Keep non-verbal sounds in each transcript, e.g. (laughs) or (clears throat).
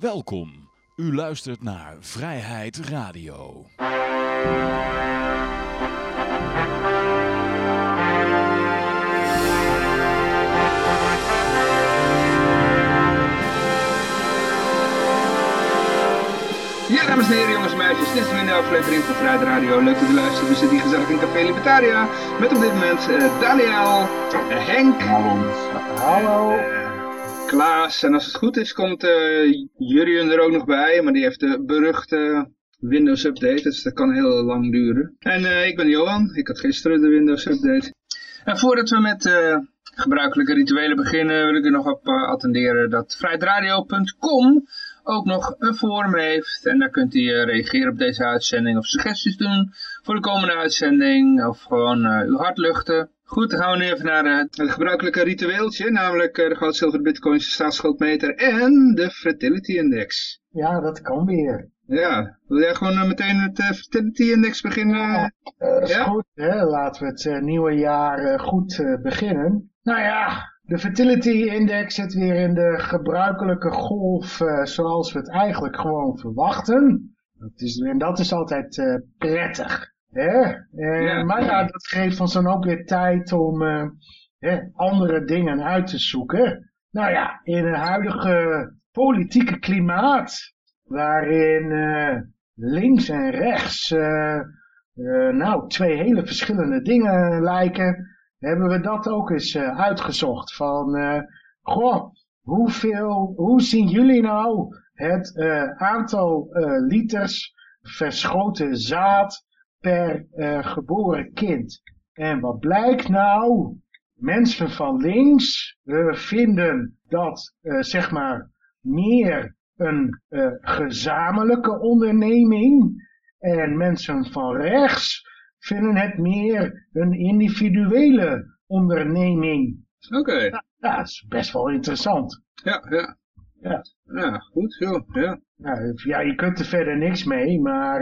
Welkom. U luistert naar Vrijheid Radio. Ja, dames en heren, jongens en meisjes, dit is weer een nieuwe aflevering van Vrijheid Radio. Leuk dat u luistert. We zitten hier gezellig in Café Libertaria. Met op dit moment eh, Daniel, Henk, Hallo. eh, Klaas. En als het goed is, komt eh Jurien er ook nog bij. Maar die heeft de beruchte Windows Update. Dus dat kan heel lang duren. En eh, ik ben Johan. Ik had gisteren de Windows Update. En voordat we met eh, gebruikelijke rituelen beginnen, wil ik u nog op attenderen dat vrijheidradio.com ook nog een forum heeft. En daar kunt u reageren op deze uitzending of suggesties doen voor de komende uitzending. Of gewoon uw hart luchten. Goed, dan gaan we nu even naar eh, het gebruikelijke ritueeltje. Namelijk eh, de goud, zilver, bitcoins, de staatsschuldmeter en de fertility index. Ja, dat kan weer. Ja, wil jij gewoon eh, meteen met de fertility index beginnen? Eh, is Ja? goed, hè? laten we het nieuwe jaar goed beginnen. Nou ja, de fertility index zit weer in de gebruikelijke golf zoals we het eigenlijk gewoon verwachten. Dat is, en dat is altijd prettig. Eh, Ja. Maar ja, dat geeft ons dan ook weer tijd om eh, hè, andere dingen uit te zoeken. Nou ja, in het huidige politieke klimaat, waarin eh, links en rechts nou twee hele verschillende dingen lijken, hebben we dat ook eens uitgezocht. Van, eh, goh, hoeveel, hoe zien jullie nou het aantal liters verschoten zaad per eh, geboren kind? En wat blijkt nou? Mensen van links eh, vinden dat, eh, zeg maar, meer een gezamenlijke onderneming. En mensen van rechts vinden het meer een individuele onderneming. Oké, Ja, dat is best wel interessant. ja, ja. Ja. Ja, goed, zo, ja. Nou, ja, je kunt er verder niks mee, maar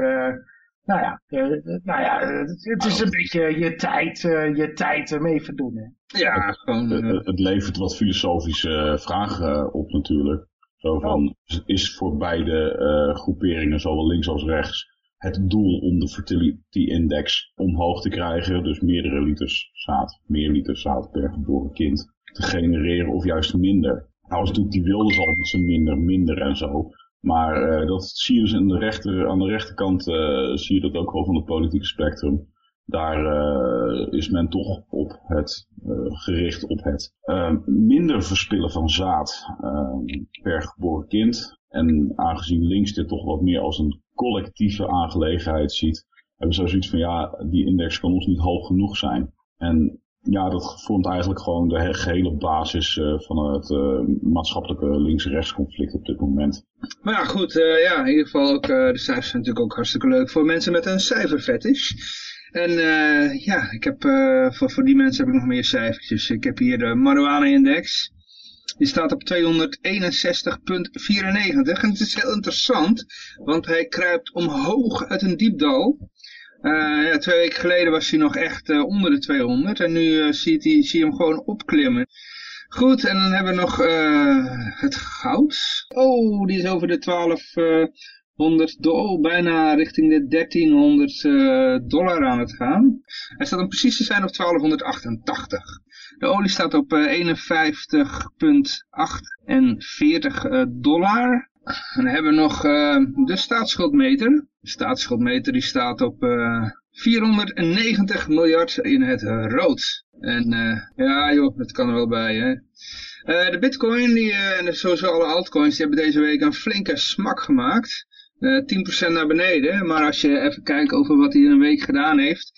nou ja, eh, nou ja het, het is een beetje je tijd, eh, je tijd ermee verdoen. Hè. Ja, gewoon... Het- eh, het- het levert wat filosofische eh, vragen eh, op natuurlijk. Zo van, is voor beide eh, groeperingen, zowel links als rechts, het doel om de fertility index omhoog te krijgen, dus meerdere liters zaad, meer liters zaad per geboren kind, te genereren of juist minder. Nou is natuurlijk die wilde al met z'n minder, minder en zo. Maar eh, dat zie je dus aan de, rechter, aan de rechterkant, eh, zie je dat ook wel van het politieke spectrum. Daar eh, is men toch op het, gericht op het minder verspillen van zaad per geboren kind. En aangezien links dit toch wat meer als een collectieve aangelegenheid ziet, hebben ze zoiets van ja, die index kan ons niet hoog genoeg zijn. En ja, dat vormt eigenlijk gewoon de he- gehele basis eh, van het eh, maatschappelijke links-rechts conflict op dit moment. Maar ja, goed, eh, ja, in ieder geval ook, de cijfers zijn natuurlijk ook hartstikke leuk voor mensen met een cijferfetish. En ja, ik heb, voor, voor die mensen heb ik nog meer cijfertjes. Ik heb hier de marijuana-index. Die staat op 261,94 en het is heel interessant, want hij kruipt omhoog uit een diep Eh, ja, twee weken geleden was hij nog echt eh, onder de 200 en nu eh, ziet hij, zie je hem gewoon opklimmen. Goed, en dan hebben we nog het goud. Oh, die is over de 1200 dollar, bijna richting de 1300 eh, dollar aan het gaan. Hij staat om precies te zijn op 1288. De olie staat op eh, 51,48 eh, dollar. Dan hebben we nog eh, de staatsschuldmeter. De staatsschuldmeter die staat op eh, 490 miljard in het rood. En eh, ja joh, dat kan er wel bij hè. Eh, de bitcoin die, eh, en sowieso alle altcoins die hebben deze week een flinke smak gemaakt. Eh 10% naar beneden. Maar als je even kijkt over wat hij in een week gedaan heeft.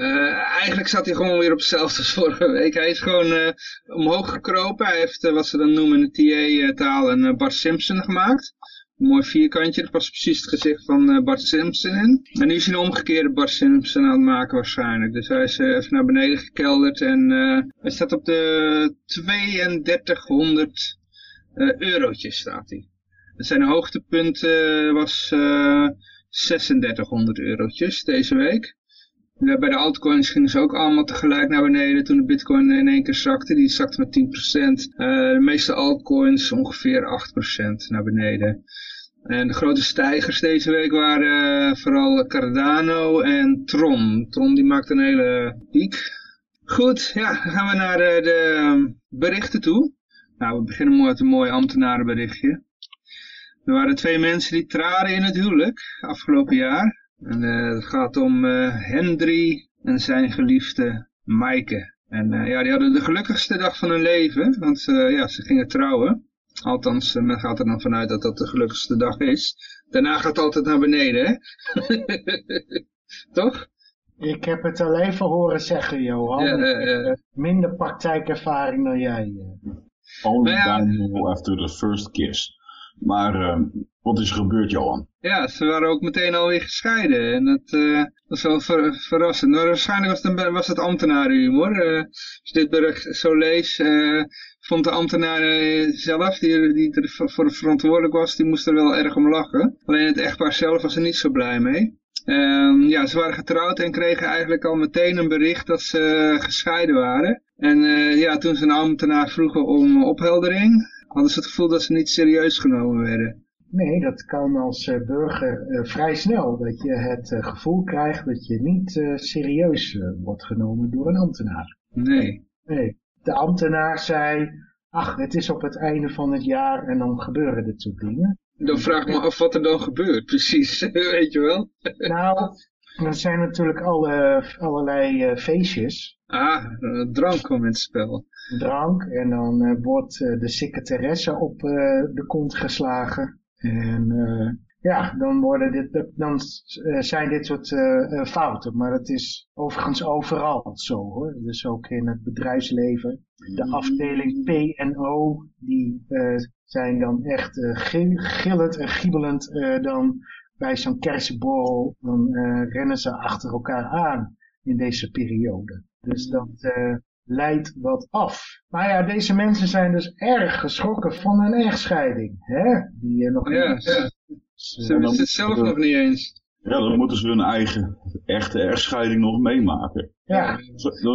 Eh, eigenlijk zat hij gewoon weer op hetzelfde als (laughs) vorige week. Hij is gewoon eh, omhoog gekropen. Hij heeft eh, wat ze dan noemen in de TA-taal een Bart Simpson gemaakt. Een mooi vierkantje, dat past precies het gezicht van Bart Simpson in. En nu is hij een omgekeerde Bart Simpson aan het maken waarschijnlijk. Dus hij is even naar beneden gekelderd en hij staat op de 3200 eh, eurotjes staat hij. Zijn hoogtepunt was eh 3600 eurotjes deze week. Ja, bij de altcoins gingen ze ook allemaal tegelijk naar beneden toen de bitcoin in één keer zakte. Die zakte met 10%. Uh, de meeste altcoins ongeveer 8% naar beneden. En de grote stijgers deze week waren vooral Cardano en Tron. Tron die maakte een hele piek. Goed, ja, dan gaan we naar de, de berichten toe. Nou, we beginnen met een mooi ambtenarenberichtje. Er waren twee mensen die traden in het huwelijk afgelopen jaar. En uh, het gaat om uh, Hendry en zijn geliefde Maaike. En uh, ja, die hadden de gelukkigste dag van hun leven, want ja, ze gingen trouwen. Althans, men gaat er dan vanuit dat dat de gelukkigste dag is. Daarna gaat het altijd naar beneden, hè? (laughs) Toch? Ik heb het al even horen zeggen, Johan. Ja, minder praktijkervaring dan jij. Only ja, after the first kiss. Maar uh, wat is er gebeurd, Johan? Ja, ze waren ook meteen alweer gescheiden. En dat, dat is wel ver, verrassend. Maar waarschijnlijk was het, was het ambtenarenhumor. Uh, als dit bericht zo leest, vond de ambtenaar zelf, die, die er voor verantwoordelijk was, die moest er wel erg om lachen. Alleen het echtpaar zelf was er niet zo blij mee. Um, ja, ze waren getrouwd en kregen eigenlijk al meteen een bericht dat ze gescheiden waren. En ja, toen ze een ambtenaar vroegen om opheldering, ze het gevoel dat ze niet serieus genomen werden. Nee, dat kan als uh, burger uh, vrij snel. Dat je het gevoel krijgt dat je niet serieus wordt genomen door een ambtenaar. Nee. Nee. De ambtenaar zei, ach, het is op het einde van het jaar en dan gebeuren dit soort dingen. Dan vraag ik me af wat er dan gebeurt, (laughs) precies. Weet je wel? Nou, er zijn natuurlijk alle, allerlei feestjes. Ah, drank komt in het spel. Drank, en dan uh, wordt uh, de secretaresse op de kont geslagen. En ja, dan, worden dit, dan zijn dit soort fouten. Maar dat is overigens overal zo hoor. Dus ook in het bedrijfsleven. De afdeling P&O, die zijn dan echt gillend en giebelend dan bij zo'n kersenborrel, dan uh, rennen ze achter elkaar aan in deze periode. Dus dat uh, leidt wat af. Maar ja, deze mensen zijn dus erg geschrokken van een echtscheiding. Hè? Die uh, nog ja, niet... Ja. Ze wisten het zelf nog niet eens. Ja, dan moeten ze hun eigen echte echtscheiding nog meemaken. Ja.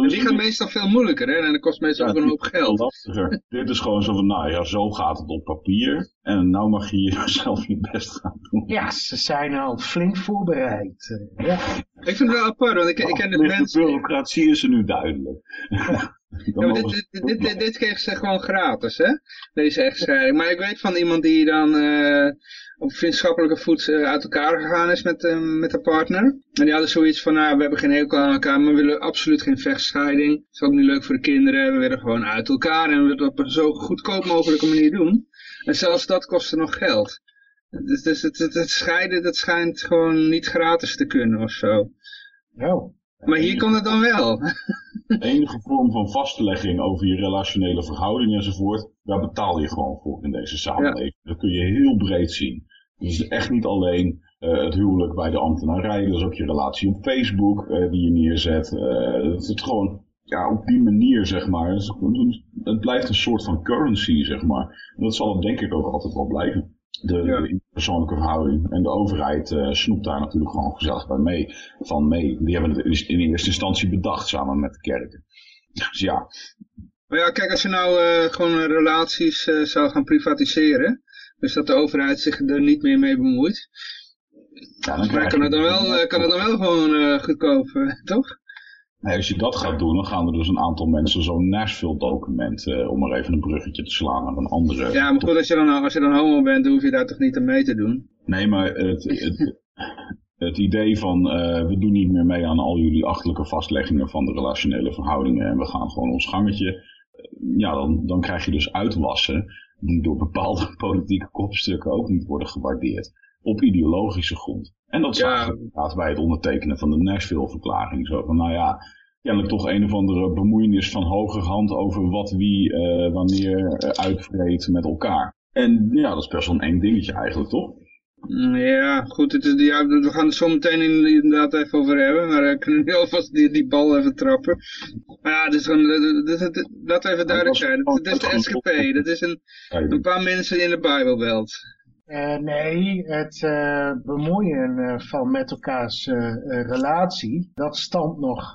die gaat meestal veel moeilijker, hè? En dat kost meestal ook een hoop geld. Lastiger. (laughs) Dit is gewoon zo van, nou ja, zo gaat het op papier. En nou mag je (laughs) jezelf je best gaan doen. Ja, ze zijn al flink voorbereid. Ja. Ik vind het wel apart, want ik, ik ken de mensen... De bureaucratie is er nu duidelijk. (laughs) Ja, dit, dit, dit, dit, kreeg ze gewoon gratis, hè? Deze echtscheiding. Maar ik weet van iemand die dan... Uh, op vriendschappelijke voet uh, uit elkaar gegaan is met, uh, met de partner. En die hadden zoiets van, nou, we hebben geen hekel aan elkaar, maar we willen absoluut geen vechtscheiding. Dat is ook niet leuk voor de kinderen, we willen gewoon uit elkaar en we willen het op een zo goedkoop mogelijke manier doen. En zelfs dat kostte nog geld. Dus, dus het, het, het, scheiden, dat schijnt gewoon niet gratis te kunnen of zo. Nou. Maar hier kon het dan wel. Enige vorm van vastlegging over je relationele verhouding enzovoort, daar betaal je gewoon voor in deze samenleving. Dat kun je heel breed zien. Dus echt niet alleen uh, het huwelijk bij de ambtenarij, dat is ook je relatie op Facebook uh, die je neerzet. Uh, het is gewoon ja, op die manier, zeg maar. Het blijft een soort van currency, zeg maar. En dat zal het denk ik ook altijd wel blijven de, ja. persoonlijke verhouding. En de overheid uh, snoept daar natuurlijk gewoon gezellig bij mee, van mee. Die hebben het in eerste instantie bedacht samen met de kerken. Dus ja. Maar ja, kijk, als je nou uh, gewoon relaties uh, zou gaan privatiseren, dus dat de overheid zich er niet meer mee bemoeit, ja, dan kan, het dan wel, kan het dan wel gewoon goedkoop, (laughs) toch? Nee, als je dat gaat doen, dan gaan er dus een aantal mensen zo'n Nashville-document, uh, om maar even een bruggetje te slaan naar een andere... Ja, maar goed, als je dan, als je dan homo bent, dan hoef je daar toch niet aan mee te doen? Nee, maar het, het, het idee van, uh, we doen niet meer mee aan al jullie achtelijke vastleggingen van de relationele verhoudingen en we gaan gewoon ons gangetje, uh, ja, dan, dan krijg je dus uitwassen die door bepaalde (laughs) politieke kopstukken ook niet worden gewaardeerd op ideologische grond. En dat zag je inderdaad bij het ondertekenen van de Nashville-verklaring. Zo van, nou ja, kennelijk toch een of andere bemoeienis van hand over wat wie uh, wanneer uh, uitvreet met elkaar. En ja, dat is best wel een eng dingetje eigenlijk, toch? Mm, ja, goed, het is, ja, we gaan het zo meteen inderdaad even over hebben, maar we kunnen nu alvast die, die bal even trappen. Maar ja, dit is gewoon, dit, dit, laten we even duidelijk zijn, dit is de SGP, dat is een, een paar mensen in de Bijbelbelt. Uh, nee, het uh, bemoeien uh, van met elkaars relatie, dat stamt nog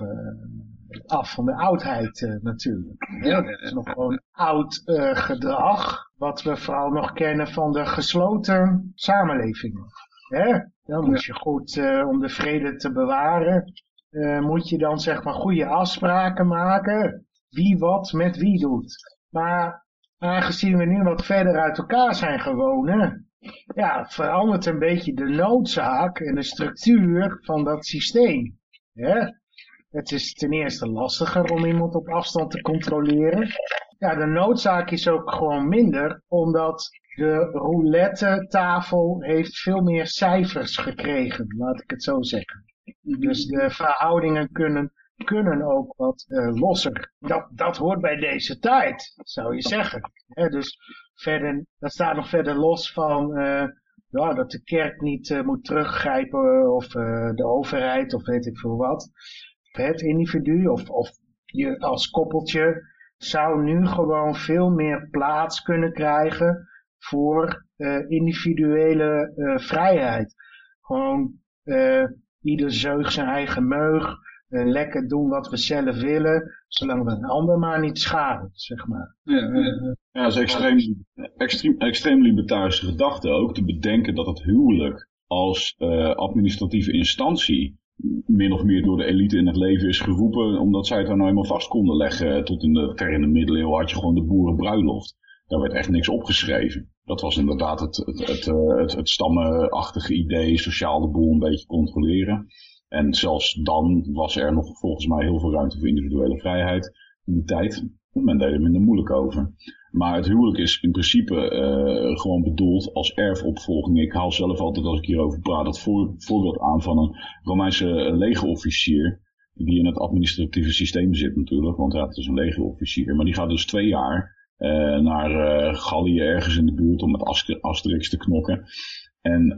af van de oudheid natuurlijk. Ja, het is nog gewoon oud gedrag, wat we vooral nog kennen van de gesloten samenlevingen. Hè? Dan moet je goed, om de vrede te bewaren, moet je dan zeg maar goede afspraken maken, wie wat met wie doet. Maar aangezien we nu wat verder uit elkaar zijn gewonnen, ja, verandert een beetje de noodzaak en de structuur van dat systeem. Het is ten eerste lastiger om iemand op afstand te controleren. Ja, de noodzaak is ook gewoon minder, omdat de roulette tafel heeft veel meer cijfers gekregen, laat ik het zo zeggen. Dus de verhoudingen kunnen, kunnen ook wat uh, losser. Dat, dat hoort bij deze tijd, zou je zeggen. dus verder, dat staat nog verder los van uh, ja, dat de kerk niet uh, moet teruggrijpen of uh, de overheid of weet ik veel wat. Het individu of, of je als koppeltje zou nu gewoon veel meer plaats kunnen krijgen voor individuele vrijheid. Gewoon ieder zeug zijn eigen meug lekker doen wat we zelf willen, zolang we een ander maar niet schaden, zeg maar. Ja, ja. ja dat is extreem, extreem, extreem libertarische gedachte ook, te bedenken dat het huwelijk als uh, administratieve instantie min of meer door de elite in het leven is geroepen, omdat zij het er nou eenmaal vast konden leggen. Tot in de, ver in de middeleeuwen had je gewoon de boerenbruiloft. Daar werd echt niks opgeschreven. Dat was inderdaad het, het, het, het, het, het stammenachtige idee, sociaal de boel een beetje controleren. En zelfs dan was er nog volgens mij heel veel ruimte voor individuele vrijheid in die tijd. Men deed er minder moeilijk over. Maar het huwelijk is in principe uh, gewoon bedoeld als erfopvolging. Ik haal zelf altijd als ik hierover praat het voor, voorbeeld aan van een Romeinse legerofficier. Die in het administratieve systeem zit natuurlijk, want ja, het is een legerofficier. Maar die gaat dus twee jaar uh, naar Gallië ergens in de buurt om met Asterix te knokken. En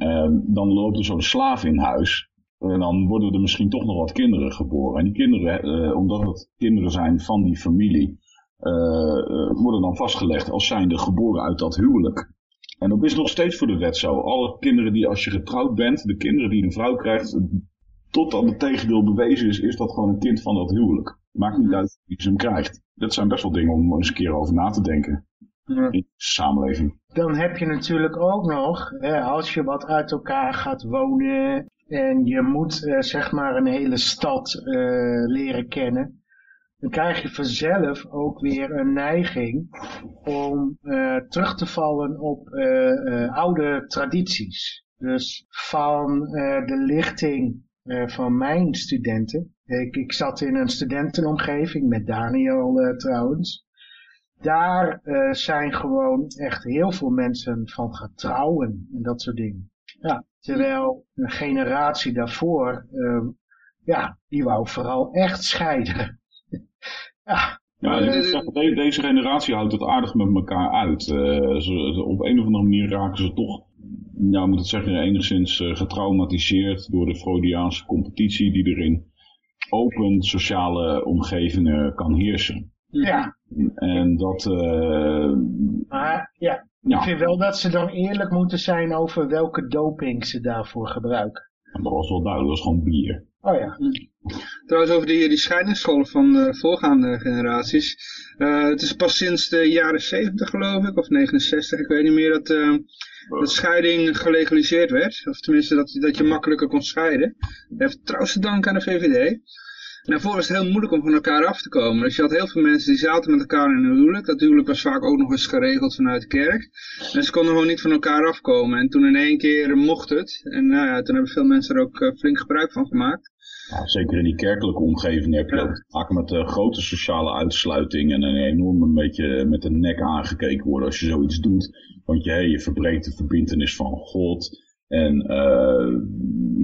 dan loopt er zo'n slaaf in huis. En dan worden er misschien toch nog wat kinderen geboren. En die kinderen, eh, omdat het kinderen zijn van die familie, uh, worden dan vastgelegd als zijnde geboren uit dat huwelijk. En dat is nog steeds voor de wet zo. Alle kinderen die als je getrouwd bent, de kinderen die een vrouw krijgt, totdat het tegendeel bewezen is, is dat gewoon een kind van dat huwelijk. Maakt niet uit wie ze hem krijgt. Dat zijn best wel dingen om eens een keer over na te denken. In de samenleving. Dan heb je natuurlijk ook nog, hè, als je wat uit elkaar gaat wonen en je moet uh, zeg maar een hele stad uh, leren kennen, dan krijg je vanzelf ook weer een neiging om uh, terug te vallen op oude tradities. Dus van de lichting van mijn studenten, ik, ik zat in een studentenomgeving met Daniel trouwens, daar zijn gewoon echt heel veel mensen van gaan trouwen en dat soort dingen. Ja, terwijl een generatie daarvoor, uh, ja, die wou vooral echt scheiden. (laughs) ja. Ja, deze generatie houdt het aardig met elkaar uit. Uh, ze, op een of andere manier raken ze toch, nou moet het zeggen, enigszins uh, getraumatiseerd door de Freudiaanse competitie die er in open sociale omgevingen kan heersen. Ja. En dat... Uh, maar ja, ik vind wel dat ze dan eerlijk moeten zijn over welke doping ze daarvoor gebruiken. Dat was wel duidelijk, dat was gewoon bier. Oh ja. Trouwens over die, die scheidingsscholen van de voorgaande generaties. Uh, het is pas sinds de jaren 70 geloof ik, of 69, ik weet niet meer, dat, uh, dat scheiding gelegaliseerd werd. Of tenminste dat, dat je makkelijker kon scheiden. Dat heeft trouwens te danken aan de VVD. Daarvoor was het heel moeilijk om van elkaar af te komen. Dus je had heel veel mensen die zaten met elkaar in een huwelijk. Dat huwelijk was vaak ook nog eens geregeld vanuit de kerk. En ze konden gewoon niet van elkaar afkomen. En toen in één keer mocht het. En nou ja, toen hebben veel mensen er ook uh, flink gebruik van gemaakt. Ja, zeker in die kerkelijke omgeving heb je ook te maken met uh, grote sociale uitsluiting en een enorm een beetje met de nek aangekeken worden als je zoiets doet. Want je, hey, je verbreekt de verbindenis van God. En uh,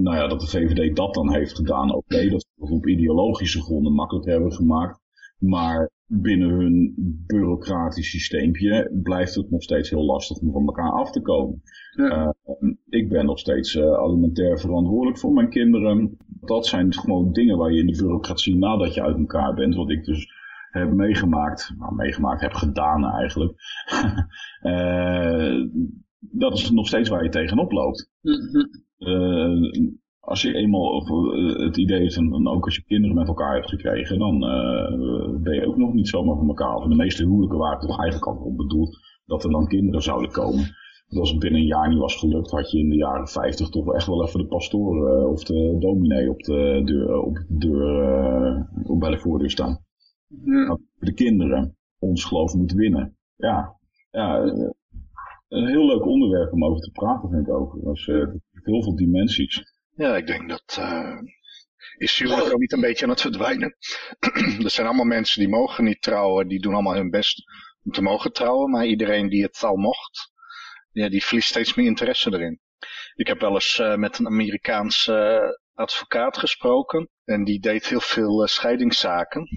nou ja, dat de VVD dat dan heeft gedaan, oké, dat ze op ideologische gronden makkelijk hebben gemaakt. Maar binnen hun bureaucratisch systeempje blijft het nog steeds heel lastig om van elkaar af te komen. Ja. Uh, ik ben nog steeds uh, alimentair verantwoordelijk voor mijn kinderen. Dat zijn gewoon dingen waar je in de bureaucratie nadat je uit elkaar bent, wat ik dus heb meegemaakt, nou, meegemaakt heb gedaan eigenlijk. uh, (laughs) dat is nog steeds waar je tegenop loopt. Mhm. Uh, als je eenmaal uh, het idee is, en ook als je kinderen met elkaar hebt gekregen, dan uh, ben je ook nog niet zomaar van elkaar. De meeste huwelijken waren toch eigenlijk al op bedoeld dat er dan kinderen zouden komen. Dus als het binnen een jaar niet was gelukt, had je in de jaren 50 toch echt wel even de pastoor of de dominee op de deur, op de deur op bij de voordeur staan. Ja. De kinderen, ons geloof moet winnen. Ja, ja een heel leuk onderwerp om over te praten, vind ik ook. Er uh, heel veel dimensies. Ja, ik denk dat uh, is huwelijk ook niet een beetje aan het verdwijnen. (clears throat) er zijn allemaal mensen die mogen niet trouwen, die doen allemaal hun best om te mogen trouwen, maar iedereen die het al mocht, ja, die verliest steeds meer interesse erin. Ik heb wel eens uh, met een Amerikaanse advocaat gesproken en die deed heel veel scheidingszaken.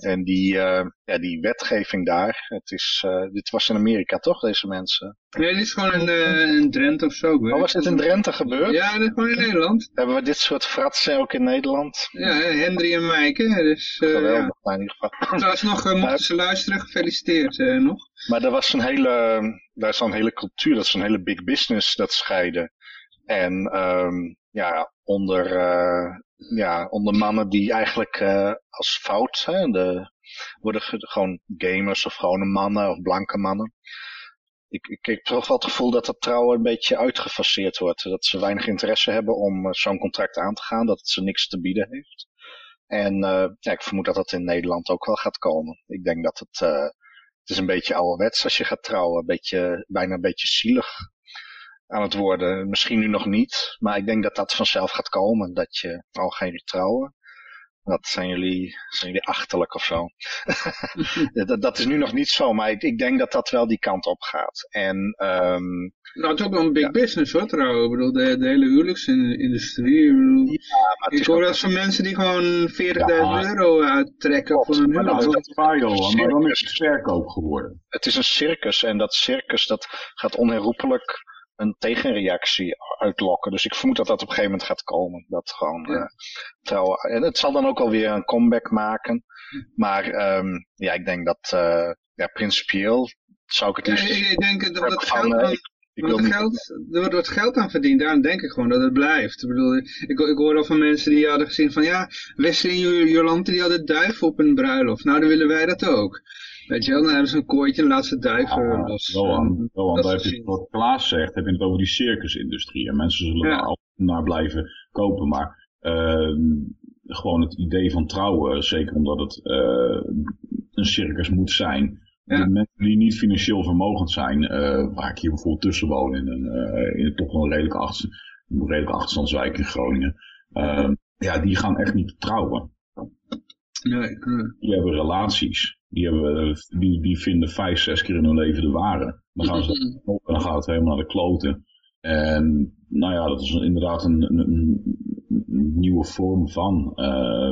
En die, uh, ja, die wetgeving daar, het is, uh, dit was in Amerika toch, deze mensen? Nee, dit is gewoon in, uh, in Drenthe of zo. Oh, was dit in Drenthe gebeurd? Ja, dit is gewoon in Nederland. Hebben we dit soort fratsen ook in Nederland? Ja, Hendry en Maaike. Dus, Geweldig, ja. In ieder geval. (clears throat) Trouwens nog, mochten ze luisteren, gefeliciteerd nog. Maar er was een hele, daar is al een hele cultuur, dat is een hele big business, dat scheiden. En um, ja, onder, uh, ja, onder mannen die eigenlijk uh, als fout, hè, de, worden gewoon gamers of gewone mannen of blanke mannen. Ik, ik, heb toch wel het gevoel dat dat trouwen een beetje uitgefaseerd wordt. Dat ze weinig interesse hebben om uh, zo'n contract aan te gaan, dat het ze niks te bieden heeft. En ja, ik vermoed dat dat in Nederland ook wel gaat komen. Ik denk dat het, het is een beetje ouderwets als je gaat trouwen, een beetje, bijna een beetje zielig aan het worden. Misschien nu nog niet, maar ik denk dat dat vanzelf gaat komen. Dat je, al oh, gaan jullie trouwen? Dat zijn jullie, zijn jullie achterlijk of zo. (laughs) dat, dat, is nu nog niet zo, maar ik, ik, denk dat dat wel die kant op gaat. En, um, nou, het is ook wel een big ja. business hoor trouwen. Ik bedoel, de, de hele huwelijksindustrie. Ik, bedoel, ja, ik hoor dat van mensen die gewoon 40.000 ja. euro uittrekken Klopt, voor een huwelijk. Maar, dat is maar dan is het verkoop geworden. Het is een circus en dat circus dat gaat onherroepelijk een tegenreactie uitlokken. Dus ik vermoed dat dat op een gegeven moment gaat komen. Dat gewoon ja. uh, trouwen. En het zal dan ook alweer een comeback maken. Maar um, ja, ik denk dat uh, ja, principieel zou ik het liefst... Ja, ik denk dat geld aan, ik wil geld, er wordt geld aan verdiend. Daarom denk ik gewoon dat het blijft. Ik bedoel, ik, ik hoor al van mensen die hadden gezien van ja, Wesley en Jolante die hadden duif op een bruiloft. Nou, dan willen wij dat ook. Weet je wel, dan hebben ze een kooitje en laten ze duiven ja, los. Johan, Johan dat wat Klaas zegt, heb je het over die circusindustrie. En mensen zullen ja. altijd naar blijven kopen. Maar uh, gewoon het idee van trouwen, zeker omdat het uh, een circus moet zijn. Ja. De mensen die niet financieel vermogend zijn, uh, waar ik hier bijvoorbeeld tussen woon, in een, uh, in toch wel een redelijke, achter, een redelijke achterstandswijk in Groningen. Uh, ja, die gaan echt niet trouwen. Nee, Die hebben relaties. Die, hebben, die, die vinden vijf, zes keer in hun leven de ware. Dan gaan ze op en dan gaat het helemaal naar de kloten. En nou ja, dat is inderdaad een, een, een nieuwe vorm van,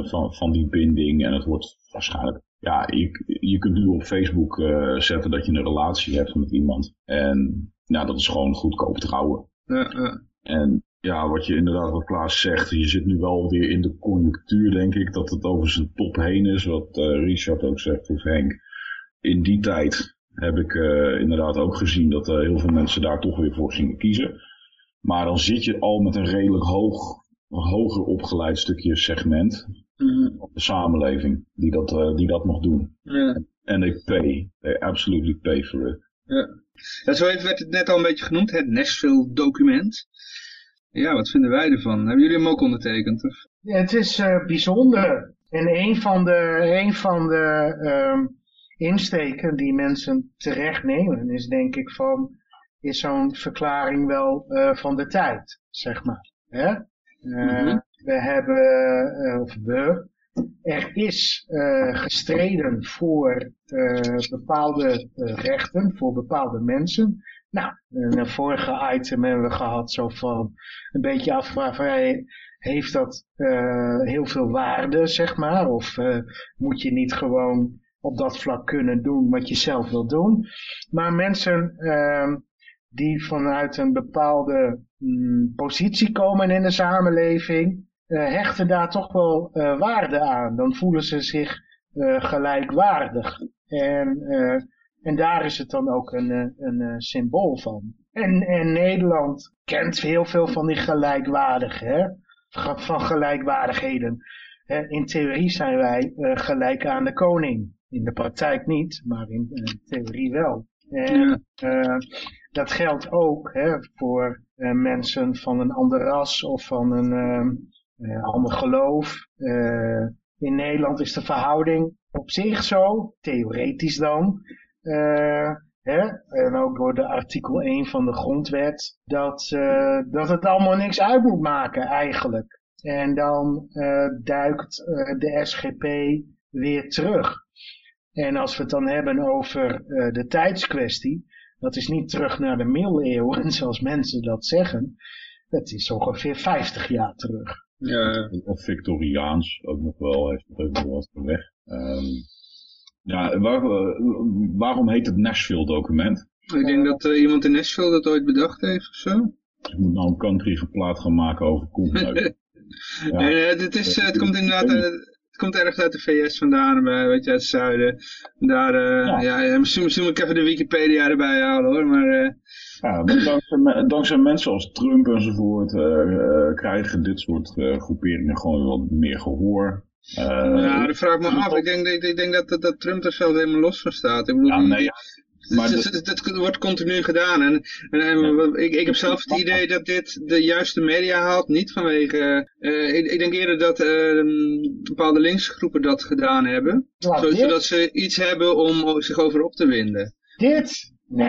van, van die binding. En het wordt waarschijnlijk, ja, je, je kunt nu op Facebook uh, zetten dat je een relatie hebt met iemand. En nou, dat is gewoon goedkoop trouwen. Ja, ja. En ja, wat je inderdaad, wat Klaas zegt, je zit nu wel weer in de conjunctuur, denk ik, dat het over zijn top heen is, wat uh, Richard ook zegt, of Henk. In die tijd heb ik uh, inderdaad ook gezien dat heel veel mensen daar toch weer voor gingen kiezen. Maar dan zit je al met een redelijk hoog, hoger opgeleid stukje segment mm. van de samenleving die dat, die dat nog doen. Ja. En they pay, they absolutely pay for it. Ja. ja, zo even werd het net al een beetje genoemd, het Nashville document. Ja, wat vinden wij ervan? Hebben jullie hem ook ondertekend? Of? Ja, het is uh, bijzonder. En een van de, een van de um, insteken die mensen terecht nemen is denk ik van, is zo'n verklaring wel uh, van de tijd, zeg maar. Hè? Mm -hmm. We hebben, of we, er is gestreden voor bepaalde rechten, voor bepaalde mensen. Nou, een vorige item hebben we gehad zo van een beetje afvragen, heeft dat uh, heel veel waarde, zeg maar? Of uh, moet je niet gewoon op dat vlak kunnen doen wat je zelf wil doen? Maar mensen uh, die vanuit een bepaalde mm, positie komen in de samenleving, uh, hechten daar toch wel waarde aan. Dan voelen ze zich gelijkwaardig. En En daar is het dan ook een, een, symbool van. En, en Nederland kent heel veel van die gelijkwaardige, hè? van gelijkwaardigheden. In theorie zijn wij gelijk aan de koning. In de praktijk niet, maar in, theorie wel. En uh, dat geldt ook hè, voor mensen van een ander ras of van een uh, ander geloof. in Nederland is de verhouding op zich zo, theoretisch dan. Hè, en ook door de artikel 1 van de grondwet, dat, dat het allemaal niks uit moet maken eigenlijk. En dan duikt de SGP weer terug. En als we het dan hebben over de tijdskwestie, dat is niet terug naar de middeleeuwen, (laughs) zoals mensen dat zeggen. Dat is ongeveer 50 jaar terug. Ja. Of Victoriaans ook nog wel, heeft het ook nog wat weg. Um, ja, waar, waarom heet het Nashville-document? Ik denk dat uh, iemand in Nashville dat ooit bedacht heeft of zo. Ik moet nou een country geplaat gaan maken over koelmeuk. (laughs) ja. Nee, het, is, het komt inderdaad komt ergens uit de VS vandaan, weet je, uit het zuiden. Daar, uh, ja. ja, misschien, misschien moet ik even de Wikipedia erbij halen hoor, maar... Uh... Ja, (clears throat) dankzij, dankzij, mensen als Trump enzovoort uh, krijgen dit soort groeperingen gewoon wat meer gehoor. ja, dat vraag ik me af. Ik denk, ik, ik denk dat, dat, dat, Trump er zelf helemaal los van staat. Ik bedoel, ja, nee, maar het, wordt continu gedaan. En, en, ik, ik heb zelf het idee dat dit de juiste media haalt. Niet vanwege... Uh, ik, ik, denk eerder dat uh, bepaalde linksgroepen dat gedaan hebben. zodat ze iets hebben om zich over op te winden. Dit? Nee.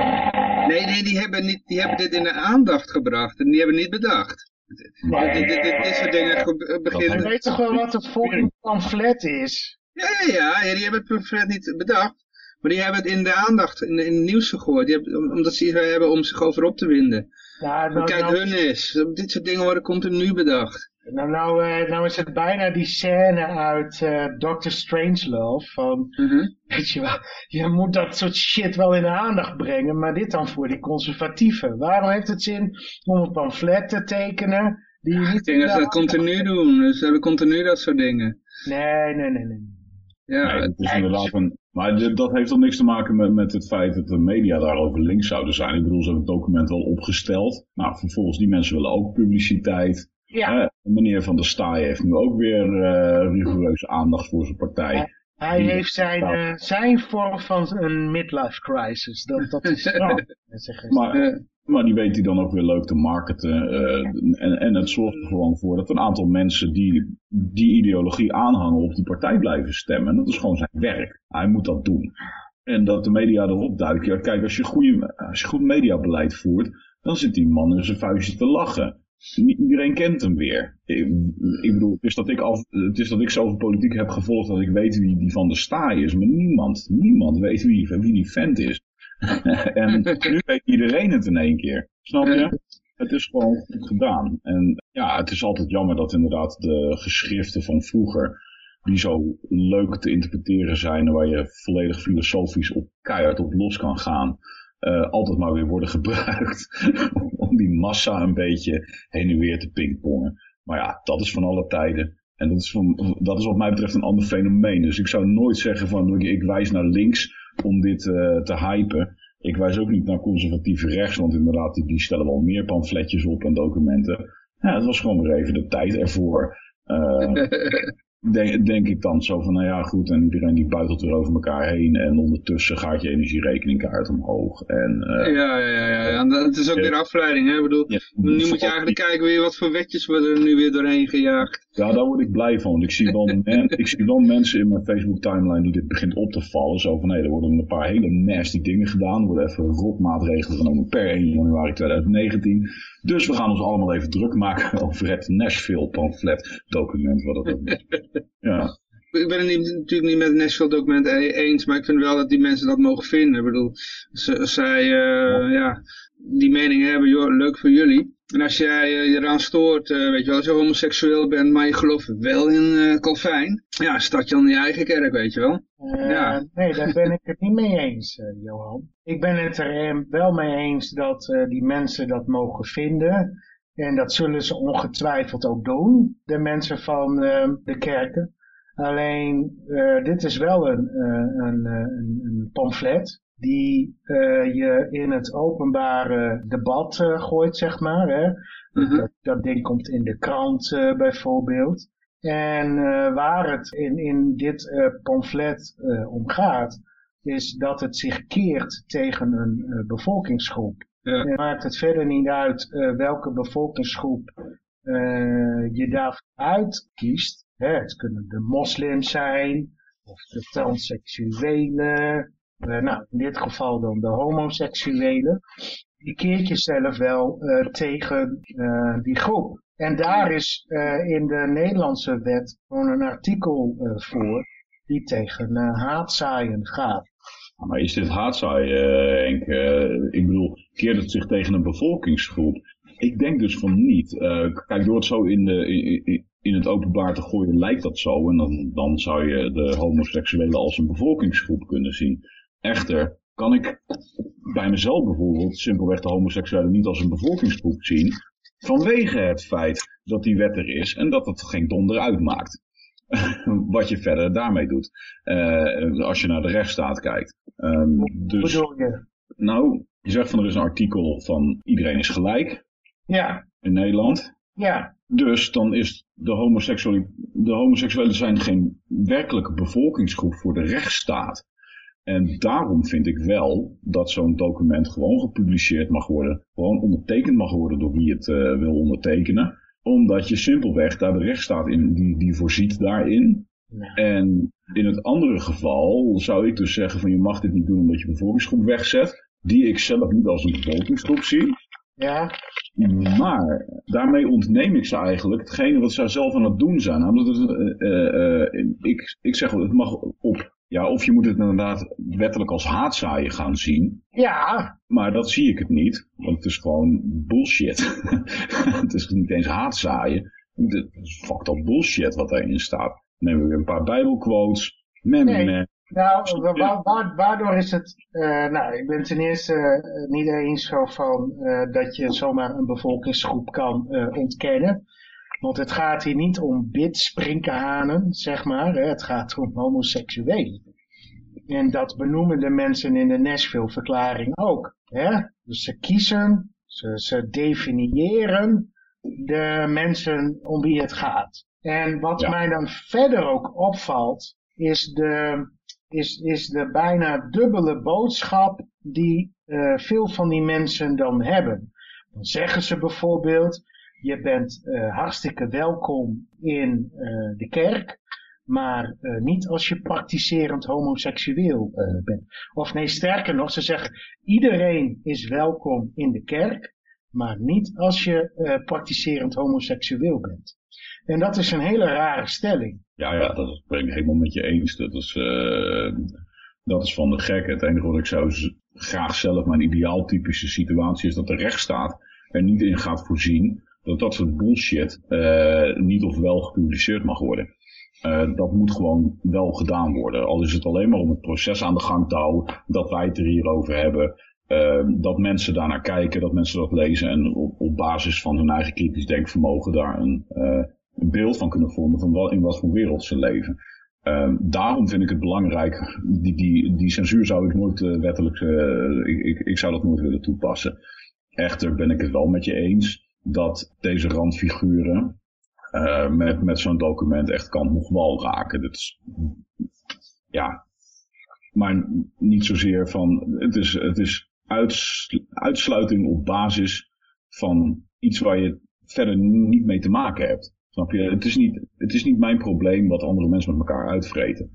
Nee, nee die, hebben niet, die hebben dit in de aandacht gebracht. En die hebben niet bedacht. Maar dit, dit, dit, soort dingen beginnen... Je weet toch wel wat het fucking pamflet is? Ja, ja, ja, die hebben het pamflet niet bedacht. Maar die hebben het in de aandacht, in, in het nieuws gegooid. Die hebben, omdat ze iets hebben om zich over op te winden. Ja, nou, kijk, nou, hun is. Dit soort dingen worden continu bedacht. Nou, nou, uh, nou is het bijna die scène uit uh, Doctor Strangelove. Van, mm (laughs) weet je wel, je moet dat soort shit wel in de aandacht brengen. Maar dit dan voor die conservatieven. Waarom heeft het zin om een pamflet te tekenen? Die niet Ik denk dat ze dat continu doen. Dus ze hebben continu dat soort dingen. Nee, nee, nee, nee. Ja, nee, het is inderdaad een, maar dat heeft toch niks te maken met, met het feit dat de media daarover links zouden zijn. Ik bedoel, ze hebben het document wel opgesteld. Nou, vervolgens die mensen willen ook publiciteit. Ja. meneer Van der Staaij heeft nu ook weer uh, rigoureuze aandacht voor zijn partij. Hij heeft zijn, uh, zijn vorm van een midlife crisis. Dat, dat is (laughs) nou, maar, maar die weet hij dan ook weer leuk te marketen. Uh, en, en het zorgt er gewoon voor dat een aantal mensen die die ideologie aanhangen op die partij blijven stemmen. Dat is gewoon zijn werk. Hij moet dat doen. En dat de media erop duiken. Ja, kijk, als je, goede, als je goed mediabeleid voert, dan zit die man in zijn vuistje te lachen. Niet iedereen kent hem weer. Ik, ik bedoel, het is, dat ik al, het is dat ik zoveel politiek heb gevolgd dat ik weet wie die van de staai is. Maar niemand, niemand weet wie, wie die vent is. (laughs) en nu weet iedereen het in één keer. Snap je? Het is gewoon goed gedaan. En ja, het is altijd jammer dat inderdaad de geschriften van vroeger, die zo leuk te interpreteren zijn waar je volledig filosofisch op keihard op los kan gaan, uh, altijd maar weer worden (laughs) gebruikt om die massa een beetje heen en weer te pingpongen. Maar ja, dat is van alle tijden. En dat is, van, dat is wat mij betreft een ander fenomeen. Dus ik zou nooit zeggen van ik wijs naar links om dit uh, te hypen. Ik wijs ook niet naar conservatieve rechts, want inderdaad, die, die stellen wel meer pamfletjes op en documenten. Ja, het was gewoon weer even de tijd ervoor. Uh, (laughs) denk, denk ik dan zo van, nou ja, goed, en iedereen die buitelt weer over elkaar heen en ondertussen gaat je energierekening kaart omhoog. En, uh, ja, ja, ja, ja, en het is ook weer afleiding, hè? Ik bedoel, nu moet je eigenlijk kijken weer wat voor wetjes worden er nu weer doorheen gejaagd. Ja, daar word ik blij van. Ik zie wel, (laughs) ik zie wel mensen in mijn Facebook timeline die dit begint op te vallen. Zo van, hé, er worden een paar hele nasty dingen gedaan. Er worden even rotmaatregelen genomen per 1 januari 2019. Dus we gaan ons allemaal even druk maken (laughs) over het Nashville pamflet document. Wat het ook is. Ja. Ik ben het niet, natuurlijk niet met het Nashville document e- eens, maar ik vind wel dat die mensen dat mogen vinden. Ik bedoel, als zij uh, ja, die mening hebben, joh, leuk voor jullie. En als jij je eraan stoort, uh, weet je wel, als je homoseksueel bent, maar je gelooft wel in uh, Calvijn, ja, start je aan je eigen kerk, weet je wel. Uh, ja. Nee, daar ben ik het niet mee eens, Johan. Ik ben het er wel mee eens dat die mensen dat mogen vinden. En dat zullen ze ongetwijfeld ook doen, de mensen van de kerken. Alleen, dit is wel een, een, een, een pamflet die je in het openbare debat gooit, zeg maar. Hè? Mhm. dat, dat ding komt in de krant bijvoorbeeld. En waar het in, in dit pamflet om gaat, is dat het zich keert tegen een bevolkingsgroep. Ja. Maakt het verder niet uit eh, welke bevolkingsgroep eh, je daaruit kiest. Hè, het kunnen de moslims zijn, of de transseksuelen, eh, nou in dit geval dan de homoseksuelen. Je keert jezelf wel tegen die groep. En daar is in de Nederlandse wet gewoon een artikel voor die tegen haatzaaien gaat. Maar is dit haatzaaien, Henk? ik bedoel, keert het zich tegen een bevolkingsgroep? Ik denk dus van niet. Kijk, door het zo in, de, in, in, het openbaar te gooien lijkt dat zo. En dan, dan zou je de homoseksuelen als een bevolkingsgroep kunnen zien. Echter, kan ik bij mezelf bijvoorbeeld simpelweg de homoseksuelen niet als een bevolkingsgroep zien. Vanwege het feit dat die wet er is en dat het geen donder uitmaakt. (laughs) wat je verder daarmee doet. Uh, als je naar de rechtsstaat kijkt. Um, dus, bedoel je? Nou, je zegt van er is een artikel van iedereen is gelijk. Ja. In Nederland. Ja. Dus dan is de homoseksuelen, de homoseksuelen zijn geen werkelijke bevolkingsgroep voor de rechtsstaat. En daarom vind ik wel dat zo'n document gewoon gepubliceerd mag worden. Gewoon ondertekend mag worden door wie het uh, wil ondertekenen. Omdat je simpelweg daar de rechtsstaat in, die, die voorziet daarin. Ja. En in het andere geval zou ik dus zeggen van je mag dit niet doen omdat je bevolkingsgroep wegzet. Die ik zelf niet als een bevolkingsgroep zie. Ja. Maar daarmee ontneem ik ze eigenlijk hetgene wat ze zelf aan het doen zijn. Namelijk, uh, uh, uh, ik, ik zeg het mag op. Ja, of je moet het inderdaad wettelijk als haatzaaien gaan zien. Ja. Maar dat zie ik het niet. Want het is gewoon bullshit. (laughs) het is niet eens haatzaaien. Het is fucked up bullshit wat daarin staat. Dan nemen we een paar bijbelquotes. Nee. Nou, wa- wa- wa- waardoor is het, eh, nou, ik ben ten eerste eh, niet eens zo van eh, dat je zomaar een bevolkingsgroep kan ontkennen. Want het gaat hier niet om bidsprinkenhanen, zeg maar. Het gaat om homoseksuelen. En dat benoemen de mensen in de Nashville-verklaring ook. Hè. Dus ze kiezen, ze, ze definiëren de mensen om wie het gaat. En wat Ja. mij dan verder ook opvalt, is de, is, is de bijna dubbele boodschap die eh, veel van die mensen dan hebben. Dan zeggen ze bijvoorbeeld, je bent eh, hartstikke welkom in eh, de kerk, maar eh, niet als je praktiserend homoseksueel bent. Of nee, sterker nog, ze zeggen, iedereen is welkom in de kerk, maar niet als je praktiserend homoseksueel bent. En dat is een hele rare stelling. Ja, ja, dat ben ik helemaal met je eens. Dat is, dat is van de gek. Het enige wat ik zou graag zelf, mijn ideaaltypische situatie is dat de rechtsstaat er niet in gaat voorzien dat dat soort bullshit eh, niet of wel gepubliceerd mag worden. Eh, dat moet gewoon wel gedaan worden. Al is het alleen maar om het proces aan de gang te houden, dat wij het er hier over hebben. eh, dat mensen daarnaar kijken, dat mensen dat lezen en op, op basis van hun eigen kritisch denkvermogen daar een, een beeld van kunnen vormen van wat, in wat voor wereld ze leven. Ehm, daarom vind ik het belangrijk, die, die, die censuur zou ik nooit wettelijk, ik, ik, ik zou dat nooit willen toepassen. Echter ben ik het wel met je eens dat deze randfiguren eh, met, met zo'n document echt kan nog wel raken. Dat is, ja, maar niet zozeer van, het is, het is uits, uitsluiting op basis van iets waar je verder niet mee te maken hebt. Snap je? Het is niet, het is niet mijn probleem wat andere mensen met elkaar uitvreten.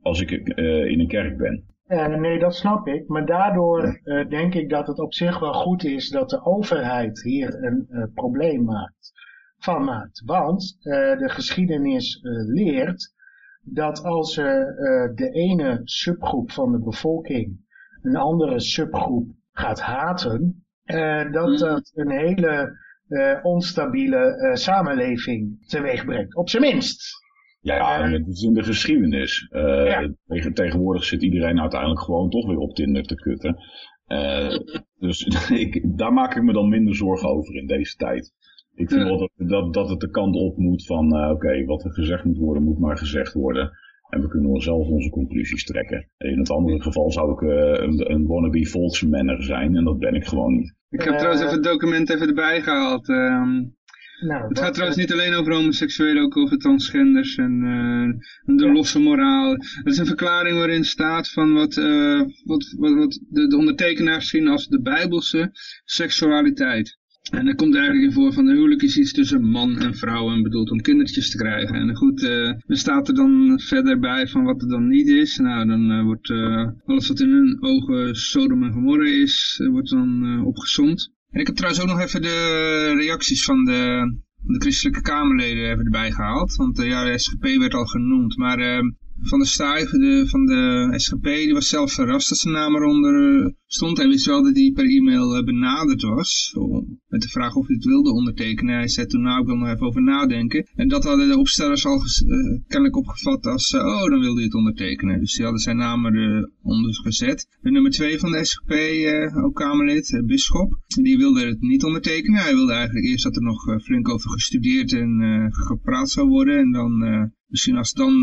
Als ik eh, in een kerk ben. Eh, nee, dat snap ik. Maar daardoor eh, denk ik dat het op zich wel goed is dat de overheid hier een eh, probleem maakt, van maakt. Want eh, de geschiedenis eh, leert dat als er eh, de ene subgroep van de bevolking een andere subgroep gaat haten, dat Mhm. dat een hele eh, onstabiele eh, samenleving teweeg brengt. Op zijn minst. Ja, Eh, het is in de geschiedenis. Eh, Ja. tegen- tegenwoordig zit iedereen uiteindelijk gewoon toch weer op Tinder te kutten. Eh, dus (laughs) ik, daar maak ik me dan minder zorgen over in deze tijd. Ik vind Ja. wel dat, dat, dat het de kant op moet van, eh, oké, wat er gezegd moet worden, moet maar gezegd worden. En we kunnen zelf onze conclusies trekken. In het andere geval zou ik een, een wannabe volksmanner zijn en dat ben ik gewoon niet. Ik heb trouwens even het document even erbij gehaald. ehm. Nou, Het gaat trouwens niet alleen over homoseksuelen, ook over transgenders en eh, de losse moraal. Het is een verklaring waarin staat van wat, eh, wat, wat, wat de, de ondertekenaars zien als de bijbelse seksualiteit. En er komt eigenlijk in voor van de huwelijk is iets tussen man en vrouw en bedoeld om kindertjes te krijgen. En goed, eh er staat er dan verder bij van wat er dan niet is. Nou, dan eh, wordt eh, alles wat in hun ogen Sodom en Gomorra is, eh, wordt dan eh opgezomd. En ik heb trouwens ook nog even de reacties van de, de christelijke Kamerleden even erbij gehaald. Want ja, de SGP werd al genoemd. Maar eh, Van de de, van de SGP die was zelf verrast dat zijn naam eronder eh, stond. Hij wist wel dat hij per e-mail eh, benaderd was. Met de vraag of hij het wilde ondertekenen. Hij zei toen nou ik wil nog even over nadenken. En dat hadden de opstellers al eh, kennelijk opgevat als oh dan wilde hij het ondertekenen. Dus die hadden zijn naam eronder gezet. De nummer twee van de SGP, ook Kamerlid, Bisschop, die wilde het niet ondertekenen. Hij wilde eigenlijk eerst dat er nog flink over gestudeerd en gepraat zou worden. En dan misschien als het dan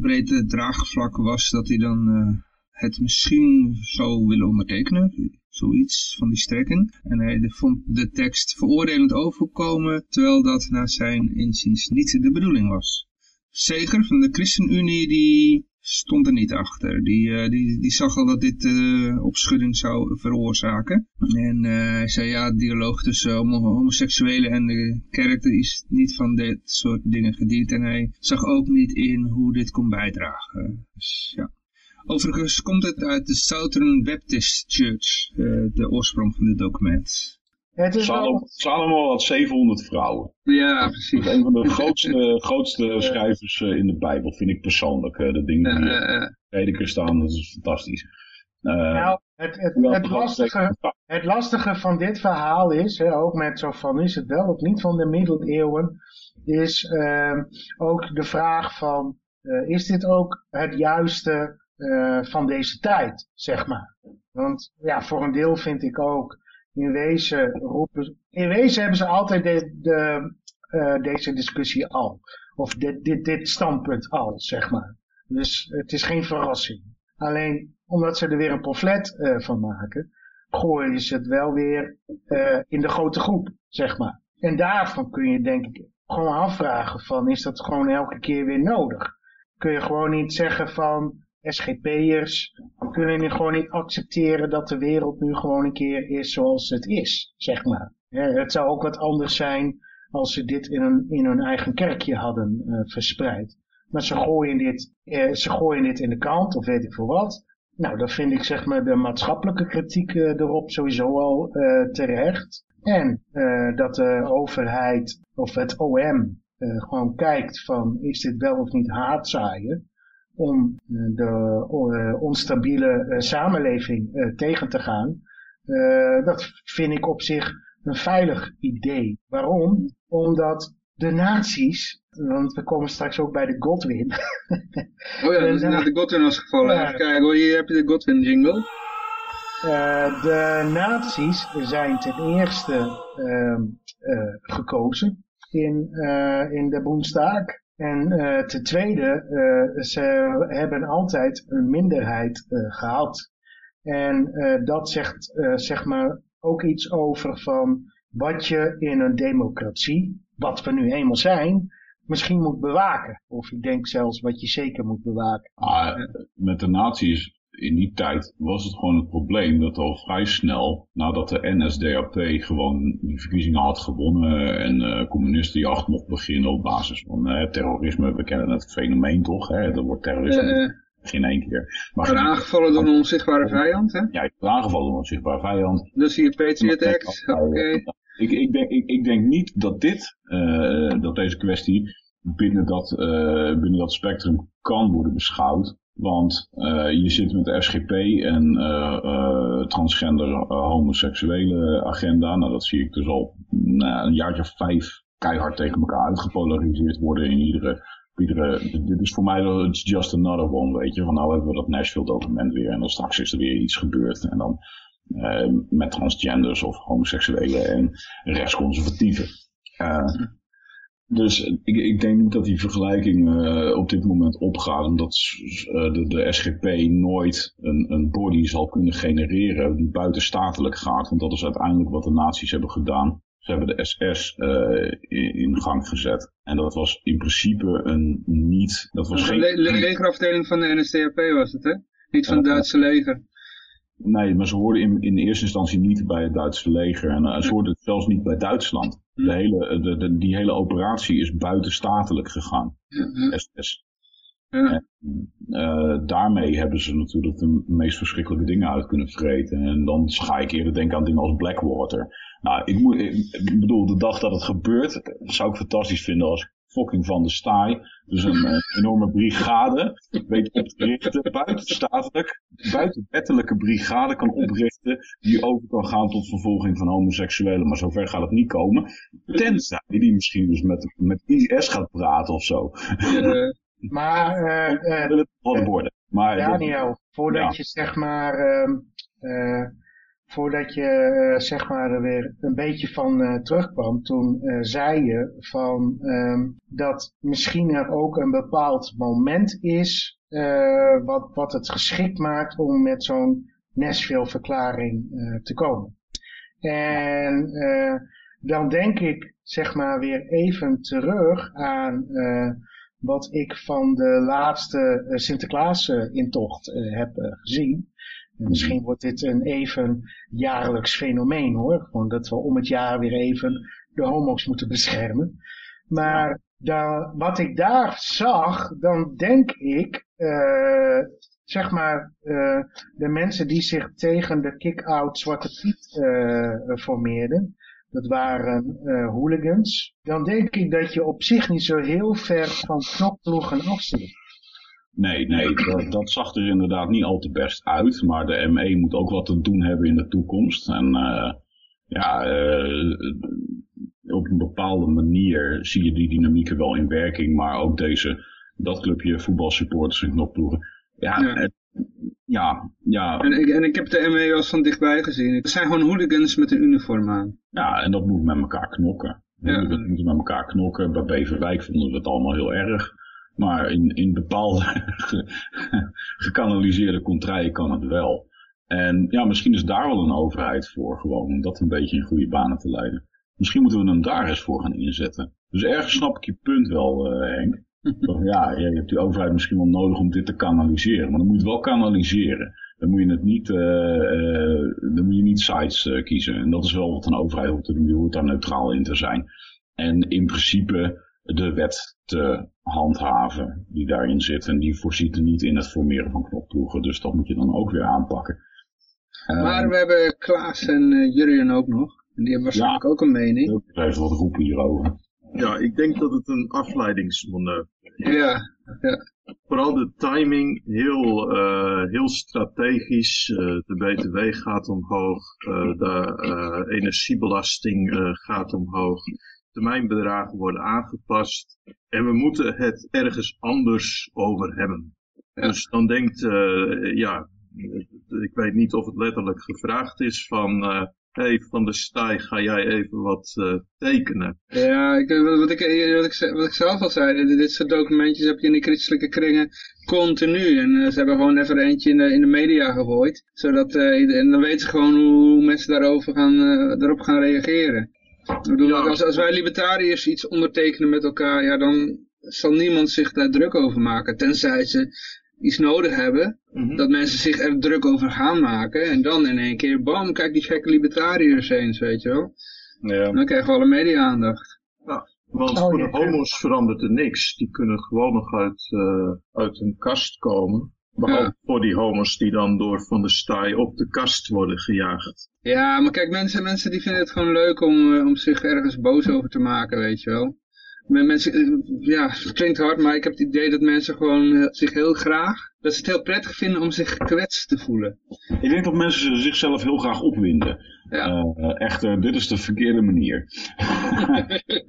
breed het draagvlak was, dat hij dan eh, het misschien zou willen ondertekenen. Zoiets van die strekking. En hij vond de tekst veroordelend overkomen, terwijl dat naar zijn inziens niet de bedoeling was. Zeger van de ChristenUnie, die stond er niet achter. Die, eh, die, die zag al dat dit eh, opschudding zou veroorzaken. En eh, hij zei, ja, het dialoog tussen homo homoseksuelen en de kerk is niet van dit soort dingen gediend. En hij zag ook niet in hoe dit kon bijdragen. Dus, ja. Overigens komt het uit de Southern Baptist Church, de oorsprong van dit document. Het is Salomo, wel, Salomo had 700 vrouwen. Ja, Dat precies. is een van de (laughs) grootste, grootste schrijvers eh, in de Bijbel, vind ik persoonlijk. eh, De dingen die in de prediker staan, dat is fantastisch. Eh, nou, het, het, het, lastige, het lastige van dit verhaal is, hè, ook met zo van is het wel of niet van de middeleeuwen, is ehm, ook de vraag van eh, is dit ook het juiste eh, van deze tijd, zeg maar. Want ja, voor een deel vind ik ook, in wezen roepen, in wezen hebben ze altijd de, eh, deze discussie al. Of dit, dit, dit standpunt al, zeg maar. Dus het is geen verrassing. Alleen omdat ze er weer een pamflet eh, van maken, gooien ze het wel weer eh, in de grote groep, zeg maar. En daarvan kun je denk ik gewoon afvragen van, is dat gewoon elke keer weer nodig? Kun je gewoon niet zeggen van, SGP'ers kunnen gewoon niet accepteren dat de wereld nu gewoon een keer is zoals het is, zeg maar. Het zou ook wat anders zijn als ze dit in hun, in hun eigen kerkje hadden eh, verspreid. Maar ze gooien, dit, eh, ze gooien dit in de kant, of weet ik veel wat. Nou, dan vind ik zeg maar de maatschappelijke kritiek eh, erop sowieso al eh, terecht. En dat de overheid of het OM gewoon kijkt van is dit wel of niet haatzaaien om eh, de eh, onstabiele eh, samenleving tegen te gaan. Dat vind ik op zich een veilig idee. Waarom? Omdat de nazi's, want we komen straks ook bij de Godwin. (laughs) Oh ja, dat is net de Godwin gevallen. Ja. Even kijken hoor, hier heb je de Godwin jingle. Eh, de nazi's zijn ten eerste ehm, eh, gekozen in, in de Boenstaak. En eh, ten tweede, eh, ze hebben altijd een minderheid eh, gehad. En dat zegt zeg maar ook iets over van wat je in een democratie, wat we nu eenmaal zijn, misschien moet bewaken. Of ik denk zelfs wat je zeker moet bewaken. Ah, met de nazi's in die tijd was het gewoon het probleem dat al vrij snel, nadat de NSDAP gewoon die verkiezingen had gewonnen en eh communistenjacht mocht beginnen op basis van eh, terrorisme, we kennen het fenomeen toch, hè? er wordt terrorisme Eh, eh, in één keer. Maar aangevallen door een onzichtbare vijand, hè? ja, je wordt aangevallen door een zichtbaar vijand. Dat is hier Patriot Act. Oké. Ik, ik, denk, ik, ik denk niet dat dit, dat deze kwestie binnen dat, binnen dat spectrum kan worden beschouwd. Want eh, je zit met de SGP en eh, eh, transgender homoseksuele agenda. Nou, dat zie ik dus al nou, een jaartje of vijf keihard tegen elkaar uitgepolariseerd worden in iedere... iedere dit is voor mij it's just another one, weet je. Van nou hebben we dat Nashville document weer en dan straks is er weer iets gebeurd. En dan met transgenders of homoseksuelen en rechtsconservatieven. Eh, Dus ik, ik denk niet dat die vergelijking uh, op dit moment opgaat, omdat uh, de, de SGP nooit een, een body zal kunnen genereren die buitenstatelijk gaat. Want dat is uiteindelijk wat de nazi's hebben gedaan. Ze hebben de SS uh, in, in, gang gezet. En dat was in principe een niet... Dat was geen... De legerafdeling van de NSDAP was het, hè? Niet van het Duitse leger. Nee, maar ze hoorden in, in eerste instantie niet bij het Duitse leger. En uh, ze hoorden zelfs niet bij Duitsland. De hele, de, de, die hele operatie is buitenstatelijk gegaan. SS. Ja. En, uh, daarmee hebben ze natuurlijk de meest verschrikkelijke dingen uit kunnen vreten. En dan ga ik eerder denken aan dingen als Blackwater. Nou, ik, moet, ik bedoel, de dag dat het gebeurt, zou ik fantastisch vinden als fucking van de staai. Dus een uh, (laughs) enorme brigade weet op te richten, buitenstatelijk, buitenwettelijke brigade kan oprichten die over kan gaan tot vervolging van homoseksuelen. Maar zover gaat het niet komen. Tenzij die misschien dus met, met IS gaat praten of zo. Uh, maar, (laughs) uh, uh, het worden. Maar, Daniel, voordat ja. je zeg maar uh, voordat je uh, zeg maar er weer een beetje van uh, terugkwam, toen uh, zei je van um, dat misschien er ook een bepaald moment is wat, wat het geschikt maakt om met zo'n Nashville-verklaring te komen. En dan denk ik zeg maar weer even terug aan wat ik van de laatste Sinterklaas-intocht heb gezien. En misschien wordt dit een even jaarlijks fenomeen hoor. Gewoon dat we om het jaar weer even de homo's moeten beschermen. Maar wat ik daar zag, dan denk ik, uh, zeg maar, uh, de mensen die zich tegen de kick-out Zwarte Piet uh, formeerden, dat waren hooligans, dan denk ik dat je op zich niet zo heel ver van knokploegen af zit. Nee, nee, dat, dat, zag er inderdaad niet al te best uit. Maar de ME moet ook wat te doen hebben in de toekomst. En uh, ja, uh, op een bepaalde manier zie je die dynamieken wel in werking. Maar ook deze, dat clubje voetbalsupporters en knopploegen. Ja, ja. Het, ja, ja. En ik, en ik heb de ME wel van dichtbij gezien. Het zijn gewoon hooligans met een uniform aan. Ja, en dat moet met elkaar knokken. Ja. Dat moet met elkaar knokken. Bij Beverwijk vonden we het allemaal heel erg. Maar in, in bepaalde (laughs) gekanaliseerde contraien kan het wel. En ja, misschien is daar wel een overheid voor gewoon, om dat een beetje in goede banen te leiden. Misschien moeten we hem daar eens voor gaan inzetten. Dus ergens snap ik je punt wel, uh, Henk. (laughs) ja, je hebt die overheid misschien wel nodig om dit te kanaliseren. Maar dan moet je het wel kanaliseren. Dan moet je het niet, uh, uh, dan moet je niet sites kiezen. En dat is wel wat een overheid hoort te doen. Die hoort daar neutraal in te zijn. En in principe de wet te handhaven die daarin zit. En die voorziet er niet in het formeren van knopploegen. Dus dat moet je dan ook weer aanpakken. Maar uh, we hebben Klaas en uh, Jurjen ook nog. En die hebben waarschijnlijk ja, ook een mening. Ik even wat roepen hierover. Ja, ik denk dat het een afleidingsmanoeuvre is. Ja, ja. Vooral de timing, heel, uh, heel strategisch. Uh, de BTW gaat omhoog, uh, de energiebelasting gaat omhoog termijnbedragen worden aangepast. En we moeten het ergens anders over hebben. Dus dan denkt, uh, ja, ik weet niet of het letterlijk gevraagd is van... Uh, hey, van de stij ga jij even wat uh, tekenen. Ja, ik, wat, ik, wat, ik, wat ik zelf al zei, dit soort documentjes heb je in die christelijke kringen continu. En uh, ze hebben gewoon even eentje in de, in de media gegooid. Zodat, uh, en dan weten ze gewoon hoe mensen daarover gaan, daarop gaan reageren. Ik bedoel, als, als wij libertariërs iets ondertekenen met elkaar, ja, dan zal niemand zich daar druk over maken. Tenzij ze iets nodig hebben, mhm. dat mensen zich er druk over gaan maken. En dan in één keer, bam, kijk die gekke libertariërs eens, weet je wel. Ja. Dan krijgen we alle media-aandacht. Ja, want oh, voor de homo's verandert er niks. Die kunnen gewoon nog uit, uh, uit een kast komen. Behalve voor die homo's die dan door Van de Staaij op de kast worden gejaagd. Ja, maar kijk, mensen, mensen die vinden het gewoon leuk om, uh, om zich ergens boos over te maken, weet je wel. Mensen, uh, ja, het klinkt hard, maar ik heb het idee dat mensen gewoon uh, zich heel graag, dat ze het heel prettig vinden om zich gekwetst te voelen. Ik denk dat mensen zichzelf heel graag opwinden. Ja. echt, dit is de verkeerde manier. (laughs)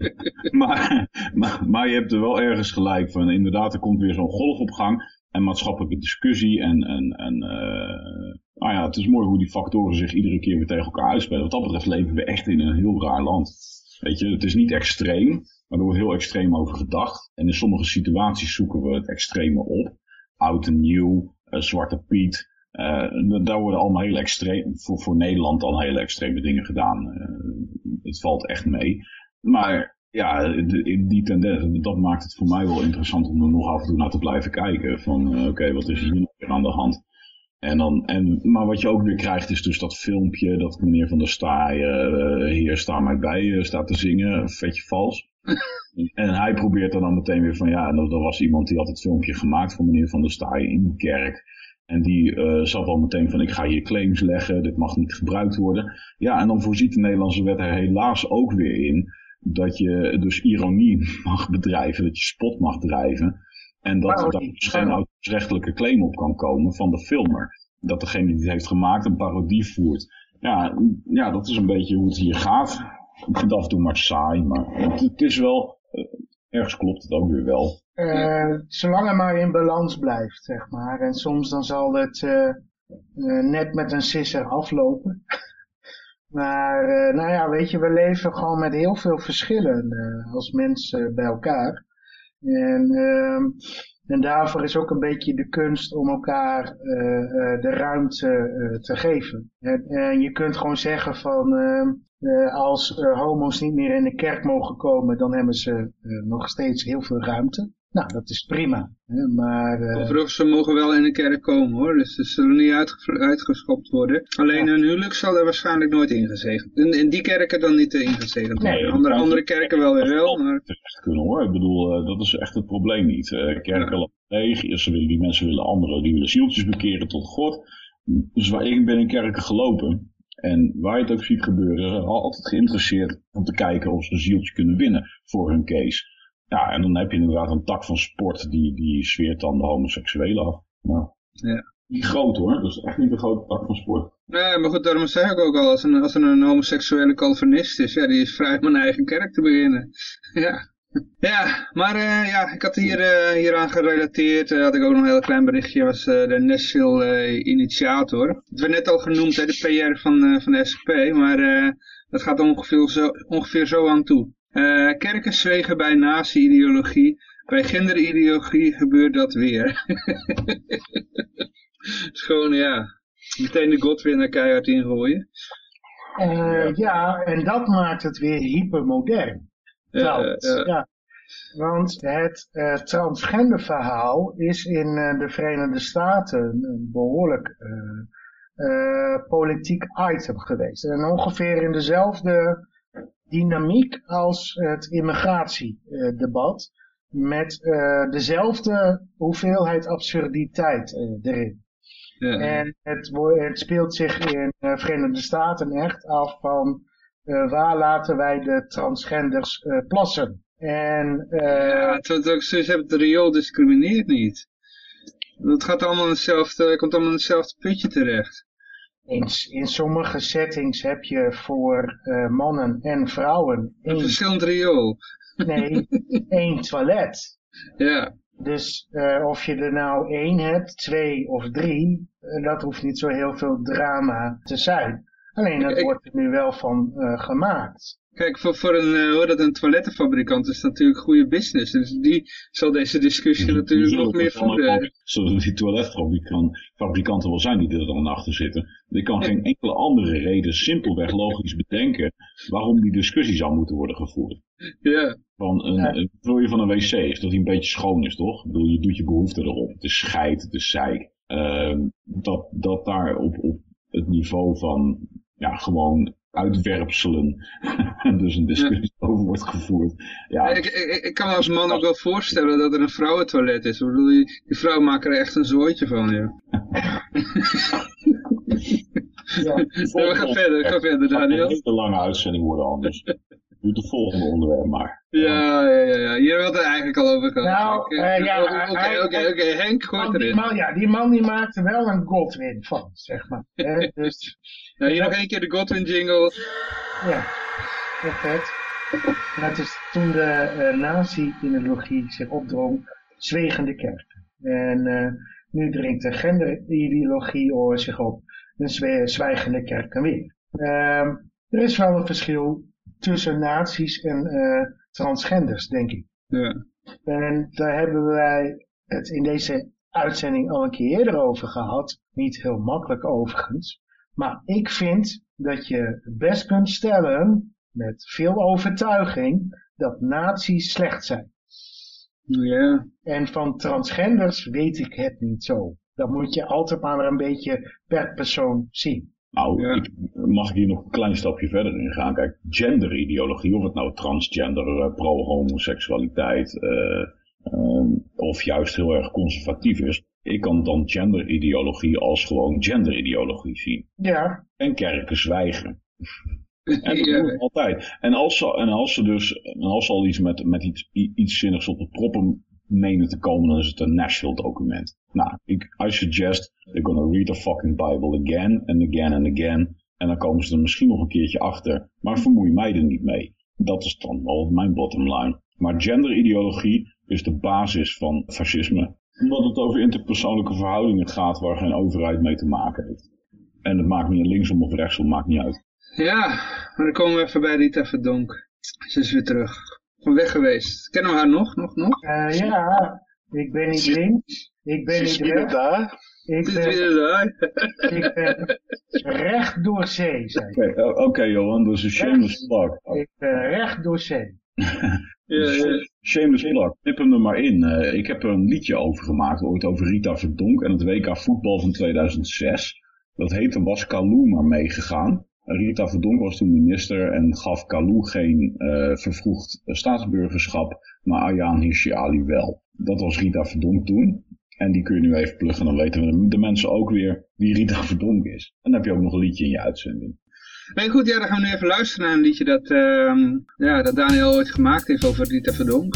(laughs) maar, maar, maar je hebt er wel ergens gelijk van. Inderdaad, er komt weer zo'n golf op gang en maatschappelijke discussie. En, en, en uh, nou ja, het is mooi hoe die factoren zich iedere keer weer tegen elkaar uitspelen. Wat dat betreft leven we echt in een heel raar land. Weet je, het is niet extreem, maar er wordt heel extreem over gedacht. En in sommige situaties zoeken we het extreme op. Oud en nieuw, uh, Zwarte Piet. Uh, daar worden allemaal hele extreem, voor, voor Nederland al hele extreme dingen gedaan. Het valt echt mee. Maar ja, die tendens, dat maakt het voor mij wel interessant om er nog af en toe naar te blijven kijken. Van oké, wat is er hier nog weer aan de hand? En dan, en, maar wat je ook weer krijgt is dus dat filmpje dat meneer Van der Staaien uh, hier sta mij bij uh, staat te zingen, vetje vals. (laughs) en hij probeert dan, dan meteen weer van ja, er was iemand die had het filmpje gemaakt van meneer Van der Staaien in de kerk. En die uh, zat al meteen van ik ga hier claims leggen, dit mag niet gebruikt worden. Ja, en dan voorziet de Nederlandse wet er helaas ook weer in dat je dus ironie (laughs) mag bedrijven, dat je spot mag drijven. En dat er dus geen auteursrechtelijke claim op kan komen van de filmer. Dat degene die het heeft gemaakt een parodie voert. Ja, ja, dat is een beetje hoe het hier gaat. Ik vind af en toe maar saai, maar het, het is wel, uh, ergens klopt het ook weer wel. Uh, zolang het maar in balans blijft, zeg maar. En soms dan zal het uh, net met een sisser aflopen. (laughs) maar nou ja, weet je, we leven gewoon met heel veel verschillen als mensen bij elkaar. En, uh, en daarvoor is ook een beetje de kunst om elkaar uh, de ruimte te geven. En, en, je kunt gewoon zeggen van ehm, als homo's niet meer in de kerk mogen komen, dan hebben ze nog steeds heel veel ruimte. Nou, dat is prima. Hè, maar, uh... Overigens, ze mogen wel in de kerk komen hoor, dus ze zullen niet uitge uitgeschopt worden. Alleen ja. hun huwelijk zal er waarschijnlijk nooit ingezegend. In, in die kerken dan niet ingezegend worden. Nee, andere, andere kerken wel weer wel, maar... Kunnen hoor, ik bedoel, uh, dat is echt het probleem niet. Uh, kerken ja. leeg, ze willen, die mensen willen anderen, die willen zieltjes bekeren tot God. Dus waar ik ben in kerken gelopen, en waar je het ook ziet gebeuren, zijn altijd geïnteresseerd om te kijken of ze een zieltje kunnen winnen voor hun case. Ja, en dan heb je inderdaad een tak van sport die, die zweert dan de homoseksuelen af. Nou, ja. Niet groot hoor, dat is echt niet een grote tak van sport. Nee, maar goed, daarom zeg ik ook al, als een, als er een homoseksuele Calvinist is, ja, die is vrij om een eigen kerk te beginnen. (laughs) ja. Ja, maar uh, ja, ik had hier, uh, hieraan gerelateerd, uh, had ik ook nog een heel klein berichtje, was de Nashville initiator. Het werd net al genoemd, hè, de PR van, van de SGP, maar dat gaat ongeveer zo, ongeveer zo aan toe. Uh, kerken zwegen bij nazi-ideologie. Bij genderideologie gebeurt dat weer. (laughs) Het is gewoon, ja, meteen de Godwinner keihard ingooien. Uh, ja, en dat maakt het weer hypermodern. Trouwens, uh, ja. Want het transgender verhaal is in de Verenigde Staten een behoorlijk politiek item geweest. En ongeveer in dezelfde dynamiek als het immigratiedebat. Met uh, dezelfde hoeveelheid absurditeit uh, erin. Ja. En het, het, speelt zich in de uh, Verenigde Staten echt af van waar laten wij de transgenders plassen. En, ja, het ook zoiets hebben, de riool discrimineert niet. Het gaat allemaal in hetzelfde, komt allemaal in hetzelfde putje terecht. In, in sommige settings heb je voor uh, mannen en vrouwen... Een verschillend riool. Nee, (laughs) één toilet. Ja. Dus uh, of je er nou één hebt, twee of drie, uh, dat hoeft niet zo heel veel drama te zijn. Alleen dat wordt er nu wel van gemaakt. Kijk, voor, voor een, uh, hoor dat een toilettenfabrikant is natuurlijk goede business. Dus die zal deze discussie natuurlijk nog meer voeden. Zullen die toiletfabrikanten wel zijn die er dan achter zitten. Er kan geen enkele andere reden simpelweg logisch bedenken waarom die discussie zou moeten worden gevoerd. Ja. Van een, ja. wil je van een wc is dat hij een beetje schoon is, toch? Ik bedoel, je doet je behoefte erop. Het is scheid, het is zeik. Uh, dat, dat daar op, op het niveau van ja, gewoon uitwerpselen. (laughs) dus een discussie ja. over wordt gevoerd. Ja. Ik, ik, ik, kan me als man ook wel voorstellen dat er een vrouwentoilet is. Ik bedoel, die, die vrouw maakt er echt een zooitje van, ja. (laughs) ja. we gaan verder, ga verder, Daniel. Het een hele lange uitzending worden anders. Doe het volgende onderwerp maar. Ja, ja, ja, ja. Hier we het eigenlijk al over gehad. Nou, uh, ja, oké, oké, oké, Henk, gooit erin. Die man, ja, die man die maakte wel een Godwin van, zeg maar. eh, dus, ja, hier nog één keer de Godwin jingle. Ja, perfect. Dat is toen de uh, nazi-ideologie zich opdrong, zwegen de kerken. En uh, nu dringt de genderideologie zich op, en zwijgen de kerken weer. Uh, er is wel een verschil tussen nazi's en eh, transgenders, denk ik. Ja. En daar hebben wij het in deze uitzending al een keer eerder over gehad. Niet heel makkelijk overigens. Maar ik vind dat je best kunt stellen, met veel overtuiging, dat nazi's slecht zijn. Ja. En van transgenders weet ik het niet zo. Dat moet je altijd maar een beetje per persoon zien. Nou, Ja. ik, mag ik hier nog een klein stapje verder in gaan? Kijk, genderideologie, of het nou transgender, eh, pro-homoseksualiteit, eh, ehm, of juist heel erg conservatief is. Ik kan dan genderideologie als gewoon genderideologie zien. Ja, En kerken zwijgen. (laughs) En dat Ja. doen we altijd. En als ze, en als ze dus, en als ze al iets met, met iets zinnigs op de proppen menen te komen, dan is het een Nashville document. Nou, ik, I suggest they're gonna read the fucking Bible again and again and again. En dan komen ze er misschien nog een keertje achter. Maar vermoei mij er niet mee. Dat is dan wel mijn bottom line. Maar genderideologie is de basis van fascisme. Omdat het over interpersoonlijke verhoudingen gaat waar geen overheid mee te maken heeft. En het maakt niet linksom of rechtsom, maakt niet uit. Ja, maar dan komen we even bij Rita Verdonk. Ze is weer terug. Van weg geweest. Kennen we haar nog? Nog? Nog? Eh, ja, ik ben niet links, ik ben Ze niet rechts, daar. ik Is ben, weer daar? ik ben recht door zee, zei ik. Oké, eh, oké, Johan, dat is een shameless plug. Ik ben recht door zee. Ja. Shameless plug. Knip hem er maar in. Eh, ik heb er een liedje over gemaakt, ooit over Rita Verdonk en het WK voetbal van 2006. Dat heette Was Kalou maar meegegaan. Rita Verdonk was toen minister en gaf Kalou geen eh, vervroegd staatsburgerschap, maar Ayaan Hirsi Ali wel. Dat was Rita Verdonk toen. En die kun je nu even pluggen, dan weten we de mensen ook weer wie Rita Verdonk is. En dan heb je ook nog een liedje in je uitzending. Nee, goed, ja, dan gaan we nu even luisteren naar een liedje dat, ehm, ja, dat Daniel ooit gemaakt heeft over Rita Verdonk.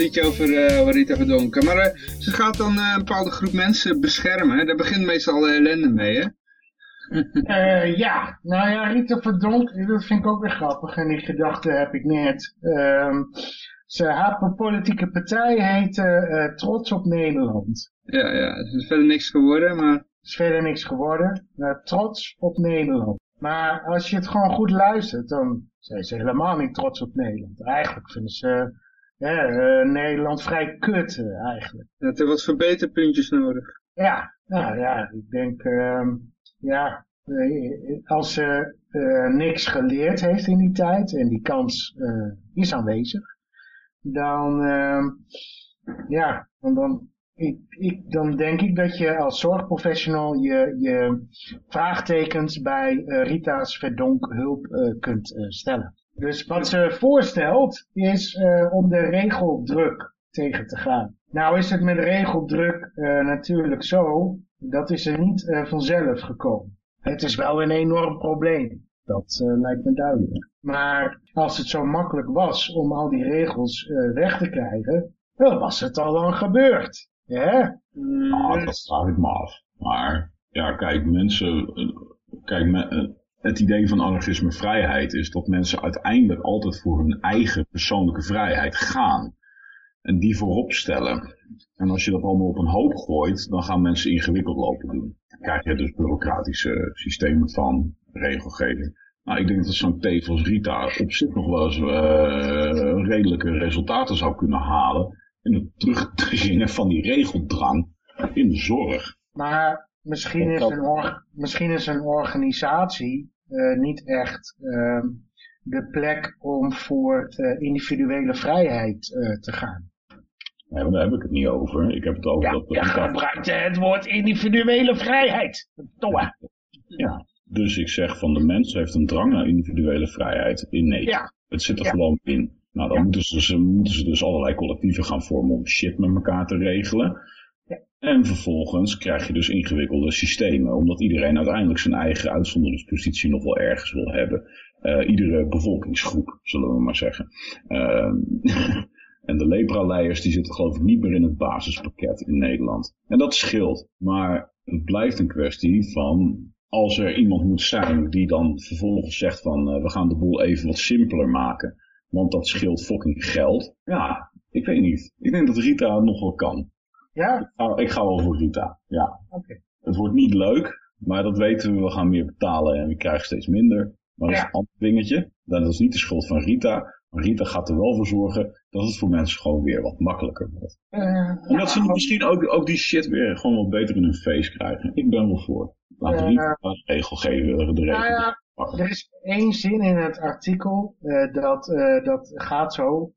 Liedje over, eh, over Rita Verdonk. Maar eh, ze gaat dan eh, een bepaalde groep mensen beschermen. Hè? Daar begint meestal ellende mee, hè? (laughs) Eh, ja, nou ja, Rita Verdonk, dat vind ik ook weer grappig. En die gedachte heb ik net. Ehm, ze, haar politieke partij heet eh, eh, Trots op Nederland. Ja, ja, het is verder niks geworden, maar... is verder niks geworden. Uh, trots op Nederland. Maar als je het gewoon goed luistert, dan zijn ze helemaal niet trots op Nederland. Eigenlijk vinden ze uh, Nederland vrij kut uh, eigenlijk. Dat er wat verbeterpuntjes nodig. Ja, nou ja, ik denk, ehm, ja, als ze niks geleerd heeft in die tijd en die kans is aanwezig, dan, ehm, ja, dan, dan, ik, ik, dan denk ik dat je als zorgprofessional je, je vraagtekens bij Rita's Verdonk hulp kunt stellen. Dus wat ze voorstelt is om de regeldruk tegen te gaan. Nou is het met regeldruk natuurlijk zo, dat is er niet vanzelf gekomen. Het is wel een enorm probleem. Dat lijkt me duidelijk. Maar als het zo makkelijk was om al die regels weg te krijgen, dan was het al lang gebeurd. Ja, ah, dat vraag ik me af. Maar ja, kijk, mensen, kijk, me, het idee van anarchisme vrijheid is dat mensen uiteindelijk altijd voor hun eigen persoonlijke vrijheid gaan. En die voorop stellen. En als je dat allemaal op een hoop gooit, dan gaan mensen ingewikkeld lopen doen. Dan krijg je dus bureaucratische systemen van regelgeving. Nou, ik denk dat zo'n T als Rita op zich nog wel eens uh, redelijke resultaten zou kunnen halen in het terugdringen van die regeldrang in de zorg. Maar misschien is, een, misschien is een organisatie uh, niet echt uh, de plek om voor uh, individuele vrijheid te gaan. Nee, maar daar heb ik het niet over. Ik heb het over ja, dat... Ja, gebruikt het woord individuele vrijheid. Toa. Ja, dus ik zeg van de mens heeft een drang naar individuele vrijheid in Nederland. Ja. Het zit er gewoon in. Nou, dan moeten, ze, dus, moeten ze dus allerlei collectieven gaan vormen om shit met elkaar te regelen. En vervolgens krijg je dus ingewikkelde systemen, omdat iedereen uiteindelijk zijn eigen uitzonderingspositie nog wel ergens wil hebben. Uh, iedere bevolkingsgroep, zullen we maar zeggen. Uh, (laughs) en de lepra-leiers die zitten geloof ik niet meer in het basispakket in Nederland. En dat scheelt, maar het blijft een kwestie van als er iemand moet zijn die dan vervolgens zegt van uh, we gaan de boel even wat simpeler maken, want dat scheelt fucking geld. Ja, ik weet niet. Ik denk dat Rita nog wel kan. Ja? Ik ga, ik ga wel voor Rita, ja. Oké. Het wordt niet leuk, maar dat weten we. We gaan meer betalen en we krijgen steeds minder. Maar dat is een ander dingetje. Dat is niet de schuld van Rita. Maar Rita gaat er wel voor zorgen dat het voor mensen gewoon weer wat makkelijker wordt. Uh, en dat ze misschien ook, ook die shit weer gewoon wat beter in hun face krijgen. Ik ben wel voor. Laat uh, Rita de regel geven. De regel. Nou ja, er is één zin in het artikel uh, dat, uh, dat gaat zo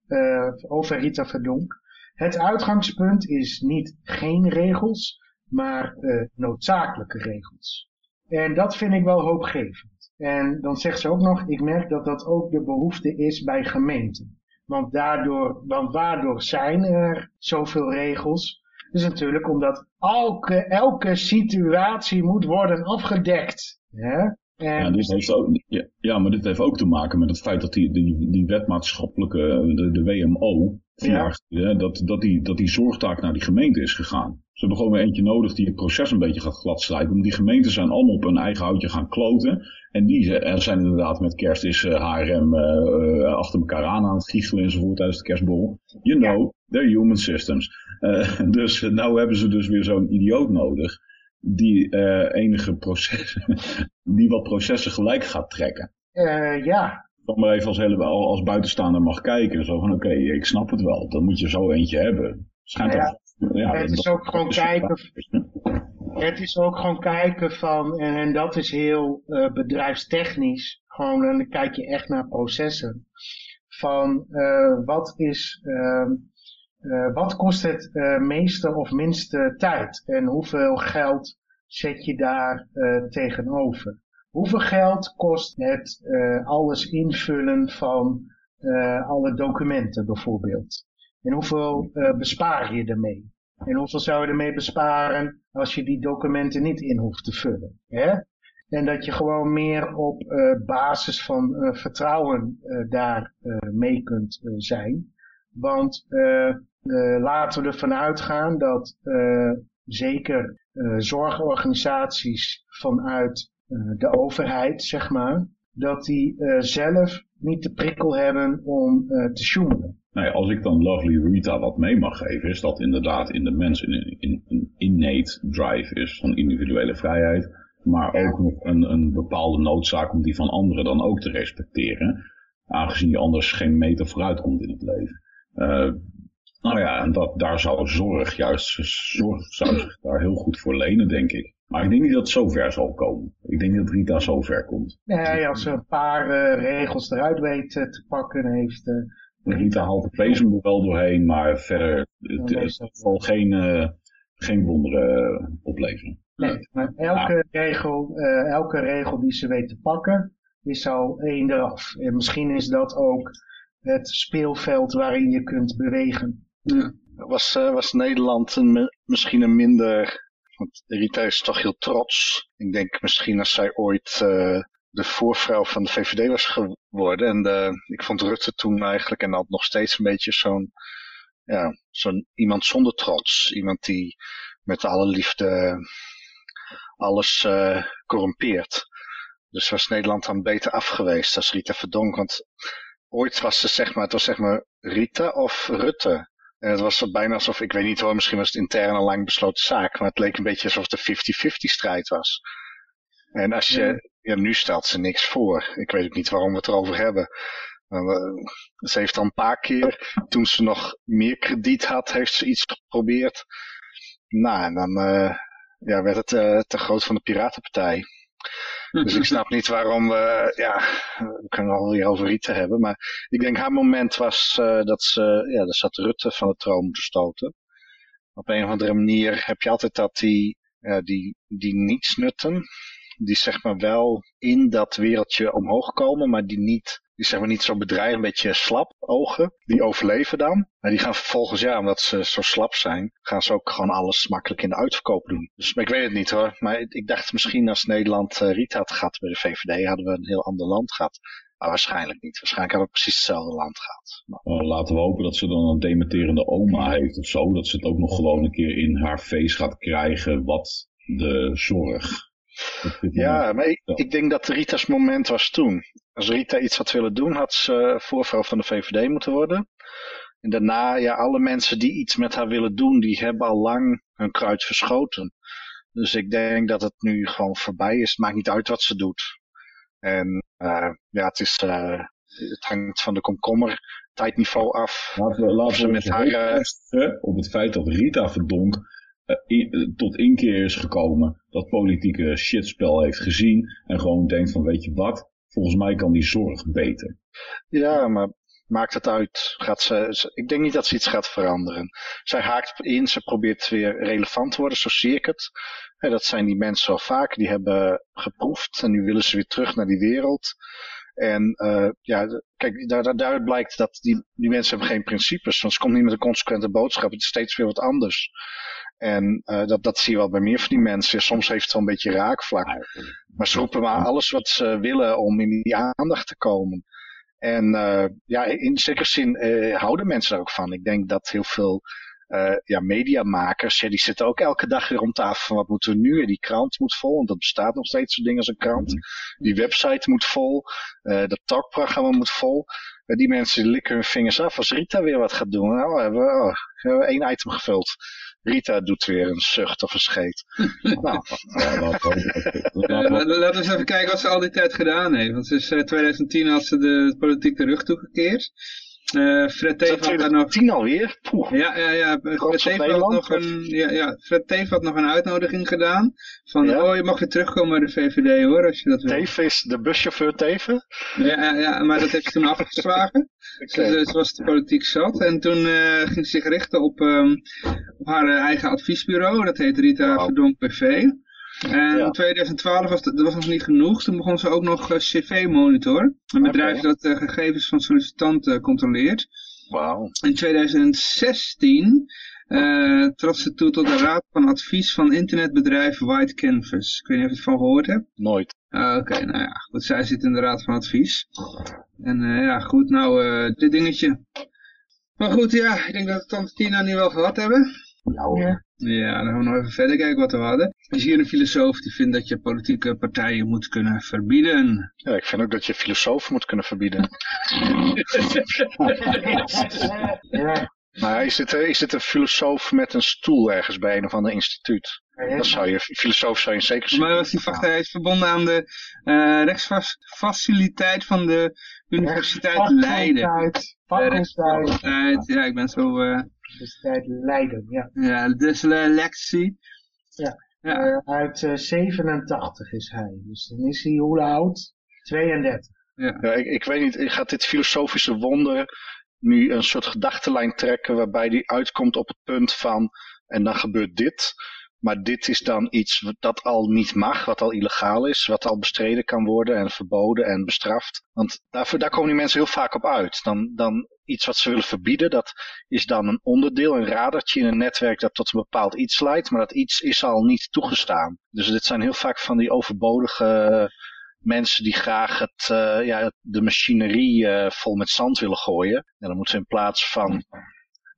over Rita Verdonk. Het uitgangspunt is niet geen regels, maar noodzakelijke regels. En dat vind ik wel hoopgevend. En dan zegt ze ook nog, ik merk dat dat ook de behoefte is bij gemeenten. Want, daardoor, want waardoor zijn er zoveel regels? Dus natuurlijk omdat elke, elke situatie moet worden afgedekt. Ja? Ja, dit heeft ook, ja, ja, maar dit heeft ook te maken met het feit dat die, die, die wetmaatschappelijke, de, de WMO, ja. dat, dat, die, dat die zorgtaak naar die gemeente is gegaan. Ze hebben gewoon weer eentje nodig die het proces een beetje gaat gladslijpen. Want die gemeenten zijn allemaal op hun eigen houtje gaan kloten. En die zijn inderdaad met kerst is HRM uh, uh, achter elkaar aan aan het giechelen enzovoort tijdens de kerstbol. You know, they're human systems. Uh, (laughs) dus nou hebben ze dus weer zo'n idioot nodig die uh, enige processen, (laughs) die wat processen gelijk gaat trekken. Uh, ja. Dan maar even als, hele, als buitenstaander mag kijken. Zo van oké, okay, ik snap het wel. Dan moet je zo eentje hebben. Schijnt ja, ja, het is ook gewoon kijken. Het is ook gewoon kijken van, en, dat is heel uh, bedrijfstechnisch. Gewoon, en dan kijk je echt naar processen. Van wat is uh, wat kost het uh, meeste of minste tijd en hoeveel geld zet je daar uh, tegenover? Hoeveel geld kost het alles invullen van alle documenten bijvoorbeeld? En hoeveel bespaar je ermee? En hoeveel zou je ermee besparen als je die documenten niet in hoeft te vullen? Hè? En dat je gewoon meer op basis van vertrouwen daar mee kunt zijn. Want laten we ervan uitgaan dat uh, zeker uh, zorgorganisaties vanuit de overheid, zeg maar, dat die zelf niet de prikkel hebben om te sjoemelen. Nou ja, als ik dan Lovely Rita wat mee mag geven, is dat inderdaad in de mens een, een, een innate drive is van individuele vrijheid. Maar ook nog een, een bepaalde noodzaak om die van anderen dan ook te respecteren. Aangezien je anders geen meter vooruit komt in het leven. Uh, nou ja, en dat, daar zou zorg juist, zorg zou zich daar heel goed voor lenen, denk ik. Maar ik denk niet dat het zover zal komen. Ik denk niet dat Rita zo ver komt. Nee, als ze een paar uh, regels eruit weet uh, te pakken, heeft... Uh, Rita haalt de er wel doorheen, maar verder, het, het zal geen, geen wonderen opleveren. Nee, maar elke, regel, elke regel die ze weet te pakken, is al één eraf. En misschien is dat ook het speelveld waarin je kunt bewegen. Ja. Was, uh, was Nederland misschien een minder... Want Rita is toch heel trots. Ik denk misschien als zij ooit uh, de voorvrouw van de VVD was geworden. En de, ik vond Rutte toen eigenlijk, en dat nog steeds een beetje zo'n... Ja, zo'n iemand zonder trots. Iemand die met alle liefde alles uh, corrumpeert. Dus was Nederland dan beter af geweest als Rita Verdonk. Want ooit was ze zeg maar, het was zeg maar Rita of Rutte. En het was bijna alsof, ik weet niet hoor, misschien was het intern een lang besloten zaak, maar het leek een beetje alsof het een 50-50 strijd was. En als je, ja. nu stelt ze niks voor. Ik weet ook niet waarom we het erover hebben. Ze heeft al een paar keer, toen ze nog meer krediet had, heeft ze iets geprobeerd. Nou, en dan uh, ja, werd het uh, te groot van de Piratenpartij. Dus ik snap niet waarom we, ja, we kunnen al weer over hebben, maar ik denk haar moment was uh, dat ze, ja, dat zat Rutte van de troon moeten stoten. Op een of andere manier heb je altijd dat die, uh, die, die niets nutten, die zeg maar wel in dat wereldje omhoog komen, maar die niet die zeg maar niet zo bedrijven, een beetje slap ogen, die overleven dan. Maar die gaan vervolgens, ja, omdat ze zo slap zijn, gaan ze ook gewoon alles makkelijk in de uitverkoop doen. Dus ik weet het niet hoor. Maar ik dacht misschien als Nederland uh, Riet had gehad bij de VVD, hadden we een heel ander land gehad. Maar waarschijnlijk niet. Waarschijnlijk hadden we precies hetzelfde land gehad. Maar... laten we hopen dat ze dan een dementerende oma heeft of zo. Dat ze het ook nog gewoon een keer in haar feest gaat krijgen wat de zorg ja, maar ik, ik, denk dat Rita's moment was toen. Als Rita iets had willen doen, had ze voorvrouw van de VVD moeten worden. En daarna, ja, alle mensen die iets met haar willen doen, die hebben al lang hun kruid verschoten. Dus ik denk dat het nu gewoon voorbij is. Het maakt niet uit wat ze doet. En uh, ja, het, is, uh, het hangt van de komkommer tijdniveau af. Laten we, laten we met haar, uh, op het feit dat Rita Verdonk in, tot inkeer is gekomen. Dat politieke shitspel heeft gezien. En gewoon denkt van weet je wat, volgens mij kan die zorg beter. Ja, maar maakt het uit. Gaat ze, ik denk niet dat ze iets gaat veranderen. Zij haakt in, ze probeert weer relevant te worden, zo zie ik het. dat zijn die mensen al vaak, die hebben geproefd en nu willen ze weer terug naar die wereld. En uh, ja, kijk, daar, daaruit blijkt dat die, die mensen hebben geen principes. Want ze komt niet met een consequente boodschap. Het is steeds weer wat anders. En uh, dat, dat zie je wel bij meer van die mensen. Soms heeft het wel een beetje raakvlak. Maar ze roepen maar alles wat ze willen om in die aandacht te komen. En uh, ja, in zekere zin uh, houden mensen daar ook van. Ik denk dat heel veel uh, ja, mediamakers, ja, die zitten ook elke dag weer om tafel van wat moeten we nu? En die krant moet vol, want dat bestaat nog steeds zo'n ding als een krant. Die website moet vol, uh, dat talkprogramma moet vol. Die mensen likken hun vingers af. Als Rita weer wat gaat doen, nou, hebben we, oh, hebben we één item gevuld. Rita doet weer een zucht of een scheet. (laughs) nou, ja, Laten we eens even kijken wat ze al die tijd gedaan heeft. Want sinds 2010 had ze de politiek de rug toegekeerd. Uh, Fred Teven had nog... tien alweer? Poeh. Ja, ja, ja. Fred Teven had, nog een, ja, ja. Fred had nog een uitnodiging gedaan. Van, ja. oh, je mag weer terugkomen bij de VVD hoor, als je dat wil. Teven is de buschauffeur Teven? Ja, ja, ja, maar dat heeft ze toen (laughs) afgeslagen. okay. ze, ze, was de politiek zat. En toen uh, ging ze zich richten op, um, op haar eigen adviesbureau. Dat heet Rita wow. Verdonk PV. En ja. in 2012 was dat, dat was nog niet genoeg. Toen begon ze ook nog uh, CV-monitor. Een bedrijf okay. dat uh, gegevens van sollicitanten controleert. Wow. In 2016 uh, trad ze toe tot de raad van advies van internetbedrijf White Canvas. Ik weet niet of je het van gehoord hebt. Nooit. Oké, okay, nou ja, goed. Zij zit in de raad van advies. En ja, goed, nou, dit dingetje. Maar goed, ja, ik denk dat we Tante Tina nu wel gehad hebben. Ja. Ja. Ja, dan gaan we nog even verder kijken wat we hadden. Er is hier een filosoof die vindt dat je politieke partijen moet kunnen verbieden. Ja, ik vind ook dat je filosofen moet kunnen verbieden. (laughs) ja. Maar is dit, eh, is dit een filosoof met een stoel ergens bij een of ander instituut? Dan zou je, filosoof zou je zeker Volgens mij was die vacht, hij is verbonden aan de eh rechtsfaciliteit van de Universiteit Leiden. Faculteit, De faculteit, rechtsfaculteit, ja, ik ben zo, eh Universiteit Leiden, ja. ja, dyslexie. Ja. Ja, Eh, uit eh, 87 is hij. Dus dan is hij hoe oud? 32. Ja, ik, ik weet niet, gaat dit filosofische wonder nu een soort gedachtenlijn trekken waarbij die uitkomt op het punt van en dan gebeurt dit. Maar dit is dan iets dat al niet mag, wat al illegaal is, wat al bestreden kan worden en verboden en bestraft. Want daarvoor, daar komen die mensen heel vaak op uit. Dan, dan iets wat ze willen verbieden, dat is dan een onderdeel, een radertje in een netwerk dat tot een bepaald iets leidt, maar dat iets is al niet toegestaan. Dus dit zijn heel vaak van die overbodige mensen die graag het, eh, ja, de machinerie eh, vol met zand willen gooien. En dan moeten we in plaats van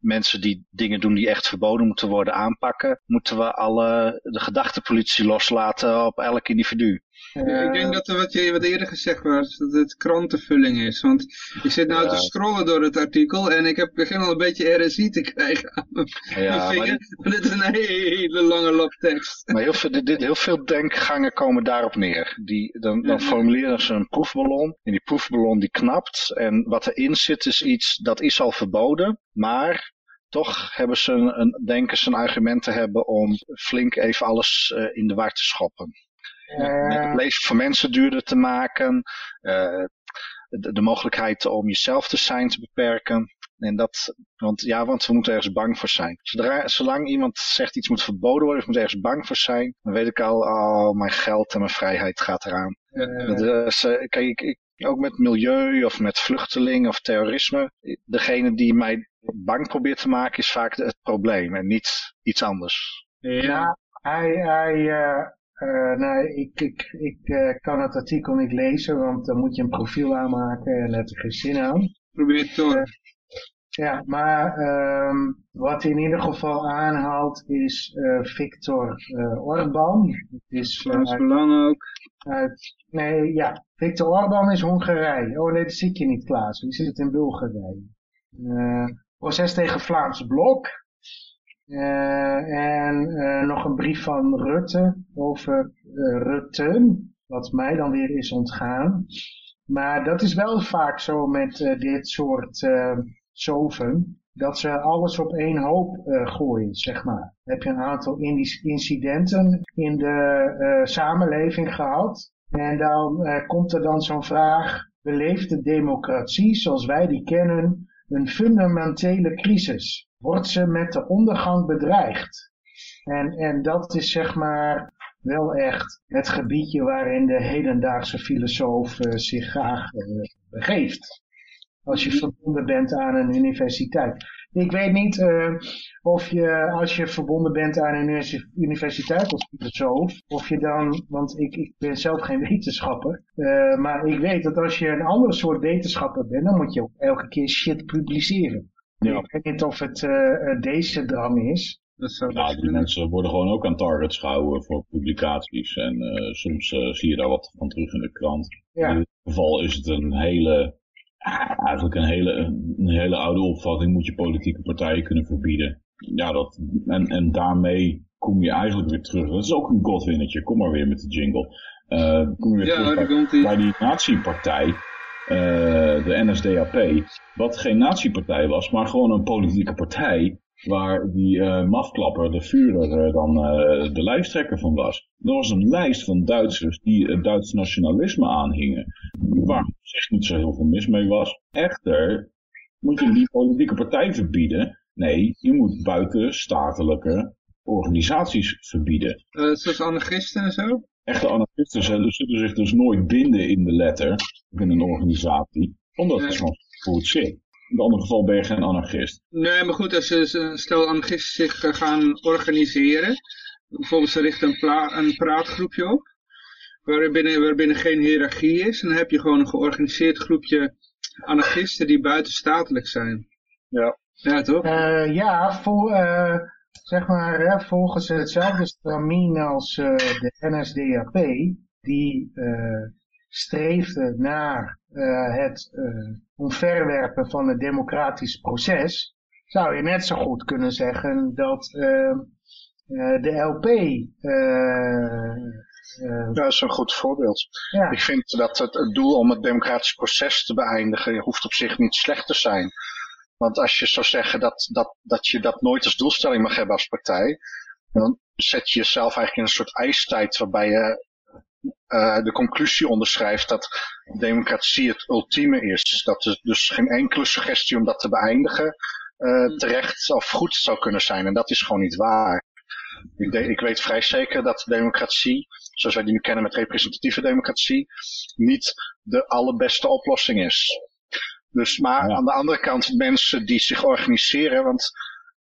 mensen die dingen doen die echt verboden moeten worden aanpakken, moeten we alle, de gedachtepolitie loslaten op elk individu. ik denk dat er wat, je, wat eerder gezegd was, dat het krantenvulling is. Want ik zit nou Ja. te scrollen door het artikel en ik heb begin al een beetje RSI te krijgen aan (laughs) mijn Ja, maar vinger. Want (laughs) dit is een hele lange lap tekst. Maar heel veel, dit, dit- heel veel denkgangen komen daarop neer. Die, dan, dan formuleren ze een proefballon. En die proefballon die knapt. En wat erin zit is iets dat is al verboden. Maar toch hebben ze een, een, denken ze een argument te hebben om flink even alles eh, in de war te schoppen. Het leven voor mensen duurder te maken. eh, de, de mogelijkheid om jezelf te zijn te beperken. En dat, want ja, want we moeten ergens bang voor zijn. Zodra, zolang iemand zegt iets moet verboden worden, of moet ergens bang voor zijn, dan weet ik al, oh, mijn geld en mijn vrijheid gaat eraan. Dat eh, kijk, ik, ik, ook met milieu of met vluchtelingen of terrorisme, degene die mij bang probeert te maken is vaak het probleem en niet iets anders. ja. hij, hij, eh, eh, nee, ik, ik, ik eh, kan het artikel niet lezen, want dan moet je een profiel aanmaken en heb ik geen zin aan. probeer het door. Ja, maar ehm, wat hij in ieder geval aanhaalt is eh, Viktor eh Orbán. Het is uit, Belang ook. uit- nee, ja, Viktor Orbán is Hongarije. Oh nee, dat zie ik je niet, Klaas. Die zit in Bulgarije. Eh, proces tegen Vlaams Blok. En nog een brief van Rutte over Rutte, wat mij dan weer is ontgaan. Maar dat is wel vaak zo met dit soort zoven, dat ze alles op één hoop eh, gooien, zeg maar. Heb je een aantal incidenten in de eh, samenleving gehad. En dan eh, komt er dan zo'n vraag, beleeft de democratie zoals wij die kennen een fundamentele crisis? Wordt ze met de ondergang bedreigd? En, en dat is zeg maar wel echt het gebiedje waarin de hedendaagse filosoof zich graag begeeft. Als je verbonden bent aan een universiteit. Ik weet niet eh, of je, als je verbonden bent aan een universi- universiteit als filosoof, of je dan, want ik, ik ben zelf geen (laughs) wetenschapper, eh, maar ik weet dat als je een andere soort wetenschapper bent, dan moet je ook elke keer shit publiceren. Ja. Ik weet niet of het eh, deze drang is. Dat zou Ja, best die kunnen. mensen worden gewoon ook aan targets gehouden voor publicaties. En soms zie je daar wat van terug in de krant. Ja. In dit geval is het een hele, eigenlijk een hele, een hele oude opvatting. Moet je politieke partijen kunnen verbieden. Ja, dat, en, en daarmee kom je eigenlijk weer terug. Dat is ook een godwinnetje. Kom maar weer met de jingle. Eh, kom je weer Ja, terug bij, komt ie. bij die natiepartij. eh, de NSDAP. Wat geen natiepartij was, maar gewoon een politieke partij waar die eh, mafklapper, de Führer, eh, dan eh, de lijsttrekker van was. Er was een lijst van Duitsers die het Duits nationalisme aanhingen, waar op zich niet zo heel veel mis mee was. Echter, moet je die politieke partij verbieden? Nee, je moet buitenstatelijke organisaties verbieden. Zoals anarchisten en zo? Echte anarchisten zullen zullen zich dus nooit binden in de letter, in een organisatie, omdat het gewoon goed zit. In het andere geval ben je geen anarchist. Nee, maar goed, als ze, stel anarchisten zich eh, gaan organiseren, bijvoorbeeld ze richten een, pla- een praatgroepje op, waarbinnen, waarbinnen geen hiërarchie is, en dan heb je gewoon een georganiseerd groepje anarchisten die buitenstatelijk zijn. Ja. Ja, toch? Eh, ja, voor, eh, zeg maar, hè, volgens hetzelfde stramien als eh, de NSDAP, die eh, streefde naar eh, het eh, omverwerpen van het democratisch proces, zou je net zo goed kunnen zeggen dat eh, eh, de LP Ja, dat is een goed voorbeeld. ja, Ik vind dat het, het doel om het democratisch proces te beëindigen hoeft op zich niet slecht te zijn. Want als je zou zeggen dat, dat, dat je dat nooit als doelstelling mag hebben als partij, dan zet je jezelf eigenlijk in een soort ijstijd waarbij je eh, de conclusie onderschrijft dat democratie het ultieme is. Dat er dus geen enkele suggestie om dat te beëindigen eh, terecht of goed zou kunnen zijn. En dat is gewoon niet waar. Ik, de- ik weet vrij zeker dat democratie, zoals wij die nu kennen met representatieve democratie, niet de allerbeste oplossing is. Dus, maar Ja. aan de andere kant, mensen die zich organiseren, want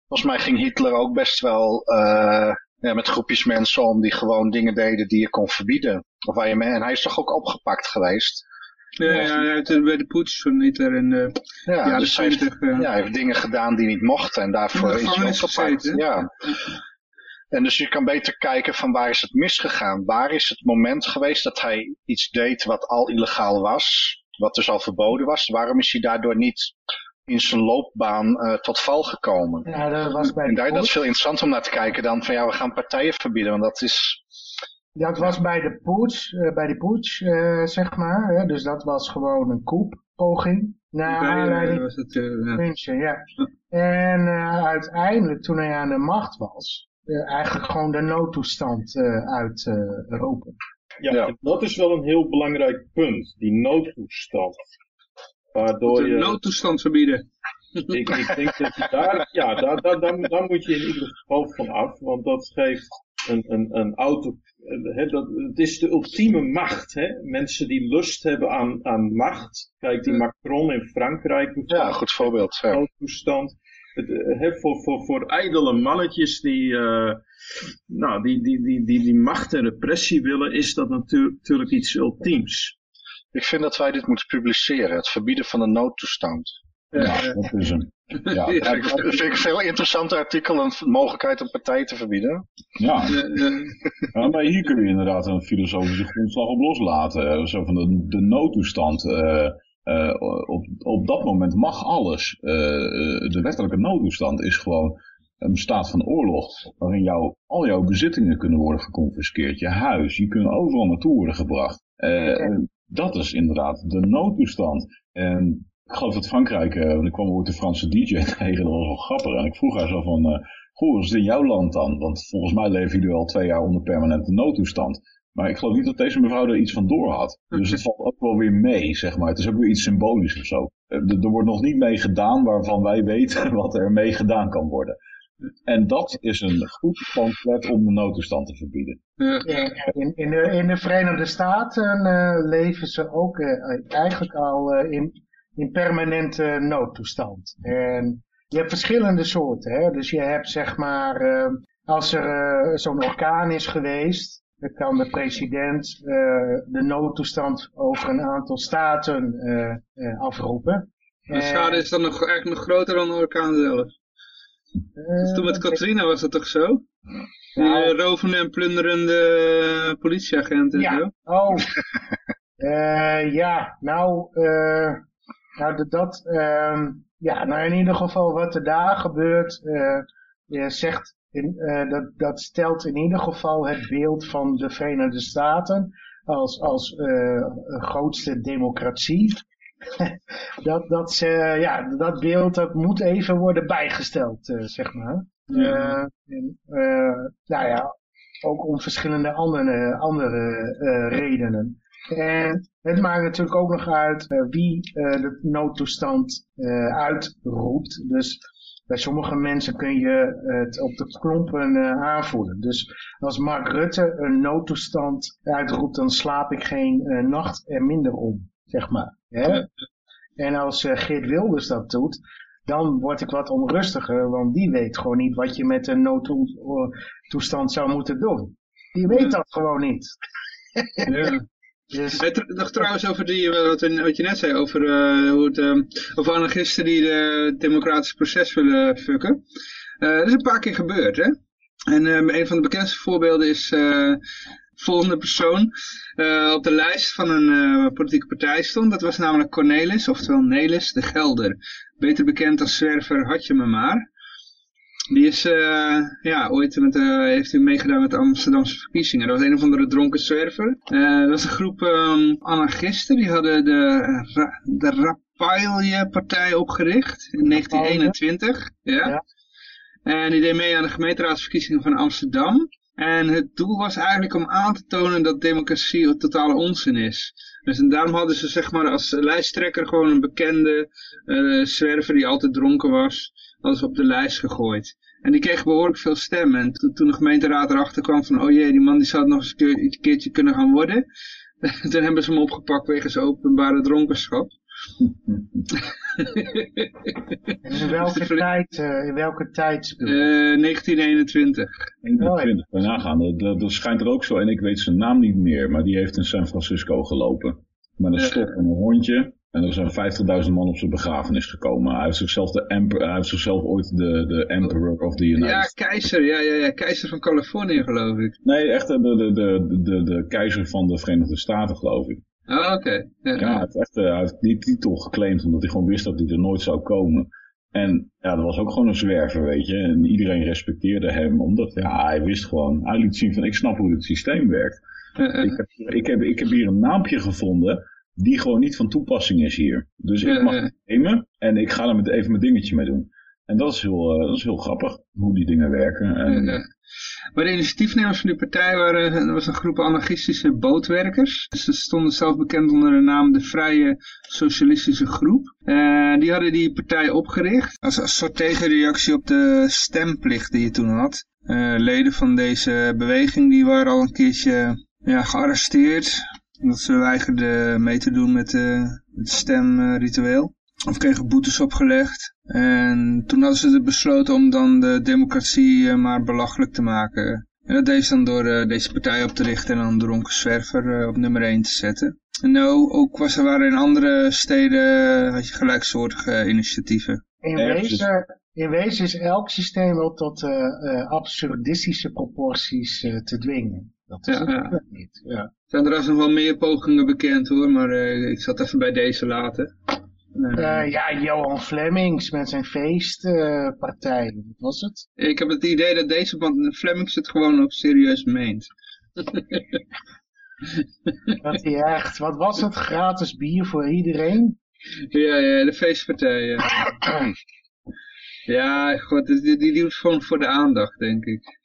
volgens mij ging Hitler ook best wel eh, ja, met groepjes mensen om die gewoon dingen deden die je kon verbieden. Of waar je mee, en hij is toch ook opgepakt geweest. Ja, ja, hij heeft het bij de poets van Hitler en de Ja, jaren dus hij heeft, 20. eh, ja, hij heeft dingen gedaan die niet mochten en daarvoor In is hij opgepakt. gezeten? Ja. En dus je kan beter kijken van waar is het misgegaan? Waar is het moment geweest dat hij iets deed wat al illegaal was? Wat dus al verboden was? Waarom is hij daardoor niet in zijn loopbaan eh, tot val gekomen? ja, dat was bij En daar, dat is veel interessanter om naar te kijken dan van ja, we gaan partijen verbieden. Want dat is, Dat was bij de putsch, eh, bij de putsch, eh, zeg maar. Hè? Dus dat was gewoon een koeppoging. Naar eh, aanleiding was het, eh, ja. München, ja. En eh, uiteindelijk, toen hij aan de macht was, eigenlijk gewoon de noodtoestand eh uitroepen. Ja, dat is wel een heel belangrijk punt, die noodtoestand. Waardoor de je, noodtoestand verbieden. ik, ik denk dat je daar, ja, daar, daar, daar, daar moet je in ieder geval van af, want dat geeft een, een, een auto, eh, dat, het is de ultieme macht, hè. Mensen die lust hebben aan, aan macht, kijk die Macron in Frankrijk ja, goed voorbeeld. Ja. Het, eh, voor, voor, voor ijdele mannetjes die, eh, nou, die, die, die, die, die macht en repressie willen, is dat natuurlijk, natuurlijk iets ultiems. Ik vind dat wij dit moeten publiceren. Het verbieden van de noodtoestand. Ja, dat is hem. (laughs) Ja, vind ik, dat vind ik een veel interessanter artikel dan de mogelijkheid om partijen te verbieden. ja. Eh, eh, Ja, maar hier kun je inderdaad een filosofische grondslag op loslaten. Eh, Zo van de, de noodtoestand. op, op dat moment mag alles. De wettelijke noodtoestand is gewoon een staat van oorlog. Waarin jou, al jouw bezittingen kunnen worden geconfiskeerd. Je huis, je kunt overal naartoe worden gebracht. Dat is inderdaad de noodtoestand. En ik geloof dat Frankrijk, eh, want ik kwam ooit de Franse DJ (laughs) tegen, dat was wel grappig. En ik vroeg haar zo van, eh, goh, hoe is het in jouw land dan? Want volgens mij leven jullie al twee jaar onder permanente noodtoestand. Maar ik geloof niet dat deze mevrouw er iets van door had. Dus het (laughs) valt ook wel weer mee, zeg maar. Het is ook weer iets symbolisch of zo. Eh, Er er wordt nog niet mee gedaan waarvan wij (laughs) weten wat er mee gedaan kan worden. En dat is een goed pamflet om de noodtoestand te verbieden. Ja, In, in, de, in de Verenigde Staten eh, leven ze ook eigenlijk al in, in permanente noodtoestand. En je hebt verschillende soorten. Hè? Dus je hebt zeg maar, eh, als er eh, zo'n orkaan is geweest, dan kan de president eh, de noodtoestand over een aantal staten afroepen. de schade is dan nog, eigenlijk nog groter dan de orkaan zelf. Eh, Toen met Katrina was dat toch zo? Die Nou, rovende en plunderende politieagenten en zo. Ja, oh. (laughs) Ja, nou, nou dat, dat ehm, ja, nou in ieder geval wat er daar gebeurt, eh, je zegt, in, eh, dat, dat stelt in ieder geval het beeld van de Verenigde Staten als, als eh, grootste democratie. (laughs) dat, dat, ze, ja, dat beeld dat moet even worden bijgesteld, zeg maar. Ja. En, nou ja, ook om verschillende andere, andere redenen. En het maakt natuurlijk ook nog uit eh, wie eh, de noodtoestand eh, uitroept. Dus bij sommige mensen kun je het op de klompen eh, aanvoelen. Dus als Mark Rutte een noodtoestand uitroept, dan slaap ik geen eh, nacht er minder om, zeg maar. Hè? En als eh, Geert Wilders dat doet, dan word ik wat onrustiger, want die weet gewoon niet wat je met een noodtoestand zou moeten doen. Die weet dat gewoon niet. Ja. Hey, tr- nog trouwens over die, eh, wat, je net zei, over, eh, hoe het, ehm, over anarchisten die het democratische proces willen fucken. Eh, dat is een paar keer gebeurd, hè. En eh, een van de bekendste voorbeelden is eh, volgende persoon eh, op de lijst van een eh, politieke partij stond. Dat was namelijk Cornelis, oftewel Nelis de Gelder. Beter bekend als zwerver Had je me maar. Die is, eh, ja, ooit met, eh, heeft hij meegedaan met de Amsterdamse verkiezingen. Dat was een of andere dronken zwerver. Eh, dat was een groep ehm, anarchisten. Die hadden de, Ra de Rapalje-partij opgericht in 1921. Ja. Ja. En die deed mee aan de gemeenteraadsverkiezingen van Amsterdam. En het doel was eigenlijk om aan te tonen dat democratie een totale onzin is. Dus en daarom hadden ze zeg maar als lijsttrekker gewoon een bekende eh, zwerver die altijd dronken was, hadden ze op de lijst gegooid. En die kreeg behoorlijk veel stemmen. En to- toen de gemeenteraad erachter kwam van, oh jee, die man die zou het nog eens een keertje kunnen gaan worden. (laughs) toen hebben ze hem opgepakt wegens openbare dronkenschap. En in welke (laughs) tijd, eh, in welke tijd? Eh 1921. 21, kan je nagaan. Dat, dat, schijnt er ook zo, en ik weet zijn naam niet meer, maar die heeft in San Francisco gelopen. Met een Ja. stok en een hondje. En er zijn 50.000 man op zijn begrafenis gekomen. Hij heeft zichzelf, de emper, hij heeft zichzelf ooit de, de Emperor of the United Ja, States. keizer. Ja, ja, ja, keizer van Californië geloof ik. Nee, echt de, de, de, de, de keizer van de Verenigde Staten, geloof ik. Oh, oké. Ja, heeft, echt, eh, hij heeft die titel geclaimd omdat hij gewoon wist dat hij er nooit zou komen. En ja, dat was ook gewoon een zwerver, weet je. En iedereen respecteerde hem, omdat ja, hij wist gewoon, hij liet zien van ik snap hoe het systeem werkt. Ik heb, hier- ik, heb, ik heb hier een naampje gevonden die gewoon niet van toepassing is hier. Dus ik mag het nemen en ik ga er met even mijn dingetje mee doen. En dat is heel, eh, dat is heel grappig, hoe die dingen werken. En. Maar de initiatiefnemers van die partij waren, was een groep anarchistische bootwerkers. Ze stonden zelf bekend onder de naam de Vrije Socialistische Groep. En die hadden die partij opgericht als, als soort tegenreactie op de stemplicht die je toen had. Eh, leden van deze beweging die waren al een keertje ja, gearresteerd. Omdat ze weigerden mee te doen met, het stemritueel. Of kregen boetes opgelegd. En toen hadden ze besloten om dan de democratie eh, maar belachelijk te maken. En dat deed ze dan door eh, deze partij op te richten en dan dronken zwerver eh, op nummer 1 te zetten. En nou, ook was er waren in andere steden, had je gelijksoortige initiatieven. In wezen, in wezen is elk systeem wel tot eh, eh, absurdistische proporties te dwingen. Dat is Ja, het ja. wel niet. Ja. Er zijn trouwens nog wel meer pogingen bekend hoor, maar eh, ik zat even bij deze laten. Eh, Eh, ja, Johan Flemings met zijn feestpartij. Wat was het? Ik heb het idee dat deze band, Flemings het gewoon ook serieus meent. (laughs) Dat hij echt, wat was het? Gratis bier voor iedereen? Ja, ja, de feestpartij. Ja, ja god, die, die, doet gewoon voor de aandacht, denk ik.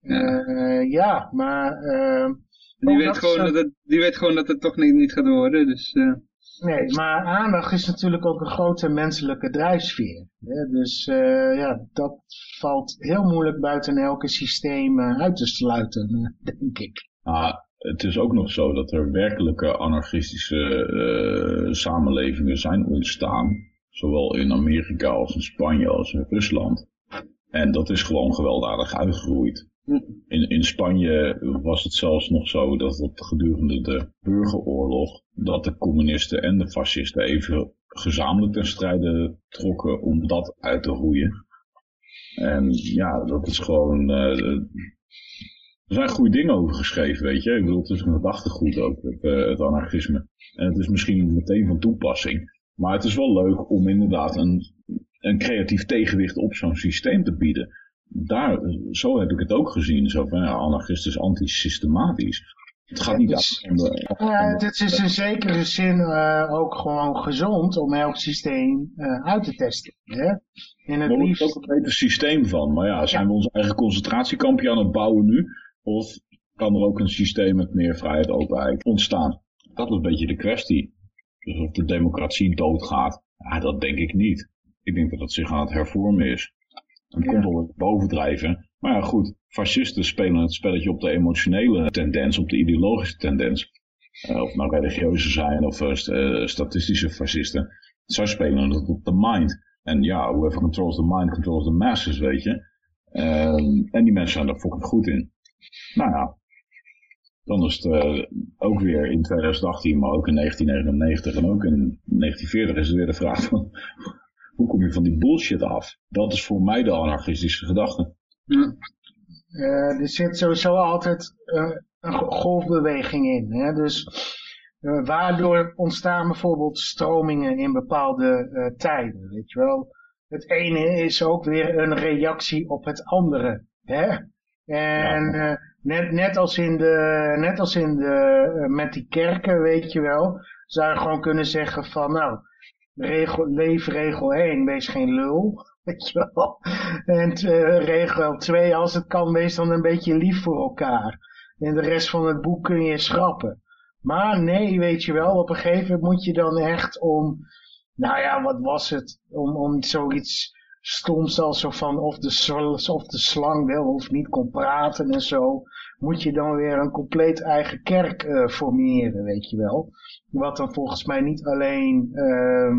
Ja. Eh, ja, maar... eh, Die, oh, weet gewoon dat het, die weet gewoon dat het toch niet, niet gaat worden. Dus, eh, Nee, maar aandacht is natuurlijk ook een grote menselijke drijfsfeer. Hè? Dus eh, ja, dat valt heel moeilijk buiten elke systeem eh, uit te sluiten, eh, (laughs) denk ik. Ah, het is ook nog zo dat er werkelijke anarchistische samenlevingen zijn ontstaan. Zowel in Amerika als in Spanje als in Rusland. En dat is gewoon gewelddadig uitgegroeid. In, in Spanje was het zelfs nog zo dat het gedurende de burgeroorlog, dat de communisten en de fascisten even gezamenlijk ten strijde trokken om dat uit te roeien. En ja, dat is gewoon, eh, er zijn goede dingen over geschreven, weet je. Ik bedoel, het is een gedachtegoed ook, het, eh, het anarchisme. En het is misschien meteen van toepassing. Maar het is wel leuk om inderdaad een, een creatief tegenwicht op zo'n systeem te bieden. Daar, zo heb ik het ook gezien. Zo van, ja, anarchist is antisystematisch. Het gaat niet dus- om de... Het is in zekere zin eh, ook gewoon gezond om elk systeem eh, uit te testen. Hè? En het Er liefst... ook een beter systeem van. Maar ja, zijn we ons eigen concentratiekampje aan het bouwen nu? Of kan er ook een systeem met meer vrijheid, openheid ontstaan? Dat is een beetje de kwestie. Dus of de democratie doodgaat, ja, dat denk ik niet. Ik denk dat het zich aan het hervormen is. Het Ja. komt wel wat bovendrijven. Maar ja, goed, fascisten spelen het spelletje op de emotionele tendens, op de ideologische tendens. Eh, of nou religieuze zijn of eh, eh, statistische fascisten. Zij spelen het op de mind. En ja, whoever controls the mind controls the masses, weet je. Ehm, en die mensen zijn er fucking goed in. Nou ja, dan is het ook weer in 2018, maar ook in 1999 en ook in 1940 is het weer de vraag van... Hoe kom je van die bullshit af? Dat is voor mij de anarchistische gedachte. Ja. Eh, er zit sowieso altijd een go- golfbeweging in. Hè? Dus eh, waardoor ontstaan bijvoorbeeld stromingen in bepaalde eh, tijden, weet je wel. Het ene is ook weer een reactie op het andere. Hè? En net, net als in de, net als in de, met die kerken, weet je wel, zou je gewoon kunnen zeggen van, nou, regel, leefregel 1, wees geen lul. (laughs) Weet je wel. En eh, regel 2, als het kan, wees dan een beetje lief voor elkaar. En de rest van het boek kun je schrappen. Maar nee, weet je wel, op een gegeven moment moet je dan echt om, nou ja, wat was het? Om, om zoiets stoms als zo van of de, of de slang wel of niet kon praten en zo. Moet je dan weer een compleet eigen kerk eh, formeren, weet je wel. Wat dan volgens mij niet alleen, ehm,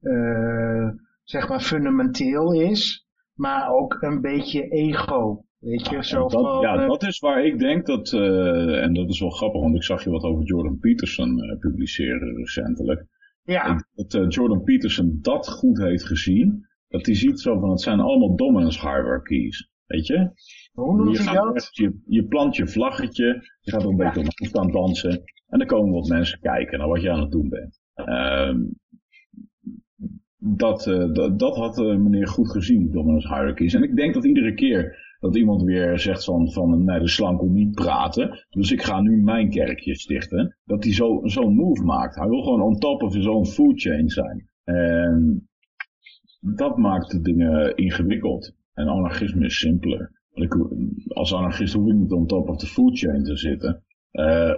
eh, zeg maar, fundamenteel is, maar ook een beetje ego. Weet je, zo dat, van, ja, eh, dat is waar ik denk dat, en dat is wel grappig, want ik zag je wat over Jordan Peterson publiceren recentelijk. ja, dat Jordan Peterson dat goed heeft gezien. Dat hij ziet zo van, het zijn allemaal dominance hierarchies. Weet je? Hoe noemt je, hij dat? je, je plant je vlaggetje, je gaat er een Ja. beetje omhoog staan dansen. En dan komen wat mensen kijken naar wat je aan het doen bent. Ehm, dat, eh, dat, dat had eh, meneer goed gezien, dominance hierarchies. En ik denk dat iedere keer dat iemand weer zegt van, van nee, de slang kon niet praten, dus ik ga nu mijn kerkje stichten, dat hij zo- zo'n move maakt. Hij wil gewoon on top of own food chain zijn. En dat maakt de dingen ingewikkeld. En anarchisme is simpeler. Ik, als anarchist hoef ik niet on top of the food chain te zitten. Eh,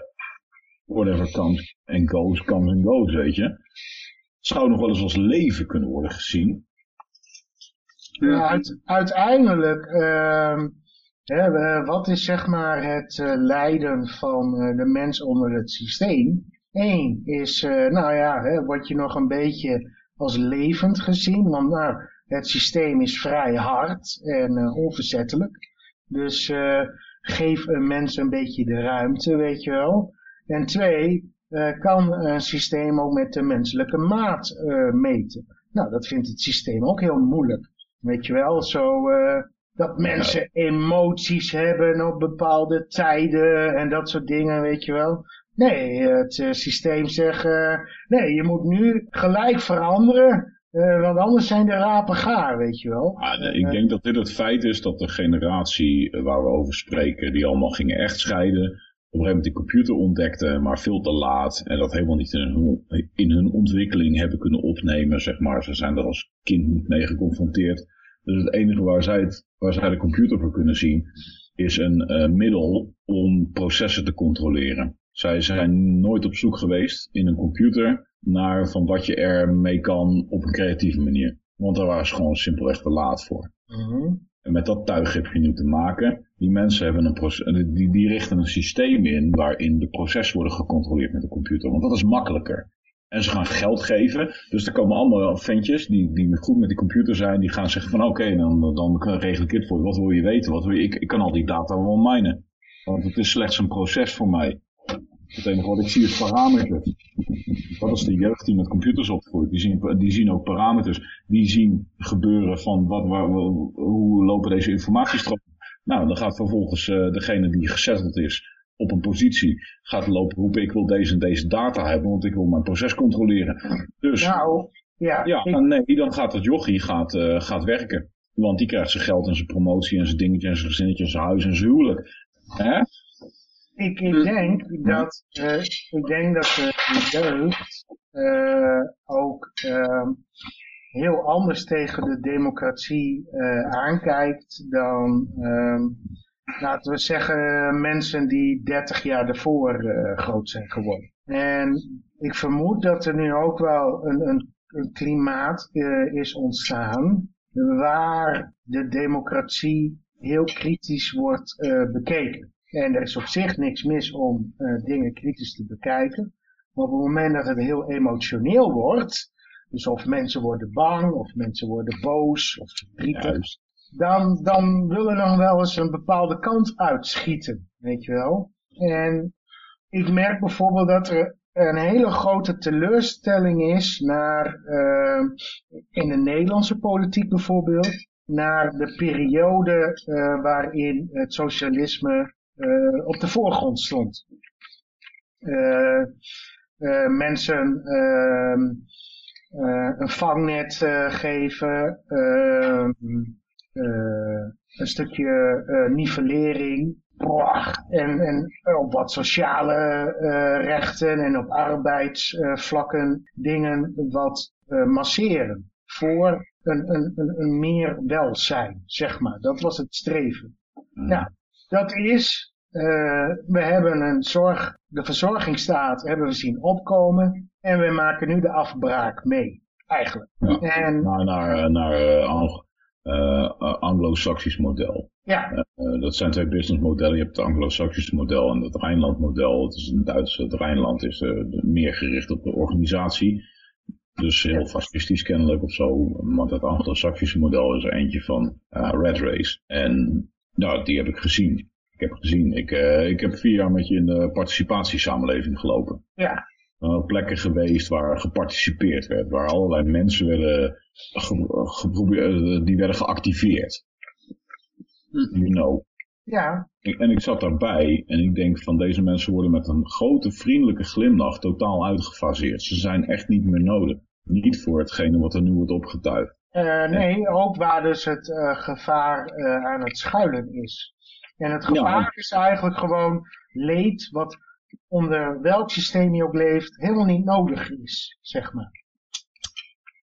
whatever comes and goes, comes and goes, weet je. Het zou nog wel eens als leven kunnen worden gezien. Ja, uit- uiteindelijk, ehm, hè, wat is zeg maar het eh, lijden van eh, de mens onder het systeem? Eén is, eh, nou ja, hè, word je nog een beetje als levend gezien, want nou, het systeem is vrij hard en eh, onverzettelijk. Dus eh, geef een mens een beetje de ruimte, weet je wel. En twee, eh, kan een systeem ook met de menselijke maat eh, meten. Nou, dat vindt het systeem ook heel moeilijk. Weet je wel, zo dat mensen emoties hebben op bepaalde tijden en dat soort dingen, weet je wel. Nee, het systeem zegt, nee, je moet nu gelijk veranderen, eh, want anders zijn de rapen gaar, weet je wel. Ah, de- ik denk dat dit het feit is dat de generatie eh, waar we over spreken, die allemaal gingen echtscheiden, op een gegeven moment die computer ontdekte, maar veel te laat. En dat helemaal niet in hun, in hun ontwikkeling hebben kunnen opnemen, zeg maar. Ze zijn er als kind niet mee geconfronteerd. Dus het enige waar zij, het, waar zij de computer voor kunnen zien, is een eh, middel om processen te controleren. Zij zijn nooit op zoek geweest in een computer naar van wat je ermee kan op een creatieve manier. Want daar waren ze gewoon simpelweg te laat voor. Mhm. En met dat tuig heb je nu te maken. Die mensen hebben een proces, die, die richten een systeem in waarin de processen worden gecontroleerd met de computer. Want dat is makkelijker. En ze gaan geld geven. Dus er komen allemaal ventjes die, die goed met die computer zijn. Die gaan zeggen van oké, dan, dan regel ik dit voor je. Wat wil je weten? Wat wil je? Ik, ik kan al die data wel minen. Want het is slechts een proces voor mij. Het enige wat ik zie is parameters. Dat is de jeugd die met computers opgroeit. Die zien, die zien ook parameters. Die zien gebeuren van wat, waar, hoe lopen deze informatiestromen. Nou, dan gaat vervolgens uh, degene die gezetteld is op een positie, gaat lopen roepen ik wil deze en deze data hebben, want ik wil mijn proces controleren. Dus Nou, ja, ja ik- nee, dan gaat dat jochie gaat, uh, gaat werken. Want die krijgt zijn geld en zijn promotie en zijn dingetje en zijn gezinnetje en zijn huis en zijn huwelijk. Hè? Ik, ik denk dat, uh, ik denk dat de, jeugd uh, ook uh, heel anders tegen de democratie uh, aankijkt dan, laten we zeggen, mensen die 30 jaar ervoor uh, groot zijn geworden. En ik vermoed dat er nu ook wel een, een, een klimaat is ontstaan waar de democratie heel kritisch wordt bekeken. En er is op zich niks mis om uh, dingen kritisch te bekijken. Maar op het moment dat het heel emotioneel wordt, dus of mensen worden bang, of mensen worden boos, of verdrietig, dan, dan wil er nog wel eens een bepaalde kant uitschieten, weet je wel. En ik merk bijvoorbeeld dat er een hele grote teleurstelling is naar, eh, in de Nederlandse politiek bijvoorbeeld, naar de periode eh, waarin het socialisme eh, op de voorgrond stond. Eh, eh, mensen ehm, eh, een vangnet geven, ehm, eh, een stukje nivellering, en, en op wat sociale rechten en op arbeidsvlakken dingen wat masseren voor een, een, een, een meer welzijn, zeg maar. Dat was het streven. Nou, dat is, we hebben een zorg, de verzorgingsstaat hebben we zien opkomen en we maken nu de afbraak mee, eigenlijk. Ja. En Naar, naar, naar eh, Ang- eh, Anglo-Saxisch model. ja, Eh, dat zijn twee businessmodellen. Je hebt het Anglo-Saxische model en het Rijnland-model. Het is een Duitse, het Rijnland is eh, meer gericht op de organisatie. Dus heel fascistisch kennelijk of zo. Maar het Anglo-Saxische model is er eentje van eh, Red Race. En nou, die heb ik gezien. Ik heb gezien. Ik, eh, ik heb vier jaar met je in de participatiesamenleving gelopen. ja, Uh, plekken geweest waar geparticipeerd werd, waar allerlei mensen werden ge- geprobeerd, eh, die werden geactiveerd. You know. ja, Ik- En ik zat daarbij en ik denk van deze mensen worden met een grote vriendelijke glimlach totaal uitgefaseerd. Ze zijn echt niet meer nodig. Niet voor hetgene wat er nu wordt opgetuigd. Eh, nee, ook waar dus het gevaar aan het schuilen is. En het gevaar Ja. is eigenlijk gewoon leed wat onder welk systeem je ook leeft helemaal niet nodig is, zeg maar.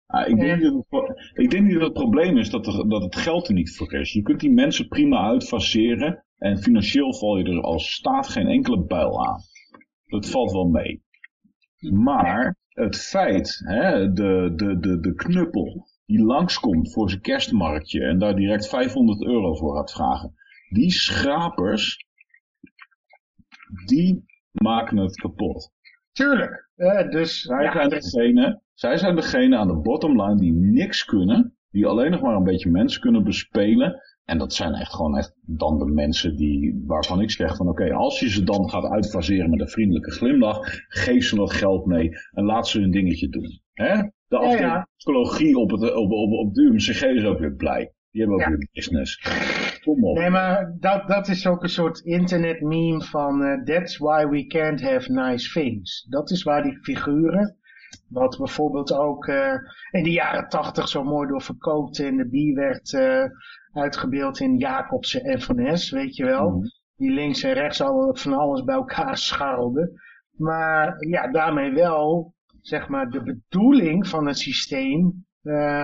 Ah, ik, denk niet dat het, ik denk niet dat het probleem is dat, er, dat het geld er niet voor is. Je kunt die mensen prima uitfaseren en financieel val je er als staat geen enkele buil aan. Dat valt wel mee. Maar het feit, hè, de, de, de, de knuppel die langskomt voor zijn kerstmarktje en daar direct 500 euro voor gaat vragen. Die schrapers, die maken het kapot. Tuurlijk. dus Zij, ja, zijn degene, zij zijn degene aan de bottom line die niks kunnen. Die alleen nog maar een beetje mensen kunnen bespelen. En dat zijn echt gewoon echt dan de mensen die, waarvan ik zeg van oké, als je ze dan gaat uitfaseren met een vriendelijke glimlach, geef ze wat geld mee en laat ze hun dingetje doen. Hè? De ja. psychologie op, het, op, op, op de UMCG is ook weer blij. Die hebben ook Ja. weer business. Kom op. Nee, maar dat, dat is ook een soort internet meme van eh, that's why we can't have nice things. Dat is waar die figuren, wat bijvoorbeeld ook eh, in de jaren tachtig zo mooi door verkoopt en de bier werd eh, uitgebeeld in Jacobsen FNS, weet je wel. Mhm. Die links en rechts al van alles bij elkaar scharrelden. Maar ja, daarmee wel, zeg maar, de bedoeling van het systeem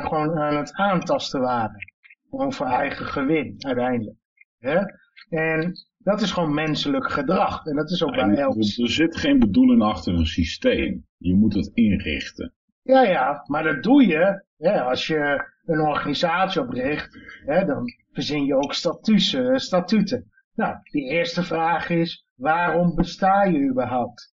gewoon aan het aantasten waren. Gewoon voor eigen gewin, uiteindelijk. Hè? En dat is gewoon menselijk gedrag. En dat is ook bij elk... er, zit geen bedoeling achter een systeem. Je moet het inrichten. Ja, ja, maar dat doe je hè, als je een organisatie opricht. Hè, dan verzin je ook statussen, statuten. Nou, die eerste vraag is, waarom besta je überhaupt?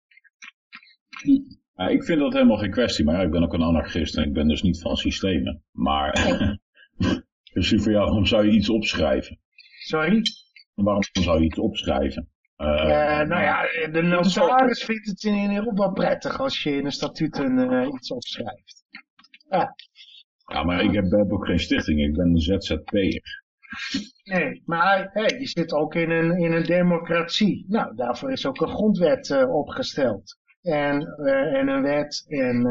Ja, ik vind dat helemaal geen kwestie, maar ja, ik ben ook een anarchist en ik ben dus niet van systemen. Maar, (laughs) dus voor jou, waarom zou je iets opschrijven? Sorry? Waarom zou je iets opschrijven? Eh, Eh, nou ja, de notaris vindt het in wel prettig als je in een statuten eh, iets opschrijft. Ja, maar ik heb, heb ook geen stichting, ik ben een ZZP'er. Nee, maar hey, je zit ook in een, in een democratie. Nou, daarvoor is ook een grondwet opgesteld. En, en een wet en,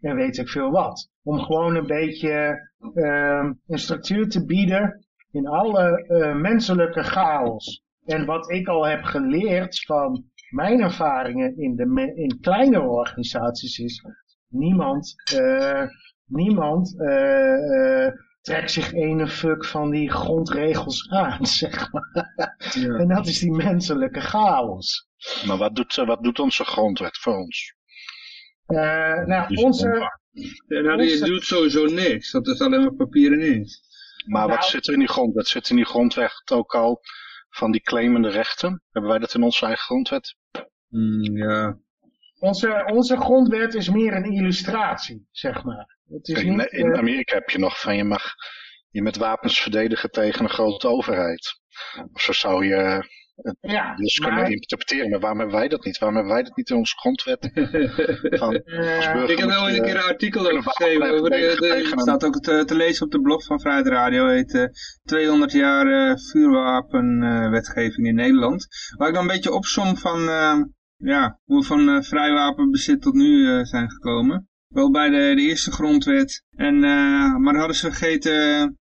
en weet ik veel wat. Om gewoon een beetje ehm, een structuur te bieden in alle eh, menselijke chaos. En wat ik al heb geleerd van mijn ervaringen in, de, in kleinere organisaties is, niemand, eh, niemand eh, trekt zich ene fuck van die grondregels aan, (laughs) zeg maar. En dat is die menselijke chaos. Maar wat doet, wat doet onze grondwet voor ons? Nou, onze, Ja, nou, die doet sowieso niks. Dat is alleen maar papieren inkt. Maar Nou- wat zit er in die grondwet? Zit in die grondwet ook al van die claimende rechten? Hebben wij dat in onze eigen grondwet? Hmm, ja. onze, onze grondwet is meer een illustratie, zeg maar. Het is In, niet, in eh, Amerika heb je nog van je mag je met wapens verdedigen tegen een grote overheid. Of zo zou je Ja, (laughs) Dus kunnen we interpreteren, maar waarom hebben wij dat niet? Waarom hebben wij dat niet in onze grondwet? (laughs) Van, eh, Ik heb wel eens een keer een artikel over geschreven. Over de, staat ook te, te lezen op de blog van Vrijheid Radio. heet eh, 200 jaar eh, vuurwapenwetgeving in Nederland. Waar ik dan een beetje opsom van eh, ja, hoe we van eh, vrijwapenbezit tot nu eh, zijn gekomen. Wel bij de, de eerste grondwet. En, eh, maar hadden ze vergeten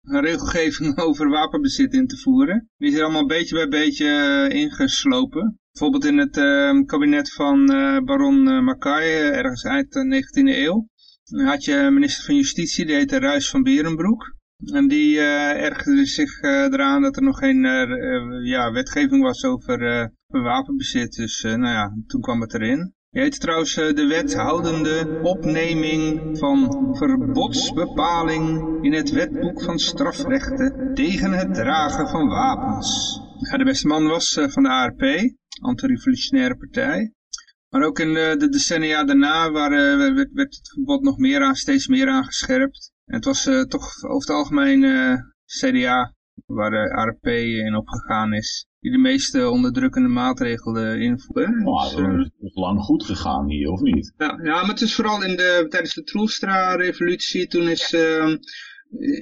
een regelgeving (laughs) over wapenbezit in te voeren. Die is er allemaal beetje bij beetje eh, ingeslopen. Bijvoorbeeld in het eh, kabinet van eh, baron Mackay, ergens eind de 19e eeuw. Dan had je minister van Justitie, die heette Ruis van Berenbroek. En die eh ergerde zich eraan dat er nog geen ja, wetgeving was over wapenbezit. Dus nou ja, toen kwam het erin. Die heette trouwens eh, de wet houdende opneming van verbodsbepaling in het wetboek van strafrechten tegen het dragen van wapens. De beste man was eh, van de ARP, anti-revolutionaire partij. Maar ook in de, de decennia daarna werd, het verbod nog meer aan, steeds meer aangescherpt. En het was eh, toch over het algemeen eh, CDA, waar de ARP in opgegaan is, die de meeste onderdrukkende maatregelen invoerde. Maar Dus, het eh, is het lang goed gegaan hier, of niet? ja, ja, maar het is vooral in de, tijdens de Troelstra-revolutie, toen is, ehm,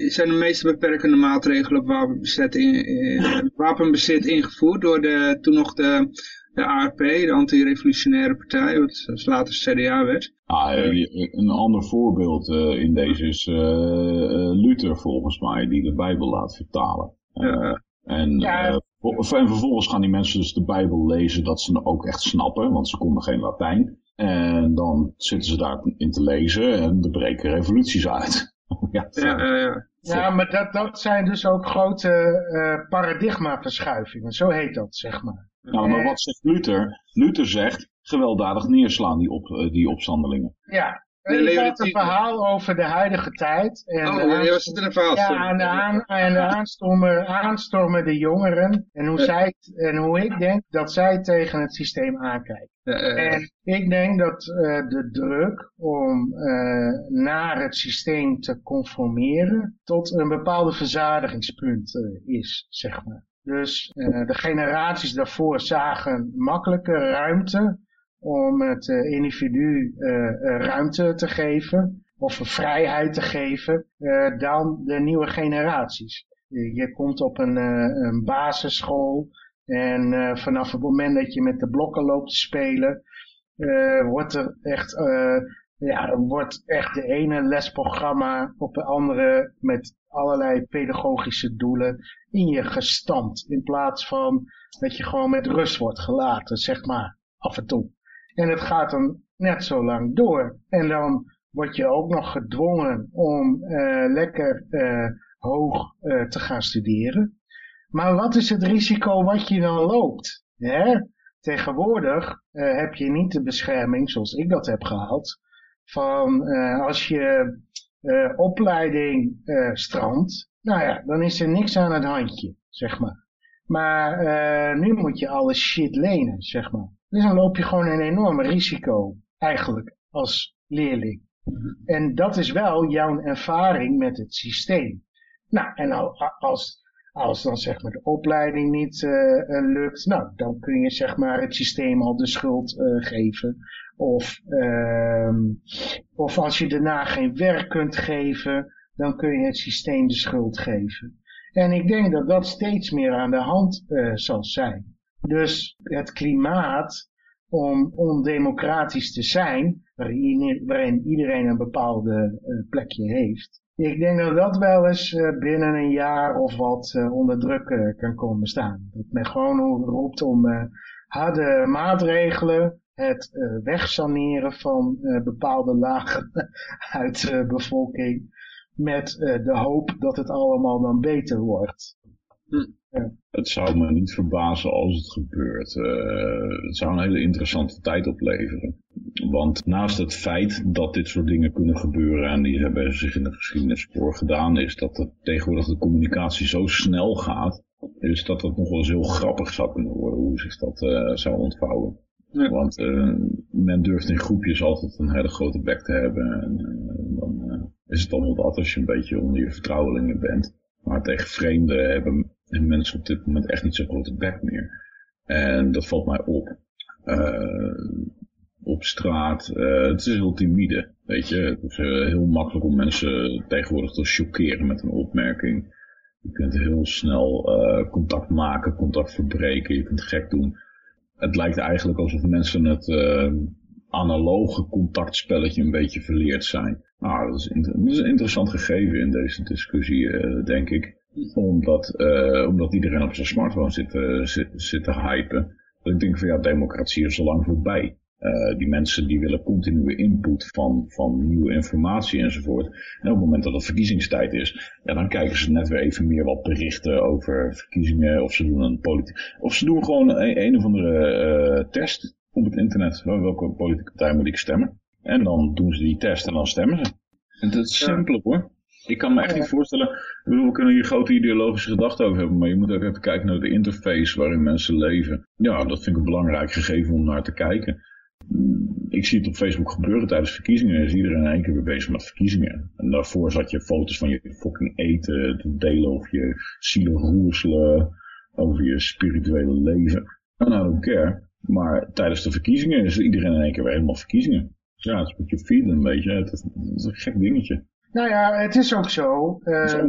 zijn de meeste beperkende maatregelen op wapenbezit, in, eh, wapenbezit ingevoerd door de, toen nog de, de ARP, de anti-revolutionaire partij, wat later CDA werd. Ah, eh, een ander voorbeeld eh, in deze is Luther volgens mij, die de Bijbel laat vertalen. Eh, Ja. en, Ja. En vervolgens gaan die mensen dus de Bijbel lezen dat ze hem ook echt snappen, want ze konden geen Latijn. En dan zitten ze daarin te lezen en er breken revoluties uit. (laughs) ja, Ja, ja, ja. ja, maar dat, dat zijn dus ook grote eh paradigmaverschuivingen. Zo heet dat, zeg maar. Nou, maar wat zegt Luther? Luther zegt gewelddadig neerslaan die, op, eh, die opstandelingen. Ja, De ik had een verhaal over de huidige tijd. En Oh, ja, was het een verhaal. Ja, en de, aan, en de aanstormen, aanstormende jongeren. En hoe, zij, en hoe ik denk dat zij tegen het systeem aankijken. En ik denk dat eh, de druk om eh, naar het systeem te conformeren tot een bepaalde verzadigingspunt eh, is, zeg maar. Dus de generaties daarvoor zagen makkelijke ruimte om het eh, individu eh, eh, ruimte te geven of vrijheid te geven dan de nieuwe generaties. Je, komt op een, een basisschool en vanaf het moment dat je met de blokken loopt te spelen, wordt er echt, ja, wordt echt de ene lesprogramma op de andere met allerlei pedagogische doelen in je gestampt. In plaats van dat je gewoon met rust wordt gelaten, zeg maar, af en toe. En het gaat dan net zo lang door. En dan word je ook nog gedwongen om eh, lekker eh, hoog eh, te gaan studeren. Maar wat is het risico wat je dan loopt? Hè? Tegenwoordig heb je niet de bescherming, zoals ik dat heb gehad, van als je opleiding strandt, nou ja, dan is er niks aan het handje, zeg maar. Maar nu moet je alle shit lenen, zeg maar. Dus dan loop je gewoon een enorm risico, eigenlijk, als leerling. En dat is wel jouw ervaring met het systeem. Nou, en al- als, als dan zeg maar de opleiding niet eh, eh, lukt, nou, dan kun je zeg maar het systeem al de schuld eh, geven. Of, ehm, of als je daarna geen werk kunt geven, dan kun je het systeem de schuld geven. En ik denk dat dat steeds meer aan de hand zal zijn. Dus het klimaat om ondemocratisch te zijn, waarin, iedereen een bepaalde eh, plekje heeft. Ik denk dat dat wel eens eh, binnen een jaar of wat eh, onder druk kan komen staan. Dat men gewoon roept om harde maatregelen, het wegsaneren van bepaalde lagen (laughs) uit de bevolking, met de hoop dat het allemaal dan beter wordt. Het zou me niet verbazen als het gebeurt. Eh, het zou een hele interessante tijd opleveren. Want naast het feit dat dit soort dingen kunnen gebeuren, en die hebben zich in de geschiedenis voor gedaan, is dat er tegenwoordig de communicatie zo snel gaat, is dat het nog wel eens heel grappig zou kunnen worden hoe zich dat eh, zou ontvouwen. Ja. Want eh, men durft in groepjes altijd een hele grote bek te hebben. En dan is het allemaal wat als je een beetje onder je vertrouwelingen bent. Maar tegen vreemden hebben mensen op dit moment echt niet zo'n grote bek meer. En dat valt mij op. Uh, op straat, uh, het is heel timide, weet je. Het is uh, heel makkelijk om mensen tegenwoordig te chockeren met een opmerking. Je kunt heel snel contact maken, contact verbreken, je kunt gek doen. Het lijkt eigenlijk alsof mensen het analoge contactspelletje een beetje verleerd zijn. Nou, dat is, dat is een interessant gegeven in deze discussie, denk ik omdat, uh, omdat iedereen op zijn smartphone zit, uh, zit, zit, te hypen. Dat ik denk van ja, democratie is al lang voorbij. Uh, die mensen die willen continue input van, van nieuwe informatie enzovoort. En op het moment dat het verkiezingstijd is, ja, dan kijken ze net weer even meer wat berichten over verkiezingen. Of ze doen een politiek. Of ze doen gewoon een, een of andere test op het internet. Welke politieke partij moet ik stemmen? En dan doen ze die test en dan stemmen ze. En dat is simpel hoor. Ik kan me echt niet voorstellen, ik bedoel, we kunnen hier grote ideologische gedachten over hebben, maar je moet ook even kijken naar de interface waarin mensen leven. Ja, dat vind ik een belangrijk gegeven om naar te kijken. Ik zie het op Facebook gebeuren tijdens verkiezingen. Is iedereen in één keer weer bezig met verkiezingen. En daarvoor zat je foto's van je fucking eten te delen of je zielig roerselen over je spirituele leven. En I don't care. Maar tijdens de verkiezingen is iedereen in één keer weer helemaal verkiezingen. Ja, het is je feeden een beetje. Het is, het is een gek dingetje. Nou ja, het is ook zo. Uh,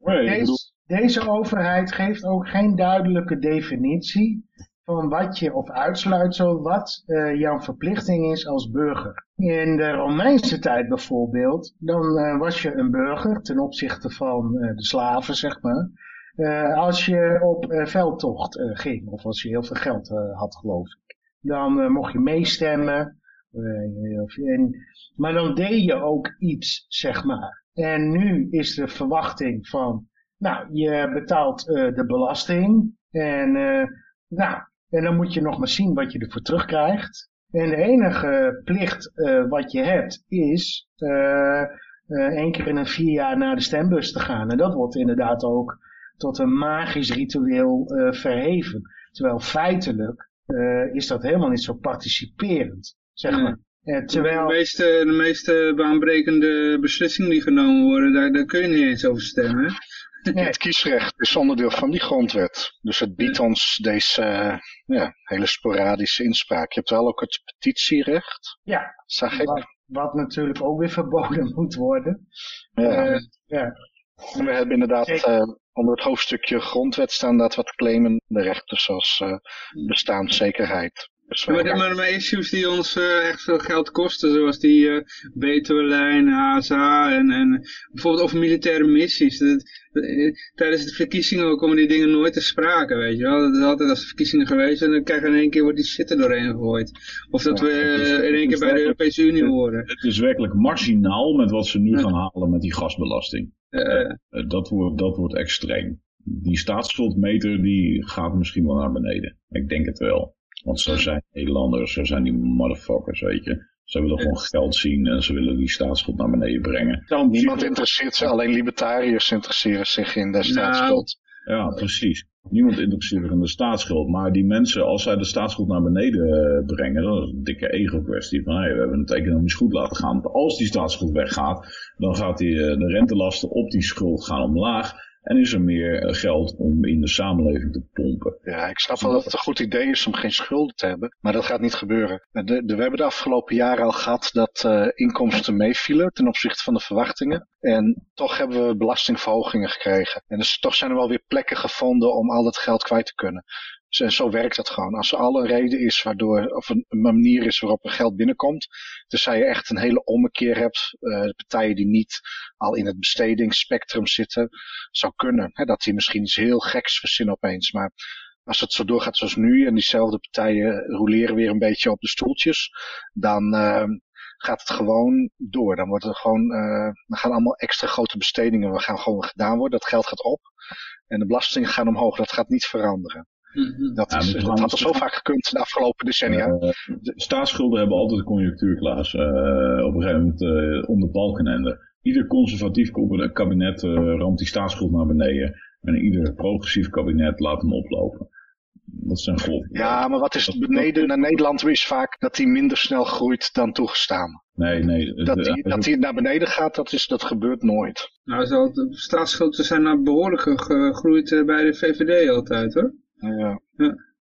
deze, deze overheid geeft ook geen duidelijke definitie van wat je of uitsluitsel wat uh, jouw verplichting is als burger. In de Romeinse tijd bijvoorbeeld, dan uh, was je een burger ten opzichte van uh, de slaven, zeg maar. als je op veldtocht ging, of als je heel veel geld had, geloof ik. Dan mocht je meestemmen, maar dan deed je ook iets, zeg maar. En nu is de verwachting van, nou, je betaalt uh, de belasting. En, uh, nou, en dan moet je nog maar zien wat je ervoor terugkrijgt. En de enige plicht uh, wat je hebt is één keer in een vier jaar naar de stembus te gaan. En dat wordt inderdaad ook tot een magisch ritueel verheven. Terwijl feitelijk is dat helemaal niet zo participerend zeg maar. Ja, terwijl... de, meeste, de meeste baanbrekende beslissingen die genomen worden, daar, daar kun je niet eens over stemmen. Het kiesrecht is onderdeel van die grondwet. Dus het biedt ons deze ja, hele sporadische inspraak. Je hebt wel ook het petitierecht. Ja, zag ik. Wat, wat natuurlijk ook weer (laughs) verboden moet worden. Ja. Uh, ja. We hebben inderdaad uh, onder het hoofdstukje grondwet staan dat wat claimende rechten zoals uh, bestaanszekerheid. Maar, maar issues die ons uh, echt veel geld kosten, zoals die uh, Betuwe-lijn, ASA en, en bijvoorbeeld over militaire missies. Dat, uh, tijdens de verkiezingen komen die dingen nooit te sprake, weet je wel. Dat is altijd als de verkiezingen geweest en dan krijgen we in één keer wordt die shit er doorheen gegooid. Of dat we in één keer bij de Europese Unie horen. Het is werkelijk marginaal met wat ze nu gaan halen met die gasbelasting. dat, wordt, dat wordt extreem. Die staatsschuldmeter die gaat misschien wel naar beneden. Ik denk het wel. Want zo zijn Nederlanders, zo zijn die motherfuckers, weet je. Ze willen gewoon geld zien en ze willen die staatsschuld naar beneden brengen. Niemand interesseert zich, alleen libertariërs interesseren zich in de staatsschuld. Nou, ja, precies. Niemand interesseert zich in de staatsschuld. Maar die mensen, als zij de staatsschuld naar beneden eh, brengen, dat is een dikke ego-kwestie. Van, hey, we hebben het economisch goed laten gaan. Als die staatsschuld weggaat, dan gaat die, eh, de rentelasten op die schuld gaan omlaag. En is er meer eh, geld om in de samenleving te pompen. Ja, ik snap wel dat het een goed idee is om geen schulden te hebben. Maar dat gaat niet gebeuren. De, de, we hebben de afgelopen jaren al gehad dat uh, inkomsten meevielen ten opzichte van de verwachtingen. En toch hebben we belastingverhogingen gekregen. En dus toch zijn er wel weer plekken gevonden om al dat geld kwijt te kunnen. En zo werkt dat gewoon. Als er al een reden is waardoor, of een, manier is waarop er geld binnenkomt, dus je echt een hele ommekeer hebt, uh, partijen die niet al in het bestedingsspectrum zitten, zou kunnen. Hè, dat die misschien iets heel geks verzinnen opeens. Maar als het zo doorgaat zoals nu en diezelfde partijen roleren weer een beetje op de stoeltjes, dan uh, gaat het gewoon door. Dan, wordt er gewoon, uh, dan gaan allemaal extra grote bestedingen we gaan gewoon gedaan worden. Dat geld gaat op en de belastingen gaan omhoog. Dat gaat niet veranderen. Mhm. Dat, is, ja, dat had er zo vaak gekund de afgelopen decennia. Uh, de staatsschulden hebben altijd een conjunctuurklaas. Uh, op een gegeven moment uh, onder Balkenende. Ieder conservatief kabinet ramt die staatsschuld naar beneden. En ieder progressief kabinet laat hem oplopen. Dat zijn golven. Ja, maar wat is het beneden naar Nederland is vaak dat hij minder snel groeit dan toegestaan. Nee, nee. Dat hij dat die naar beneden gaat, dat, is, dat gebeurt nooit. Nou, de staatsschulden zijn nou behoorlijk gegroeid bij de VVD altijd hoor. Ja.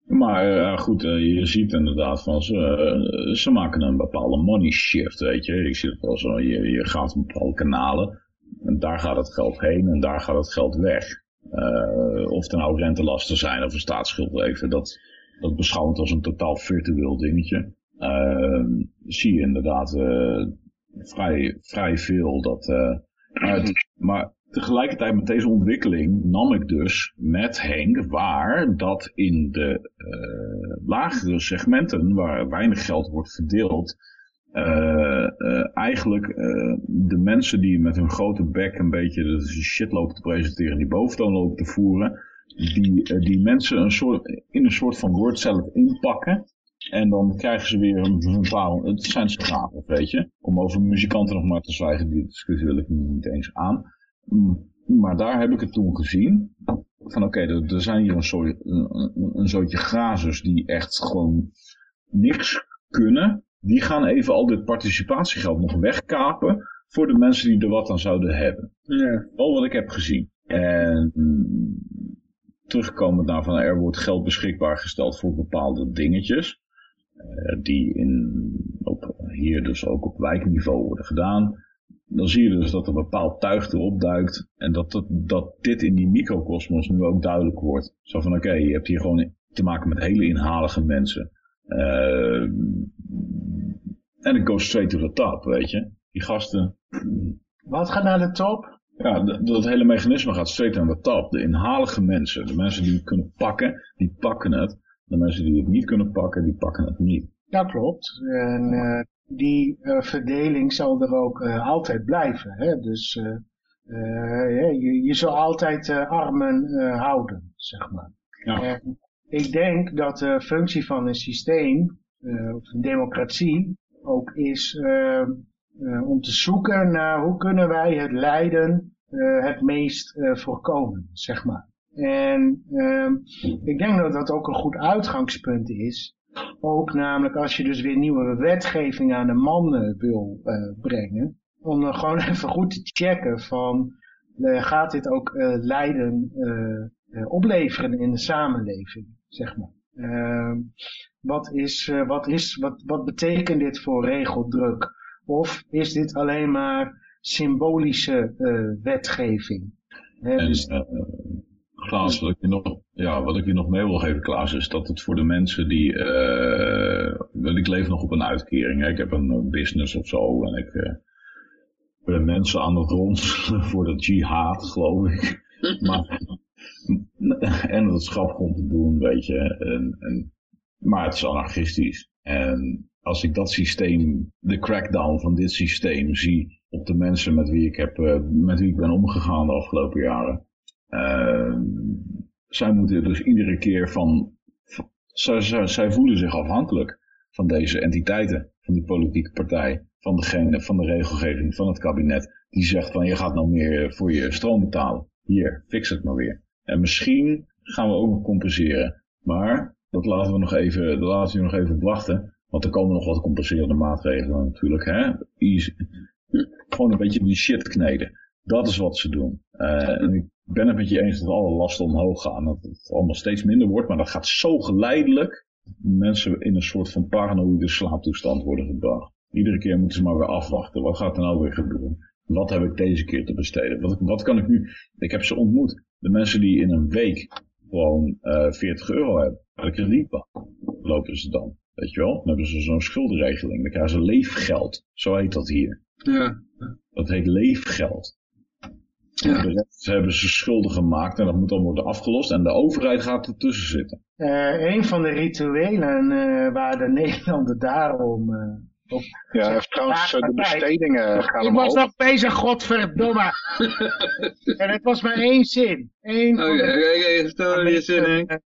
Maar eh, goed, eh, je ziet inderdaad van ze, eh, ze maken een bepaalde money shift, weet je. Ik zie het wel zo, je, je gaat op bepaalde kanalen en daar gaat het geld heen en daar gaat het geld weg. Of er nou rentelasten zijn of een staatsschuld even, dat, dat beschouwt als een totaal virtueel dingetje. Eh, zie je inderdaad vrij, vrij veel dat... (clears throat) maar, het- maar tegelijkertijd met deze ontwikkeling nam ik dus met Henk waar dat in de eh, lagere segmenten waar weinig geld wordt verdeeld, eh, eh, eigenlijk de mensen die met hun grote bek een beetje de shit lopen te presenteren, die boventoon lopen te voeren, die, die mensen een soort, in een soort van word zelf inpakken. En dan krijgen ze weer een, een paar, het zijn schapen, weet je. Om over muzikanten nog maar te zwijgen, die discussie wil ik niet eens aan. Mm, Maar daar heb ik het toen gezien. Van oké, er, er zijn hier een, soort, een, een, soortje grazers die echt gewoon niks kunnen. Die gaan even al dit participatiegeld nog wegkapen voor de mensen die er wat aan zouden hebben. Ja. Wel wat ik heb gezien. En terugkomend naar van er wordt geld beschikbaar gesteld voor bepaalde dingetjes. eh, die in, op, hier dus ook op wijkniveau worden gedaan. Dan zie je dus dat er een bepaald tuig erop duikt. En dat, dat, dat dit in die microcosmos nu ook duidelijk wordt. Zo van oké, je hebt hier gewoon te maken met hele inhalige mensen. Eh, en het goes straight to the top, weet je. Die gasten, Wat gaat naar de top? ja, dat hele mechanisme gaat straight aan de top. De inhalige mensen, de mensen die het kunnen pakken, die pakken het. De mensen die het niet kunnen pakken, die pakken het niet. Dat klopt. En eh, die eh, verdeling zal er ook eh, altijd blijven. Hè? Dus eh, je, je zal altijd armen houden, zeg maar. Ja. Ik denk dat de functie van een systeem, of een democratie, ook is om te zoeken naar hoe kunnen wij het lijden het meest voorkomen, zeg maar. En ehm, ik denk dat dat ook een goed uitgangspunt is. Ook namelijk als je dus weer nieuwe wetgeving aan de man eh, wil eh, brengen. Om dan gewoon (laughs) even goed te checken van eh, gaat dit ook eh, lijden opleveren in de samenleving, zeg maar. Ehm, wat, is, wat, is, wat, wat betekent dit voor regeldruk? Of is dit alleen maar symbolische wetgeving? Hè, En dus, Klaas, wat ik, je nog, ja, wat ik je nog mee wil geven, Klaas, is dat het voor de mensen die... want ik leef nog op een uitkering. Hè. Ik heb een business of zo. En ik eh, ben mensen aan het ronselen (laughs) voor dat jihad, geloof ik. (laughs) maar, en dat is grappig om te doen, weet je. En, en, maar het is anarchistisch. En als ik dat systeem, de crackdown van dit systeem zie op de mensen met wie ik, heb, eh, met wie ik ben omgegaan de afgelopen jaren. Uh, zij moeten dus iedere keer van, zij, zij, voelen zich afhankelijk van deze entiteiten, van die politieke partij, van degene, van de regelgeving, van het kabinet, die zegt van je gaat nou meer voor je stroom betalen. Hier, fix het maar weer. En misschien gaan we ook nog compenseren. Maar dat laten we nog even, dat laten we nog even wachten. Want er komen nog wat compenserende maatregelen natuurlijk. Hè? Gewoon een beetje die shit kneden. Dat is wat ze doen. Uh, en ik ben het met je eens dat alle lasten omhoog gaan. Dat het allemaal steeds minder wordt. Maar dat gaat zo geleidelijk. Mensen in een soort van paranoïde slaaptoestand worden gebracht. Iedere keer moeten ze maar weer afwachten. Wat gaat er nou weer gebeuren? Wat heb ik deze keer te besteden? Wat, wat kan ik nu? Ik heb ze ontmoet. De mensen die in een week gewoon uh, 40 euro hebben. De kredietbank lopen ze dan. Weet je wel? Dan hebben ze zo'n schuldenregeling. Dan krijgen ze leefgeld. Zo heet dat hier. Ja. Dat heet leefgeld. Ja. De rest hebben ze schulden gemaakt en dat moet dan worden afgelost. En de overheid gaat ertussen zitten. Uh, een van de rituelen uh, waar de (laughs) Nederlander daarom uh, op... Ja, hij heeft trouwens de bestedingen gaan Ik was nog bezig, godverdomme. (laughs) en het was maar één zin. Eén Oké, oké, vertel je zin, Henk.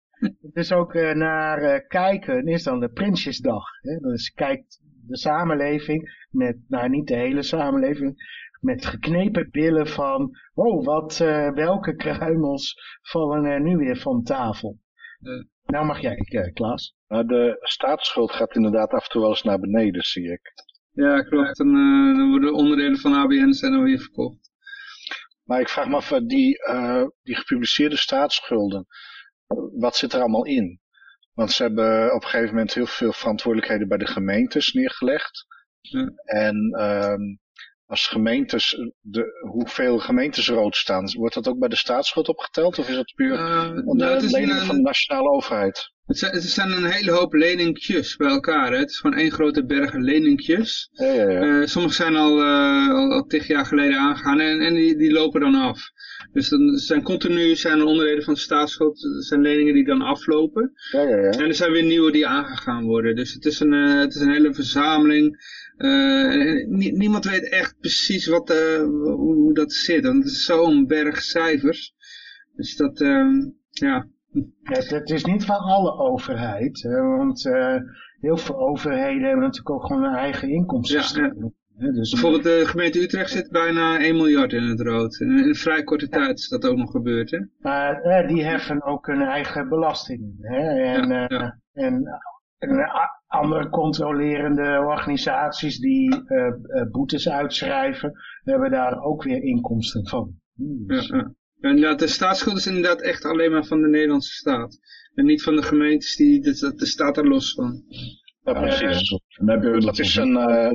Dus ook uh, naar uh, kijken is dan de Prinsjesdag. Hè? Dus kijkt de samenleving met, nou niet de hele samenleving, met geknepen billen van, oh wat, uh, welke kruimels vallen er nu weer van tafel. Nou mag jij, Klaas. Nou, de staatsschuld gaat inderdaad af en toe wel eens naar beneden, zie ik. Ja, klopt. Dan, uh, dan worden onderdelen van ABN zijn dan weer verkocht. Maar ik vraag me af, die, uh, die gepubliceerde staatsschulden, wat zit er allemaal in? Want ze hebben op een gegeven moment heel veel verantwoordelijkheden bij de gemeentes neergelegd. Ja. En ehm, als gemeentes, de, hoeveel gemeentes rood staan, wordt dat ook bij de staatsschuld opgeteld? Of is dat puur Eh, onder nou, het, is leningen een- van de nationale overheid? Het, zijn, een hele hoop leningjes bij elkaar. Hè? Het is gewoon één grote berg leningjes. Ja, ja, ja. Eh, sommige zijn al, eh, al, al tig jaar geleden aangegaan en, en die, die lopen dan af. Dus dan zijn continu zijn er onderdelen van de staatsschuld, zijn leningen die dan aflopen. ja, ja, ja. En er zijn weer nieuwe die aangegaan worden. Dus het is een, eh, het is een hele verzameling. Niemand weet echt precies wat, hoe, hoe dat zit. Want het is zo'n berg cijfers. Dus dat, ehm, ja. Het, het is niet van alle overheid, hè, want eh, heel veel overheden hebben natuurlijk ook gewoon een eigen inkomstenstroom. hè, dus Bijvoorbeeld de gemeente Utrecht zit bijna 1 miljard in het rood. In, een vrij korte tijd is dat ook nog gebeurd. Hè? Maar eh, die heffen ook hun eigen belastingen. Hè? En, eh, en, en, eh, andere controlerende organisaties die eh, eh, boetes uitschrijven, hebben daar ook weer inkomsten van. Hmm, Ja, dus- ja. Ja, inderdaad, de staatsschuld is inderdaad echt alleen maar van de Nederlandse staat. En niet van de gemeentes, die, dat, dat, de staat er los van. Ja, precies. En dan heb je Dat is een, eh,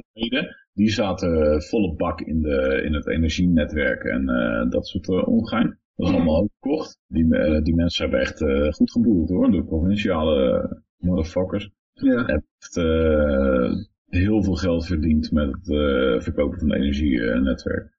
die zaten eh, volle bak in, de, in het energienetwerk en eh, dat soort uh, ongein. Dat is allemaal opgekocht. Die, die mensen hebben echt eh, goed geboerd hoor, de provinciale motherfuckers. Ja, eh, heel veel geld verdiend met het eh, verkopen van het energienetwerk.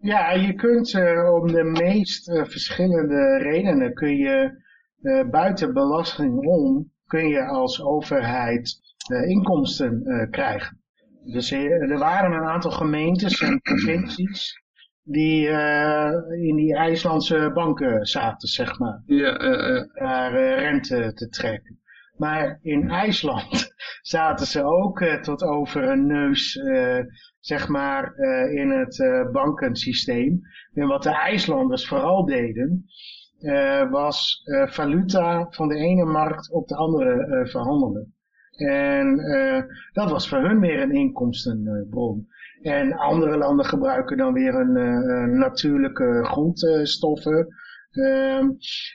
Ja, je kunt eh, om de meest eh, verschillende redenen kun je eh, buiten belasting om, kun je als overheid inkomsten krijgen. Dus er waren een aantal gemeentes en (clears throat) provincies die in die IJslandse banken zaten, zeg maar, ja daar rente te trekken. Maar in IJsland (laughs) zaten ze ook tot over een neus, zeg maar, eh, in het eh, bankensysteem. En wat de IJslanders vooral deden, eh, was valuta van de ene markt op de andere verhandelen. En dat was voor hun weer een inkomstenbron. En andere landen gebruiken dan weer een natuurlijke grondstoffen. Ehm,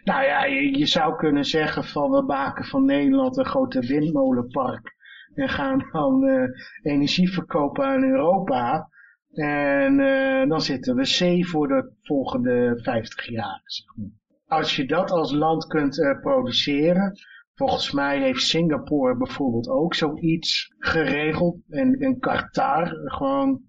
nou ja, je, je zou kunnen zeggen van we maken van Nederland een grote windmolenpark. En gaan dan eh, energie verkopen aan Europa. En eh, dan zitten we C voor de volgende 50 jaar. Als je dat als land kunt eh, produceren. Volgens mij heeft Singapore bijvoorbeeld ook zoiets geregeld. En, en Qatar gewoon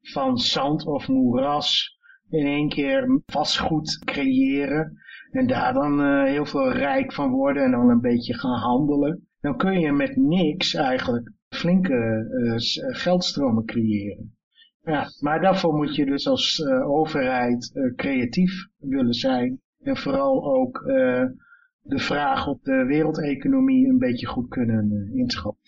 van zand of moeras in één keer vastgoed creëren. En daar dan heel veel rijk van worden en dan een beetje gaan handelen. Dan kun je met niks eigenlijk flinke eh, eh, geldstromen creëren. Ja, maar daarvoor moet je dus als eh, overheid creatief willen zijn. En vooral ook de vraag op de wereldeconomie een beetje goed kunnen inschatten.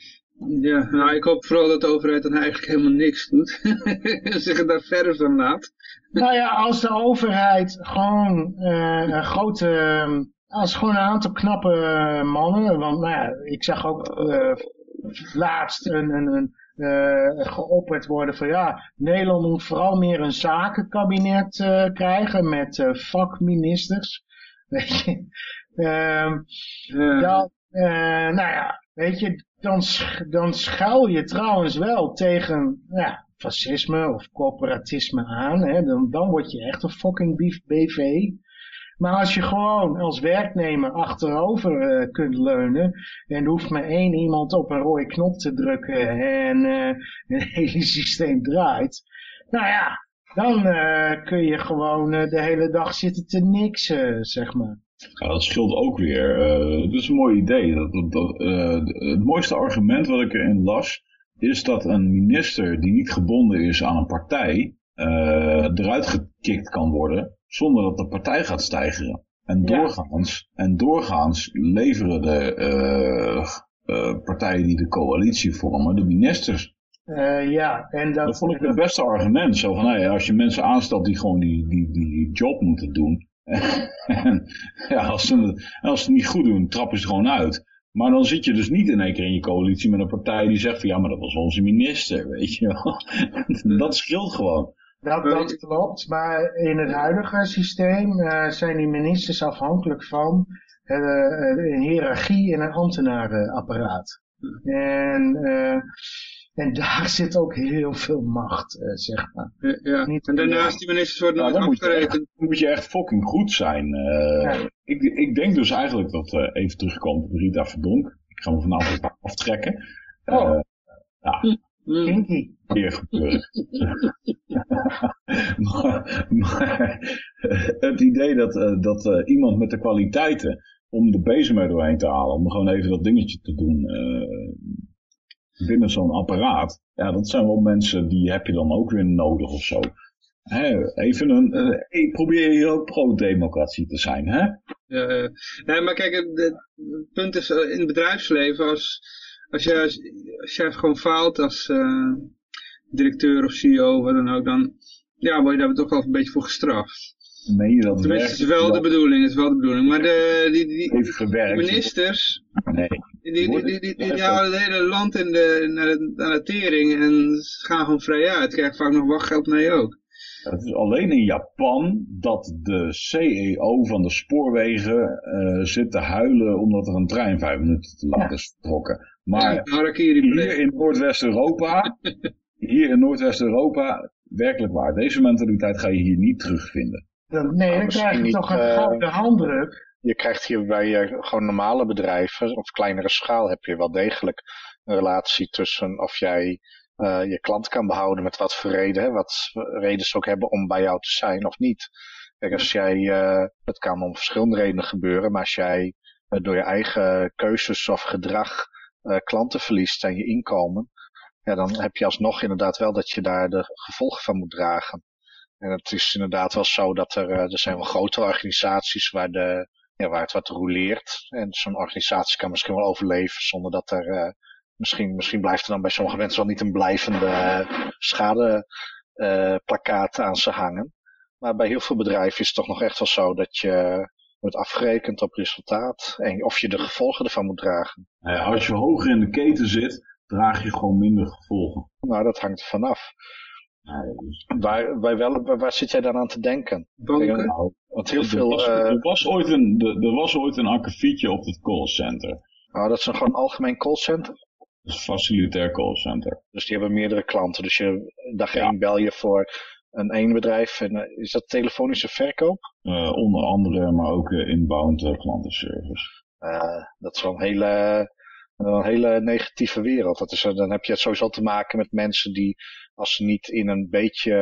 ja, nou ik hoop vooral dat de overheid dan eigenlijk helemaal niks doet. (laughs) Zich daar verder van laat. Nou ja, als de overheid gewoon een grote, als gewoon een aantal knappe eh, mannen, want nou ja, ik zag ook eh, laatst een, een, een eh, geopperd worden van ja, Nederland moet vooral meer een zakenkabinet krijgen met vakministers. (laughs) Weet je, Ehm, dan, nou ja, weet je, dan, sch- dan schuil je trouwens wel tegen ja, fascisme of corporatisme aan. Hè? Dan, dan word je echt een fucking BV. Maar als je gewoon als werknemer achterover eh, kunt leunen en er hoeft maar één iemand op een rode knop te drukken en eh, (laughs) het hele systeem draait. Nou ja, dan eh, kun je gewoon de hele dag zitten te niksen, zeg maar. Dat scheelt ook weer. dat is een mooi idee. Dat, dat, het mooiste argument wat ik erin las, is dat een minister die niet gebonden is aan een partij, eruit gekikt kan worden, zonder dat de partij gaat stijgen. En Ja. doorgaans, en doorgaans leveren de eh, eh, partijen die de coalitie vormen, de ministers. Eh, ja, en dat, Dat vond ik het beste argument. Zo van, nou als je mensen aanstelt die gewoon die, die, die job moeten doen. (laughs) en ja, als ze, het- als ze het niet goed doen, trappen ze gewoon uit. Maar dan zit je dus niet in één keer in je coalitie met een partij die zegt van ja, maar dat was onze minister, (laughs) weet je wel. dat scheelt gewoon. Dat, dat klopt, maar in het huidige systeem eh, zijn die ministers afhankelijk van eh, een hiërarchie en een ambtenarenapparaat. En, eh, en daar (laughs) zit ook heel veel macht, eh, zeg maar. Ja, ja. Niet- En daarnaast, die ministers worden Nou, nooit dan moet je, echt, afgerekend. dan moet je echt fucking goed zijn. Eh, Ja. ik, ik denk dus eigenlijk dat, eh, even terugkomt op Rita Verdonk. Ik ga me vanavond (laughs) aftrekken. Oh. Eh, Mm. Kinky. weer gebeuren. (laughs) maar, maar, het idee dat, eh, dat eh, iemand met de kwaliteiten om de bezem er doorheen te halen, om gewoon even dat dingetje te doen eh, binnen zo'n apparaat, ja, dat zijn wel mensen die heb je dan ook weer nodig of zo. Hè, even een, ik probeer hier ook pro-democratie te zijn, hè? Ja, ja. nee, maar kijk, het, het punt is in het bedrijfsleven, als, als, jij, als jij gewoon faalt als eh, directeur of CEO, wat dan ook, dan ja, word je daar toch wel een beetje voor gestraft. Meen je dat Tenminste, het is wel de bedoeling, het is wel de bedoeling. Maar de, die, die, ministers, Nee. die, die, die, die, die, halen het hele land in de, naar, de, naar de tering en gaan gewoon vrij uit. Krijgen vaak nog wachtgeld mee ook. Het is alleen in Japan dat de CEO van de spoorwegen eh, zit te huilen omdat er een trein vijf minuten te laat is vertrokken. Maar hier in Noordwest-Europa, hier in Noordwest-Europa, werkelijk waar, deze mentaliteit ga je hier niet terugvinden. Dan, nee, dan krijg je niet, toch een eh, gouden handdruk. Je krijgt hier bij eh, gewoon normale bedrijven of kleinere schaal heb je wel degelijk een relatie tussen of jij eh, je klant kan behouden met wat voor reden, hè, wat reden ze ook hebben om bij jou te zijn of niet. Kijk, als jij, eh het kan om verschillende redenen gebeuren, maar als jij door je eigen keuzes of gedrag klanten verliest en je inkomen, ja, dan heb je alsnog inderdaad wel dat je daar de gevolgen van moet dragen. En het is inderdaad wel zo dat er, eh, er zijn wel grote organisaties waar, de, ja, waar het wat roleert. En zo'n organisatie kan misschien wel overleven zonder dat er, eh, misschien, misschien blijft er dan bij sommige mensen wel niet een blijvende eh, schadeplakkaat aan ze hangen. Maar bij heel veel bedrijven is het toch nog echt wel zo dat je wordt afgerekend op resultaat. En of je de gevolgen ervan moet dragen. Eh, als je hoger in de keten zit, draag je gewoon minder gevolgen. Nou, dat hangt er vanaf. Nee, dus- Waar, bij wel, waar, waar zit jij dan aan te denken? Banken. nou, Want heel er, veel... was, eh, er, was ooit een, er, er was ooit een akkefietje op het callcenter. nou, dat is een gewoon algemeen callcenter. Dat is een facilitair callcenter. Dus die hebben meerdere klanten. Dus je, dag Ja. één bel je voor een één bedrijf. En eh, is dat telefonische verkoop? Eh, onder andere, maar ook eh, inbound klantenservice. Dat is wel een hele, een hele negatieve wereld. Dat is, dan heb je het sowieso te maken met mensen die, als ze niet in een beetje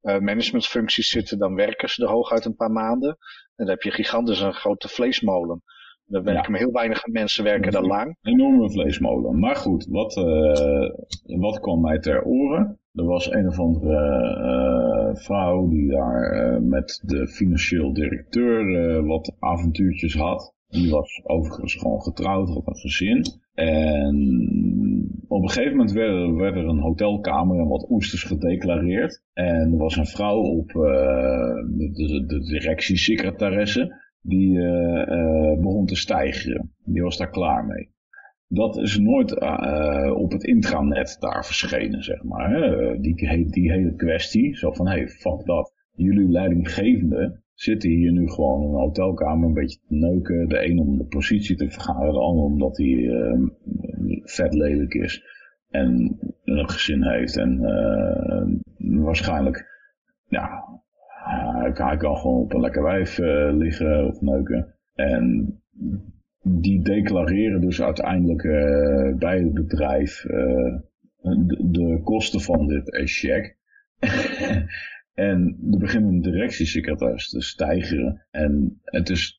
eh managementfuncties zitten, dan werken ze er hooguit een paar maanden. En dan heb je gigantisch een grote vleesmolen. Er werken maar heel weinig mensen werken daar lang. enorme vleesmolen. Maar goed, wat, eh, wat kwam mij ter oren? Er was een of andere eh, vrouw die daar eh, met de financieel directeur wat avontuurtjes had. Die was overigens gewoon getrouwd, had een gezin. En op een gegeven moment werd er, werd er een hotelkamer en wat oesters gedeclareerd. En er was een vrouw op de, de, de directiesecretaresse die eh, eh, begon te stijgen. Die was daar klaar mee. Dat is nooit eh, op het intranet daar verschenen, zeg maar. Die, die hele kwestie, zo van, hey, fuck dat. Jullie leidinggevenden zitten hier nu gewoon in een hotelkamer een beetje te neuken. De een om de positie te vergaren, de ander omdat hij eh, vet lelijk is. En een gezin heeft en waarschijnlijk, ja, hij kan, hij kan gewoon op een lekker wijf eh, liggen of neuken. En die declareren dus uiteindelijk eh, bij het bedrijf eh, de, de kosten van dit check. (laughs) en er begint een directiesecretaris te stijgeren. En het is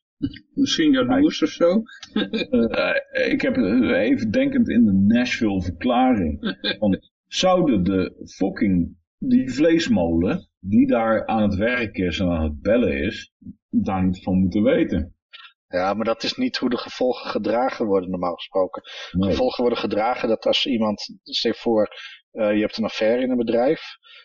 Misschien jaloers of zo. (laughs) eh, ik heb eh, even denkend in de Nashville verklaring. (laughs) Zouden de fucking, die vleesmolen, die daar aan het werk is en aan het bellen is, daar niet van moeten weten? Ja, maar dat is niet hoe de gevolgen gedragen worden normaal gesproken. Nee. Gevolgen worden gedragen dat als iemand, je voor, eh, je hebt een affaire in een bedrijf.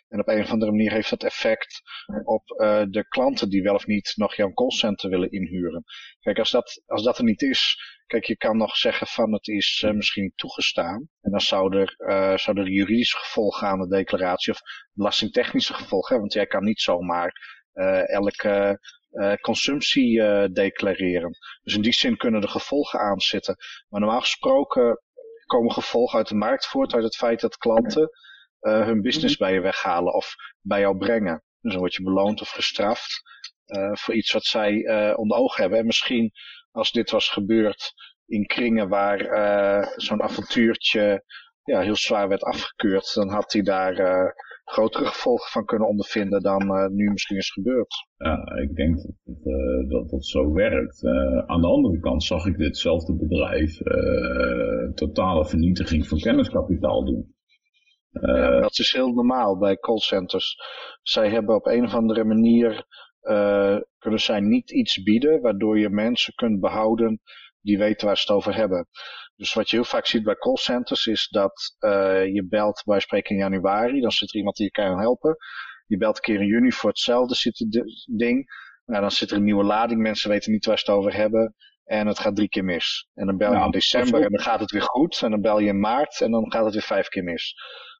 En op een of andere manier heeft dat effect op eh, de klanten die wel of niet nog jouw callcenter willen inhuren. Kijk, als dat, als dat er niet is, kijk, je kan nog zeggen van het is eh, misschien toegestaan. En dan zou er, zou er juridische gevolgen aan de declaratie of belastingtechnische gevolgen. Want jij kan niet zomaar elke consumptie declareren. Dus in die zin kunnen er gevolgen aan zitten. Maar normaal gesproken komen gevolgen uit de markt voort, uit het feit dat klanten eh, hun business bij je weghalen of bij jou brengen. Dus dan word je beloond of gestraft eh, voor iets wat zij eh, onder ogen hebben. En misschien als dit was gebeurd in kringen waar zo'n avontuurtje ja, heel zwaar werd afgekeurd, dan had hij daar grotere gevolgen van kunnen ondervinden dan eh, nu misschien is gebeurd. Ja, ik denk dat eh, dat, dat zo werkt. Eh, aan de andere kant zag ik ditzelfde bedrijf totale vernietiging van kenniskapitaal doen. Ja, dat is heel normaal bij callcenters. Zij hebben op een of andere manier kunnen zij niet iets bieden waardoor je mensen kunt behouden die weten waar ze het over hebben. Dus wat je heel vaak ziet bij callcenters is dat eh, je belt bij spreken in januari, dan zit er iemand die je kan helpen. Je belt een keer in juni voor hetzelfde zit het di- ding. Nou, dan zit er een nieuwe lading, mensen weten niet waar ze het over hebben. En het gaat drie keer mis. En dan bel je in december en dan gaat het weer goed. En dan bel je in maart en dan gaat het weer vijf keer mis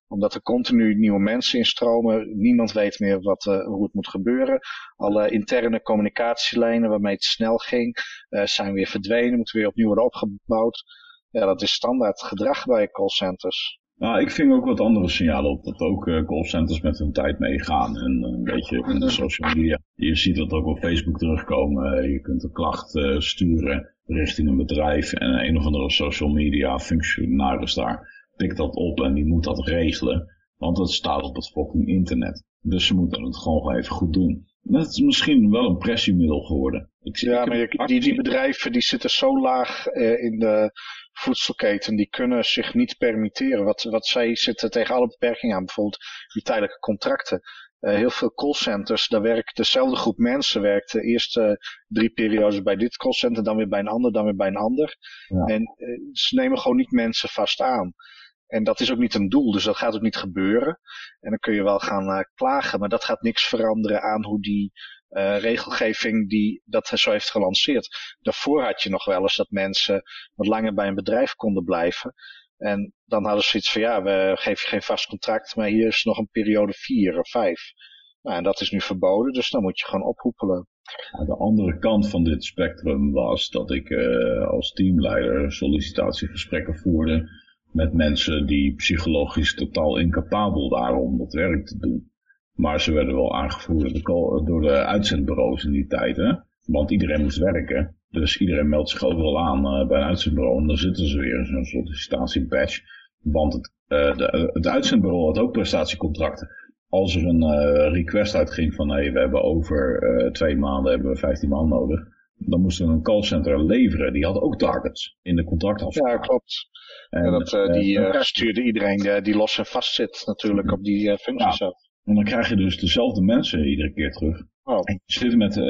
omdat er continu nieuwe mensen instromen. Niemand weet meer wat, eh, hoe het moet gebeuren. Alle interne communicatielijnen waarmee het snel ging, eh, zijn weer verdwenen. Moeten weer opnieuw worden opgebouwd. Ja, dat is standaard gedrag bij callcenters. Nou, ik ving ook wat andere signalen op dat ook eh, callcenters met hun tijd meegaan. En een beetje in de social media. Je ziet dat ook op Facebook terugkomen. Je kunt een klacht sturen richting een bedrijf. En een of andere social media functionaris daar pikt dat op en die moet dat regelen. Want het staat op het fucking internet. Dus ze moeten het gewoon even goed doen. Dat is misschien wel een pressiemiddel geworden. Ik, Ja, ik maar je- die, die bedrijven die zitten zo laag eh, in de voedselketen, die kunnen zich niet permitteren. Wat, wat zij zitten tegen alle beperkingen aan, bijvoorbeeld die tijdelijke contracten. Eh, heel veel callcenters, daar werkt dezelfde groep mensen, werkt de eerste drie periodes bij dit callcenter, dan weer bij een ander, dan weer bij een ander. Ja. En eh, ze nemen gewoon niet mensen vast aan. En dat is ook niet een doel, dus dat gaat ook niet gebeuren. En dan kun je wel gaan eh, klagen, maar dat gaat niks veranderen aan hoe die eh, regelgeving die dat zo heeft gelanceerd. Daarvoor had je nog wel eens dat mensen wat langer bij een bedrijf konden blijven. En dan hadden ze zoiets van, ja, we geven je geen vast contract, maar hier is nog een periode vier of vijf. Nou, en dat is nu verboden, dus dan moet je gewoon ophoepelen. De andere kant van dit spectrum was dat ik eh, als teamleider sollicitatiegesprekken voerde met mensen die psychologisch totaal incapabel waren om dat werk te doen. Maar ze werden wel aangevoerd door de, uitzendbureaus in die tijd. Hè? Want iedereen moest werken. Dus iedereen meldt zich overal aan eh, bij een uitzendbureau. En dan zitten ze weer in zo'n sollicitatiebadge. Want het, eh, de, uitzendbureau had ook prestatiecontracten als er een eh, request uitging van hey, we hebben over twee maanden hebben we 15 man nodig, dan moesten we een callcenter leveren. Die had ook targets in de Ja, contractafspraak. klopt. En, dat, eh, die dan eh, stuurde iedereen eh, die los en vast zit natuurlijk op die eh, functie Ja. en dan krijg je dus dezelfde mensen iedere keer terug. Oh. En je zit met, eh,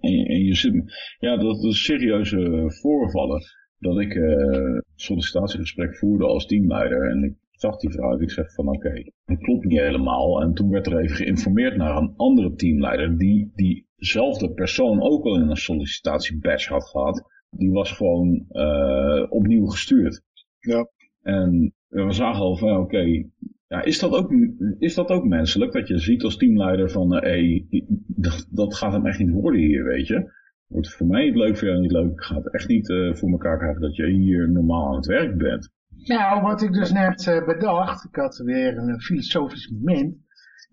en, je zit, ja, dat is serieuze voorvallen. Dat ik eh, een sollicitatiegesprek voerde als teamleider en ik zag die vrouw en ik zeg van oké, het klopt niet helemaal. En toen werd er even geïnformeerd naar een andere teamleider die diezelfde persoon ook al in een sollicitatiebadge had gehad. Die was gewoon eh, opnieuw gestuurd. Ja. En we zagen al van oké, ja, is, dat ook, is dat ook menselijk? Dat je ziet als teamleider van hé, hey, dat, dat gaat hem echt niet worden hier, weet je. Wordt voor mij niet leuk, voor jou niet leuk. Ik ga het echt niet eh, voor elkaar krijgen dat je hier normaal aan het werk bent. Nou, wat ik dus net eh, bedacht, ik had weer een filosofisch moment,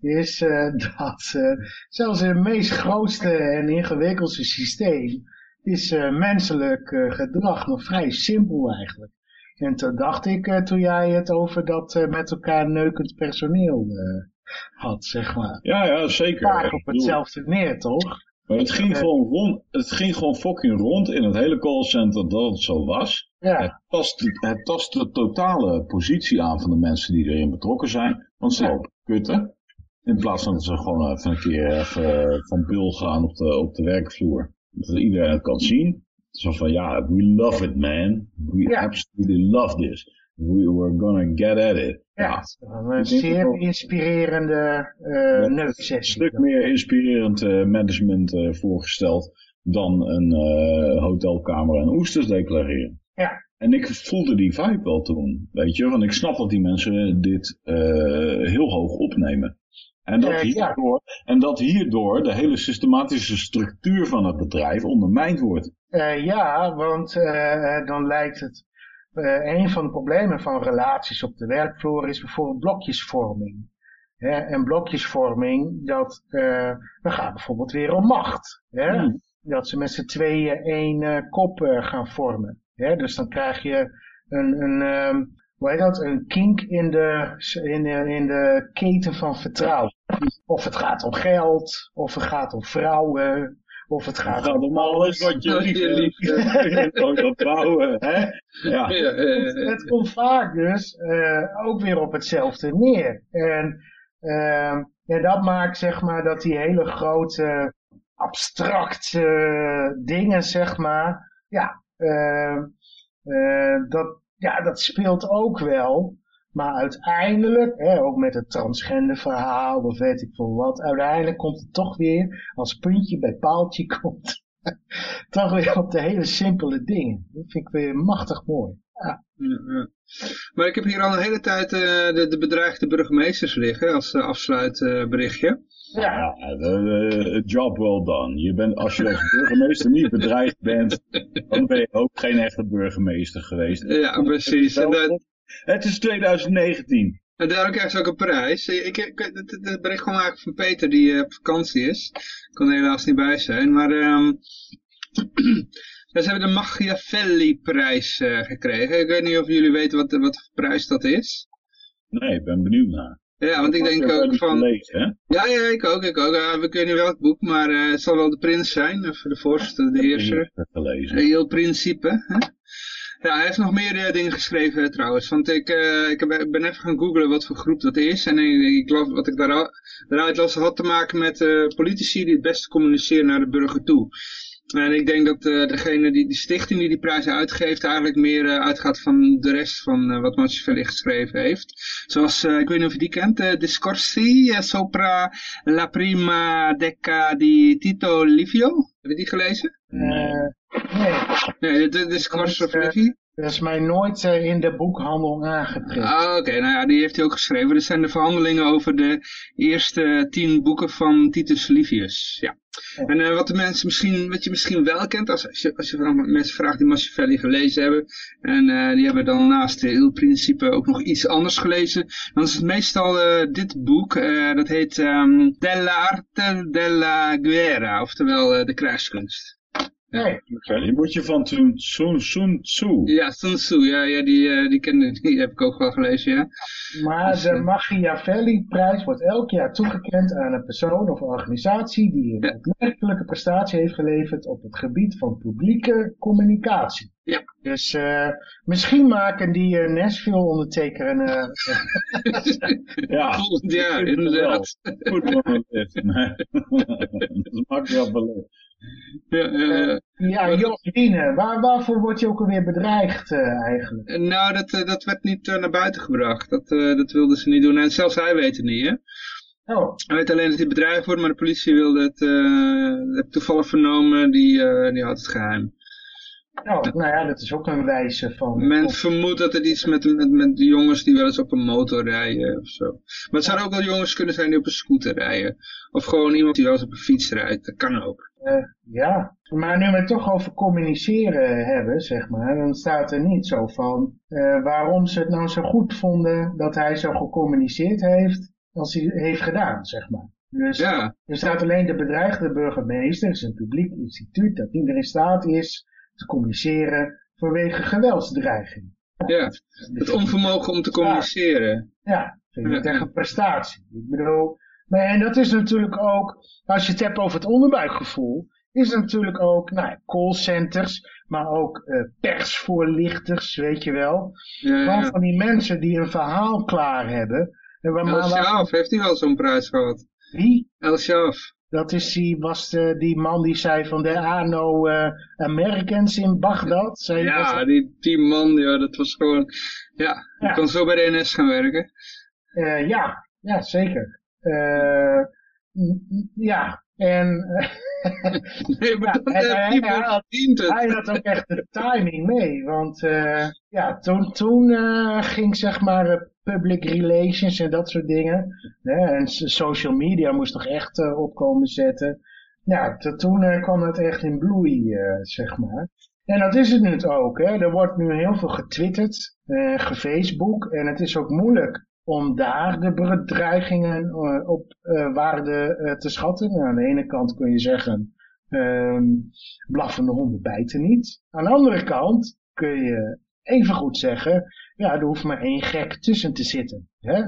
is eh, (laughs) dat eh, zelfs in het meest grootste en ingewikkeldste systeem is eh, menselijk eh, gedrag nog vrij simpel eigenlijk. En toen dacht ik, eh, toen jij het over dat eh, met elkaar neukend personeel eh, had, zeg maar. Ja, ja, zeker. Vaak op hetzelfde neer, toch? Maar het ging, gewoon rond, het ging gewoon fucking rond in het hele callcenter dat het zo was. Ja, Het tast, het tast de totale positie aan van de mensen die erin betrokken zijn. Want ze Ja. lopen kutten. In plaats van dat ze gewoon even een keer even van pil gaan op de, op de werkvloer. Dat iedereen het kan zien. Zo van ja, we love it man. We Ja. absolutely love this. We were gonna get at it. ja. een denk zeer ook- inspirerende uh, Een neuksessie. stuk meer inspirerend eh, management eh, voorgesteld dan een eh, hotelkamer en oesters declareren. Ja. En ik voelde die vibe wel toen, weet je. Want ik snap dat die mensen dit eh, heel hoog opnemen. En dat, hierdoor, en dat hierdoor de hele systematische structuur van het bedrijf ondermijnd wordt. Eh, ja, want eh, dan lijkt het... eh, een van de problemen van relaties op de werkvloer is bijvoorbeeld blokjesvorming. Hè, en blokjesvorming, dat, dat gaat bijvoorbeeld weer om macht. Hè? Hmm. Dat ze met z'n tweeën één kop gaan vormen. Hè? Dus dan krijg je een, een ehm, hoe heet dat, een kink in de, in, de, in de keten van vertrouwen. Of het gaat om geld, of het gaat om vrouwen, of het Het gaat gaat om alles wat je lief hebt. (laughs) Hè? Ja. Het komt vaak dus eh, ook weer op hetzelfde neer. En, ehm, en dat maakt zeg maar dat die hele grote abstracte dingen zeg maar, ja, ehm, eh, dat, ja, dat speelt ook wel. Maar uiteindelijk, hè, ook met het transgender verhaal of weet ik veel wat, uiteindelijk komt het toch weer, als puntje bij paaltje (laughs) komt, toch weer op de hele simpele dingen. Dat vind ik weer machtig mooi. Ja. Maar ik heb hier al een hele tijd eh, de, de bedreigde burgemeesters liggen als uh, afsluitberichtje. Ja, Ja, job well done. Je bent, als je als burgemeester niet bedreigd bent, dan ben je ook geen echte burgemeester geweest. ja, precies. En, dat- Het is 2019. en daarom krijgen ze ook een prijs. Ik, ik, het, bericht kwam eigenlijk van Peter die eh, op vakantie is. Kon er helaas niet bij zijn. Maar ehm ja, (clears throat) ze hebben de Machiavelli-prijs eh, gekregen. Ik weet niet of jullie weten wat, wat voor prijs dat is. Nee, ik ben benieuwd naar. Ja, want ik denk ook van... gelezen, hè? Ja, ja, ik ook, ik ook. We kunnen niet welk boek, maar eh, het zal wel de prins zijn, of de vorst, de heerser. Heel principe. Hè? Ja, hij heeft nog meer eh, dingen geschreven trouwens. Want ik, eh, ik, ben even gaan googlen wat voor groep dat is. En ik, ik wat ik daaruit, las had te maken met eh, politici die het beste communiceren naar de burger toe. En ik denk dat degene die die stichting die die prijs uitgeeft eigenlijk meer uitgaat van de rest van wat Machiavelli geschreven heeft. Zoals, ik weet niet of je die kent, Discorsi sopra la prima decca di Tito Livio. Heb je die gelezen? eh, nee, Nee, de, de Discorso Dat is, eh, dat is mij nooit eh, in de boekhandel aangeprikt. Ah, oké. Nou ja, die heeft hij ook geschreven. Dit zijn de verhandelingen over de eerste tien boeken van Titus Livius. Ja. Ja. En eh, wat de mensen misschien, wat je misschien wel kent, als, als je, als je van mensen vraagt die Machiavelli gelezen hebben, en die hebben dan naast de Il Principe ook nog iets anders gelezen, dan is het meestal dit boek, dat heet ehm Dell'arte della guerra, oftewel de krijgskunst. Nee, Die moet je van Sun, Sun, Sun Tzu. Ja, Sun Tzu, ja, ja die, eh, die, ken, (laughs) die heb ik ook wel gelezen, ja. maar Dus, de eh, Machiavelli-prijs wordt elk jaar toegekend aan een persoon of organisatie die een Ja. opmerkelijke prestatie heeft geleverd op het gebied van publieke communicatie. Ja. Dus eh, misschien maken die uh, Nashville ondertekenen. (laughs) Ja, Volgend jaar, inderdaad. Goed. (laughs) Dat mag je wel beleven. Ja, eh, ja, waar, waarvoor word je ook alweer bedreigd eigenlijk? Nou, dat, dat werd niet naar buiten gebracht. Dat, dat wilden ze niet doen. En zelfs hij weet het niet, hè. Oh, Hij weet alleen dat hij bedreigd wordt, maar de politie wilde het, heb ik toevallig vernomen, die, die had het geheim. oh, nou ja, dat is ook een wijze van... Men vermoedt dat het iets met, met, met de jongens die wel eens op een motor rijden of zo. Maar het zouden ook wel jongens kunnen zijn die op een scooter rijden. Of gewoon iemand die wel eens op een fiets rijdt. Dat kan ook. Eh, ja, maar nu we het toch over communiceren hebben, zeg maar, dan staat er niet zo van eh, waarom ze het nou zo goed vonden dat hij zo gecommuniceerd heeft als hij heeft gedaan, zeg maar. Dus Ja, er staat alleen de bedreigde burgemeester, het is een publiek instituut dat niet meer in staat is te communiceren vanwege geweldsdreiging. ja. Het onvermogen om te communiceren. Ja, een prestatie. Ik bedoel, maar, en dat is natuurlijk ook, als je het hebt over het onderbuikgevoel, is het natuurlijk ook, nou, ja, callcenters, maar ook eh, persvoorlichters, weet je wel. Ja, van die mensen die een verhaal klaar hebben. En waar, El Shaaf, heeft hij wel zo'n prijs gehad? wie? El Shaaf. Dat is die, was de, die man die zei van de ANO eh, Americans in Bagdad. Ja, die, die man, ja, dat was gewoon... Ja, die Ja. kon zo bij de NS gaan werken. Eh, ja, ja, zeker. Eh, m- m- ja, En (laughs) Nee, maar Ja, en- hij had- hij had ook echt de timing mee. Want eh, ja, toen, toen eh, ging zeg maar public relations en dat soort dingen. Hè, en social media moest toch echt opkomen zetten. Ja, to- toen kwam het echt in bloei, zeg maar. En dat is het nu ook. Hè. Er wordt nu heel veel getwitterd, gefacebook. En het is ook moeilijk om daar de bedreigingen eh, op eh, waarde eh, te schatten. Nou, aan de ene kant kun je zeggen, ehm blaffende honden bijten niet. Aan de andere kant kun je even goed zeggen, ja, er hoeft maar één gek tussen te zitten. Hè?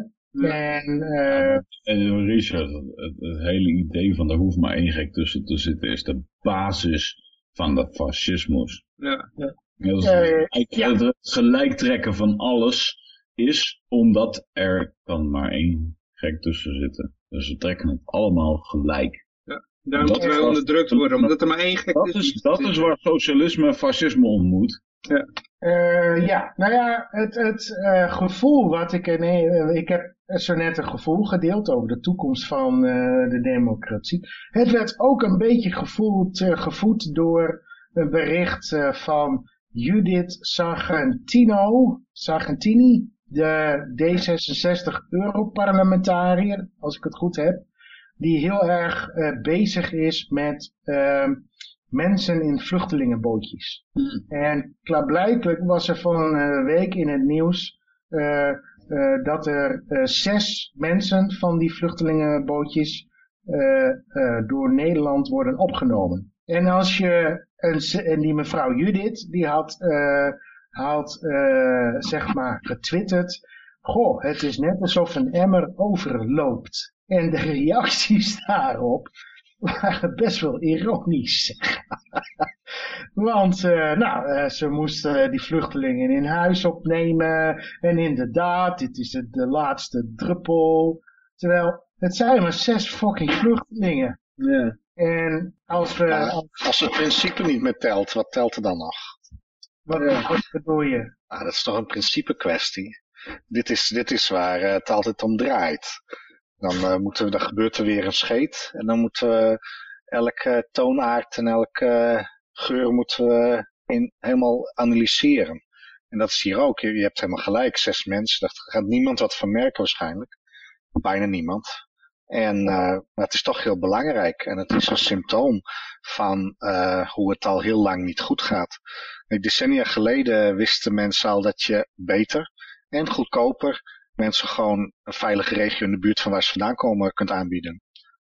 En eh, En Richard, het, het hele idee van er hoeft maar één gek tussen te zitten is de basis van de fascismus. Ja. Ja, dat is gelijk- ja. Het gelijktrekken van alles is omdat er kan maar één gek tussen zitten. Dus we trekken het allemaal gelijk. Daarom Dat moeten wij onderdrukt worden, omdat er maar één gek Dat is. dat is waar socialisme en fascisme ontmoet. Eh, ja, nou ja, het, het eh, gevoel wat ik... Nee, eh, ik heb zo net een gevoel gedeeld over de toekomst van eh, de democratie. Het werd ook een beetje gevoeld, eh, gevoed door een bericht eh, van Judith Sargentino, Sargentini, de D66-Europarlementariër, als ik het goed heb, die heel erg eh, bezig is met ehm, mensen in vluchtelingenbootjes. En klaarblijkelijk was er van een week in het nieuws eh, eh, dat er zes mensen van die vluchtelingenbootjes door Nederland worden opgenomen. En als je, en, en die mevrouw Judith, die had, had eh, zeg maar getwitterd, goh, het is net alsof een emmer overloopt. En de reacties (laughs) daarop waren best wel ironisch. Want eh, nou, eh, ze moesten die vluchtelingen in huis opnemen. En inderdaad, dit is de, de laatste druppel. Terwijl, het zijn maar zes fucking vluchtelingen. Ja. En als we... Ja. Als het principe niet meer telt, wat telt er dan nog? Wat, wat bedoel je? Nou, dat is toch een principe kwestie. Dit is, dit is waar eh, het altijd om draait. Dan, eh, moeten we, dan gebeurt er weer een scheet. En dan moeten we elke toonaard en elke geur moeten we in, helemaal analyseren. En dat is hier ook. Je, je hebt helemaal gelijk. Zes mensen. Daar gaat niemand wat van merken waarschijnlijk. Bijna niemand. En eh, maar het is toch heel belangrijk. En het is een symptoom van eh, hoe het al heel lang niet goed gaat. Decennia geleden wisten mensen al dat je beter en goedkoper mensen gewoon een veilige regio in de buurt van waar ze vandaan komen kunt aanbieden.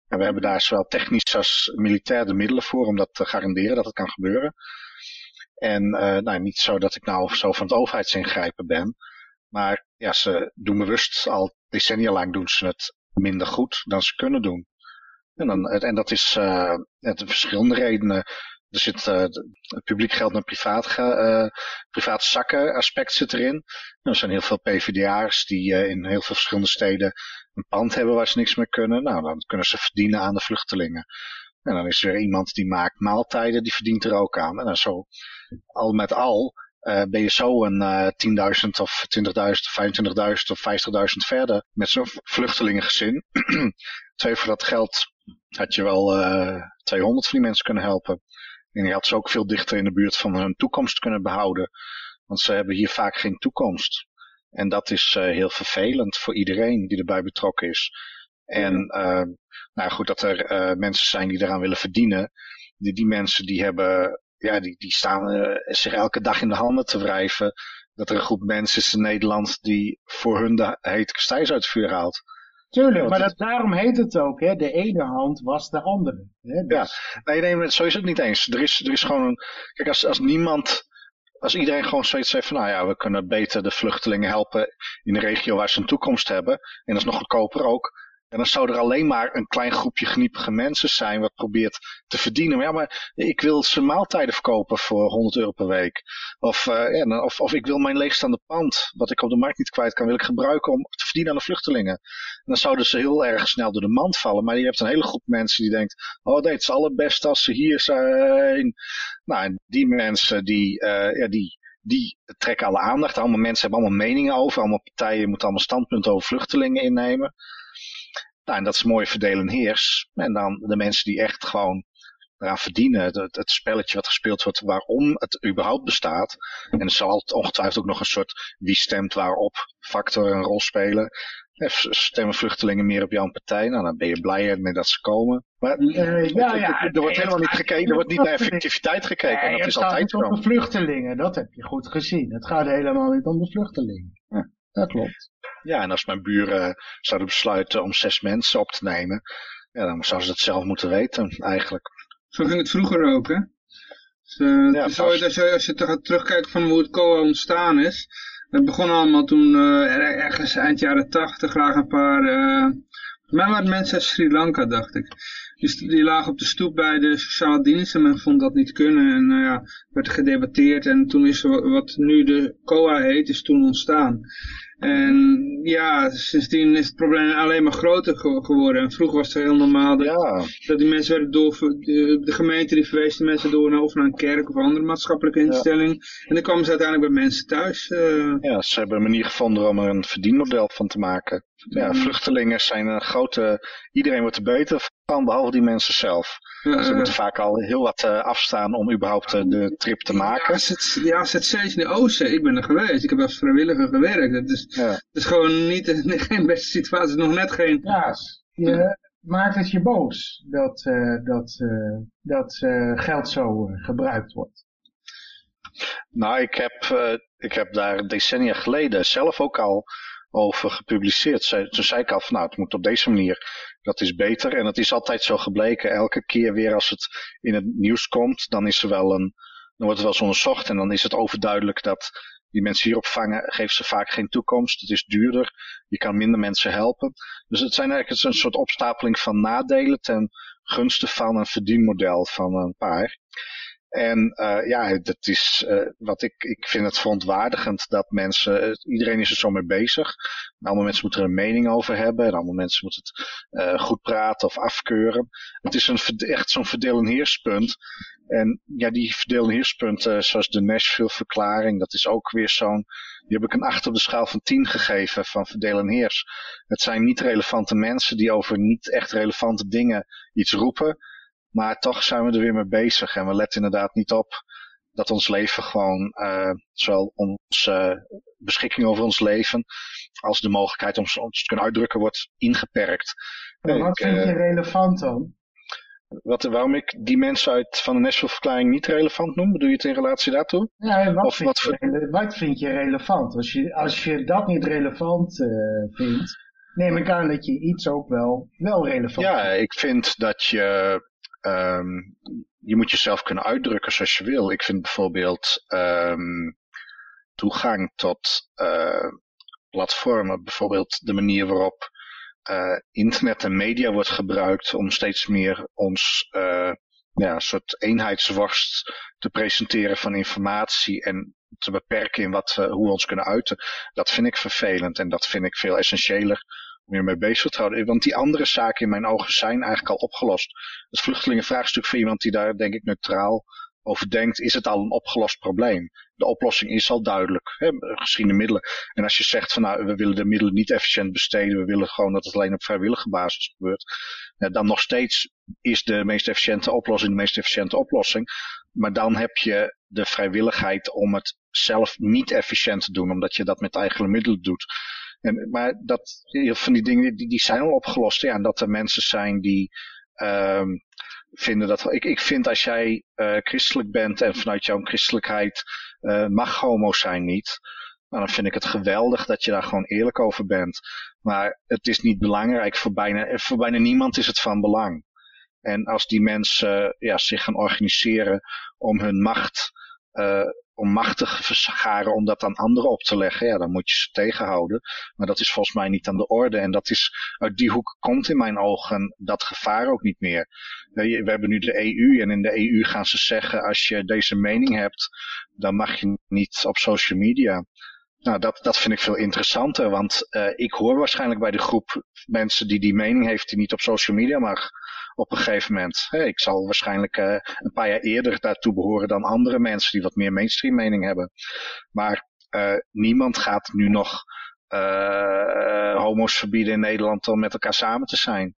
En we hebben daar zowel technisch als militair de middelen voor om dat te garanderen dat het kan gebeuren. En eh, nou, niet zo dat ik nou zo van het overheidsingrijpen ben. Maar ja, ze doen bewust al decennia lang doen ze het minder goed dan ze kunnen doen. En, dan, en dat is eh het verschillende redenen. Er zit eh, het publiek geld naar privaat, ga, eh, private zakken aspect zit erin. En er zijn heel veel PvdA'ers die in heel veel verschillende steden een pand hebben waar ze niks mee kunnen. Nou, dan kunnen ze verdienen aan de vluchtelingen. En dan is er weer iemand die maakt maaltijden, die verdient er ook aan. En dan zo, al met al, eh, ben je zo een eh 10.000 of 20.000 of 25.000 of 50.000 verder met zo'n vluchtelingengezin. Twee (clears throat) voor dat geld had je wel eh 200 van die mensen kunnen helpen. En je had ze ook veel dichter in de buurt van hun toekomst kunnen behouden. Want ze hebben hier vaak geen toekomst. En dat is uh, heel vervelend voor iedereen die erbij betrokken is. En uh, nou goed, dat er uh, mensen zijn die eraan willen verdienen. Die, die mensen die hebben, ja, die, die staan uh, zich elke dag in de handen te wrijven. Dat er een groep mensen is in Nederland die voor hun de hete kastijs uit het vuur haalt. Tuurlijk, maar dat, daarom heet het ook, hè? de ene hand was de andere. Hè? Dus... Ja, nee, nee, zo is het niet eens. Er is, er is gewoon een, kijk, als, als niemand, als iedereen gewoon zoiets zegt van, nou ja, we kunnen beter de vluchtelingen helpen in de regio waar ze een toekomst hebben, en dat is nog goedkoper ook, en dan zou er alleen maar een klein groepje geniepige mensen zijn wat probeert te verdienen. Maar ja, maar ik wil ze maaltijden verkopen voor 100 euro per week. Of, uh, ja, of, of ik wil mijn leegstaande pand, wat ik op de markt niet kwijt kan, wil ik gebruiken om te verdienen aan de vluchtelingen. En dan zouden ze heel erg snel door de mand vallen. Maar je hebt een hele groep mensen die denkt, oh nee, het is allerbest als ze hier zijn. Nou, en die mensen die, uh, ja, die, die trekken alle aandacht. Allemaal mensen hebben allemaal meningen over. Allemaal partijen moeten allemaal standpunten over vluchtelingen innemen. Nou, en dat is mooi verdelen heers. En dan de mensen die echt gewoon eraan verdienen, het, het spelletje wat gespeeld wordt, waarom het überhaupt bestaat. En er zal ongetwijfeld ook nog een soort wie stemt waarop factor een rol spelen. Stemmen vluchtelingen meer op jouw partij, nou dan ben je blij met dat ze komen. Maar Eh, ja, ja, er wordt helemaal niet gekeken, er wordt niet naar effectiviteit gekeken. en dat het is gaat altijd niet om zo. de vluchtelingen, dat heb je goed gezien. Het gaat helemaal niet om de vluchtelingen. Ja. Dat klopt. Ja, en als mijn buren zouden besluiten om zes mensen op te nemen, ja, dan zouden ze het zelf moeten weten, eigenlijk. Zo ging het vroeger ook, hè? Dus, eh, Ja, ooit- als, je, als je te gaat terugkijken van hoe het COA ontstaan is. Het begon allemaal toen eh, er- ergens eind jaren tachtig lagen een paar... eh voor mij waren het mensen uit Sri Lanka, dacht ik. Dus die lagen op de stoep bij de sociale dienst en men vond dat niet kunnen. En nou ja, werd er gedebatteerd en toen is er wat, nu de COA heet, is toen ontstaan. En ja, sindsdien is het probleem alleen maar groter ge- geworden. En vroeger was het heel normaal dat, Ja, dat die mensen werden door, de, de gemeente die verwees de mensen door naar, of naar een kerk of een andere maatschappelijke instelling. En dan kwamen ze uiteindelijk bij mensen thuis. eh, ja, ze hebben een manier gevonden om er een verdienmodel van te maken. Ja, vluchtelingen zijn een grote... Iedereen wordt er beter van, behalve die mensen zelf. eh, Ze moeten vaak al heel wat eh, afstaan om überhaupt eh, de trip te maken. AZC Ja, AZC's in de Oostzee, ik ben er geweest. Ik heb als vrijwilliger gewerkt. Het is, Ja. het is gewoon niet, (laughs) geen beste situatie. Nog net geen... Ja, je maakt het je boos dat, eh, dat, eh, dat eh, geld zo eh, gebruikt wordt. Nou, ik heb, eh, ik heb daar decennia geleden zelf ook al over gepubliceerd. Ze- Toen zei ik al van nou, het moet op deze manier. Dat is beter. En het is altijd zo gebleken. Elke keer weer als het in het nieuws komt, dan is er wel een, dan wordt het wel eens onderzocht. En dan is het overduidelijk dat die mensen hier opvangen, geeft ze vaak geen toekomst. Het is duurder. Je kan minder mensen helpen. Dus het zijn eigenlijk een soort opstapeling van nadelen ten gunste van een verdienmodel van een paar. En eh, ja, dat is eh, wat ik, ik vind het verontwaardigend dat mensen, eh, iedereen is er zo mee bezig. En allemaal mensen moeten er een mening over hebben. En allemaal mensen moeten het eh, goed praten of afkeuren. Het is een, echt zo'n verdeel- en heerspunt. En ja, die verdeel- en heerspunten, zoals de Nashville-verklaring, dat is ook weer zo'n, die heb ik een 8 op de schaal van 10 gegeven van verdeel en heers. Het zijn niet relevante mensen die over niet echt relevante dingen iets roepen. Maar toch zijn we er weer mee bezig. En we letten inderdaad niet op dat ons leven gewoon, eh zowel onze beschikking over ons leven, als de mogelijkheid om ons te kunnen uitdrukken, wordt ingeperkt. Maar wat vind je eh, relevant dan? wat, waarom ik die mensen uit van de Nashville-verklaring niet relevant noem, bedoel je het in relatie daartoe? Ja, wat, of vind wat je, wat vind je relevant? Als je, als je dat niet relevant eh, vindt, neem ik aan dat je iets ook wel, wel relevant Ja, vindt. ik vind dat je, ehm, je moet jezelf kunnen uitdrukken zoals je wil. Ik vind bijvoorbeeld ehm, toegang tot eh, platformen, bijvoorbeeld de manier waarop eh, internet en media wordt gebruikt om steeds meer ons eh, ja, een soort eenheidsworst te presenteren van informatie en te beperken in wat hoe we ons kunnen uiten. Dat vind ik vervelend en dat vind ik veel essentiëler je mee bezig te houden. Want die andere zaken in mijn ogen zijn eigenlijk al opgelost. Het vluchtelingenvraagstuk voor iemand die daar denk ik neutraal over denkt, is het al een opgelost probleem. De oplossing is al duidelijk, hè, de middelen. En als je zegt van nou, we willen de middelen niet efficiënt besteden, we willen gewoon dat het alleen op vrijwillige basis gebeurt, ja, dan nog steeds is de meest efficiënte oplossing de meest efficiënte oplossing. Maar dan heb je de vrijwilligheid om het zelf niet efficiënt te doen, omdat je dat met eigen middelen doet. En, maar dat, van die dingen, die, die zijn al opgelost. Ja, en dat er mensen zijn die ehm, vinden dat... Ik, ik vind als jij eh, christelijk bent en vanuit jouw christelijkheid eh, mag homo zijn niet... Nou, dan vind ik het geweldig dat je daar gewoon eerlijk over bent. Maar het is niet belangrijk voor bijna, voor bijna niemand is het van belang. En als die mensen ja, zich gaan organiseren om hun macht, eh, om macht te vergaren, om dat aan anderen op te leggen, ja, dan moet je ze tegenhouden. Maar dat is volgens mij niet aan de orde. En dat is, uit die hoek komt in mijn ogen dat gevaar ook niet meer. We hebben nu de EU en in de EU gaan ze zeggen, als je deze mening hebt, dan mag je niet op social media. Nou, dat, dat vind ik veel interessanter, want eh, ik hoor waarschijnlijk bij de groep mensen die die mening heeft die niet op social media mag op een gegeven moment. Ik zal waarschijnlijk eh, een paar jaar eerder daartoe behoren dan andere mensen die wat meer mainstream mening hebben. Maar eh, niemand gaat nu nog homo's verbieden in Nederland om met elkaar samen te zijn.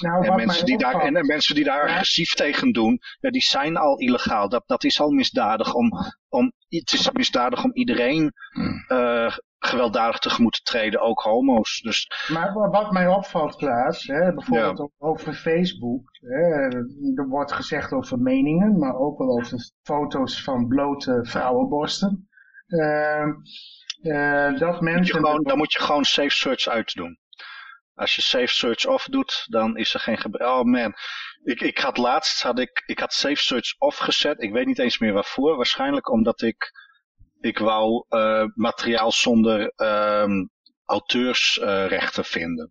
Nou, En mensen, die daar, en, en mensen die daar agressief tegen doen, ja, die zijn al illegaal. Dat, dat is al misdadig. Om, om, het is misdadig om iedereen eh, gewelddadig tegemoet te treden, ook homo's. Dus Maar wa- wat mij opvalt, Klaas, hè, bijvoorbeeld over Facebook, hè, er wordt gezegd over meningen, maar ook wel over foto's van blote vrouwenborsten. Ehm, eh, dat moet je mensen... gewoon, dan moet je gewoon safe search uitdoen. Als je safe search off doet, dan is er geen gebruik. Oh man, ik, ik had laatst had ik, ik had safe search off gezet. Ik weet niet eens meer waarvoor. Waarschijnlijk omdat ik, ik wou eh, materiaal zonder ehm auteursrechten vinden.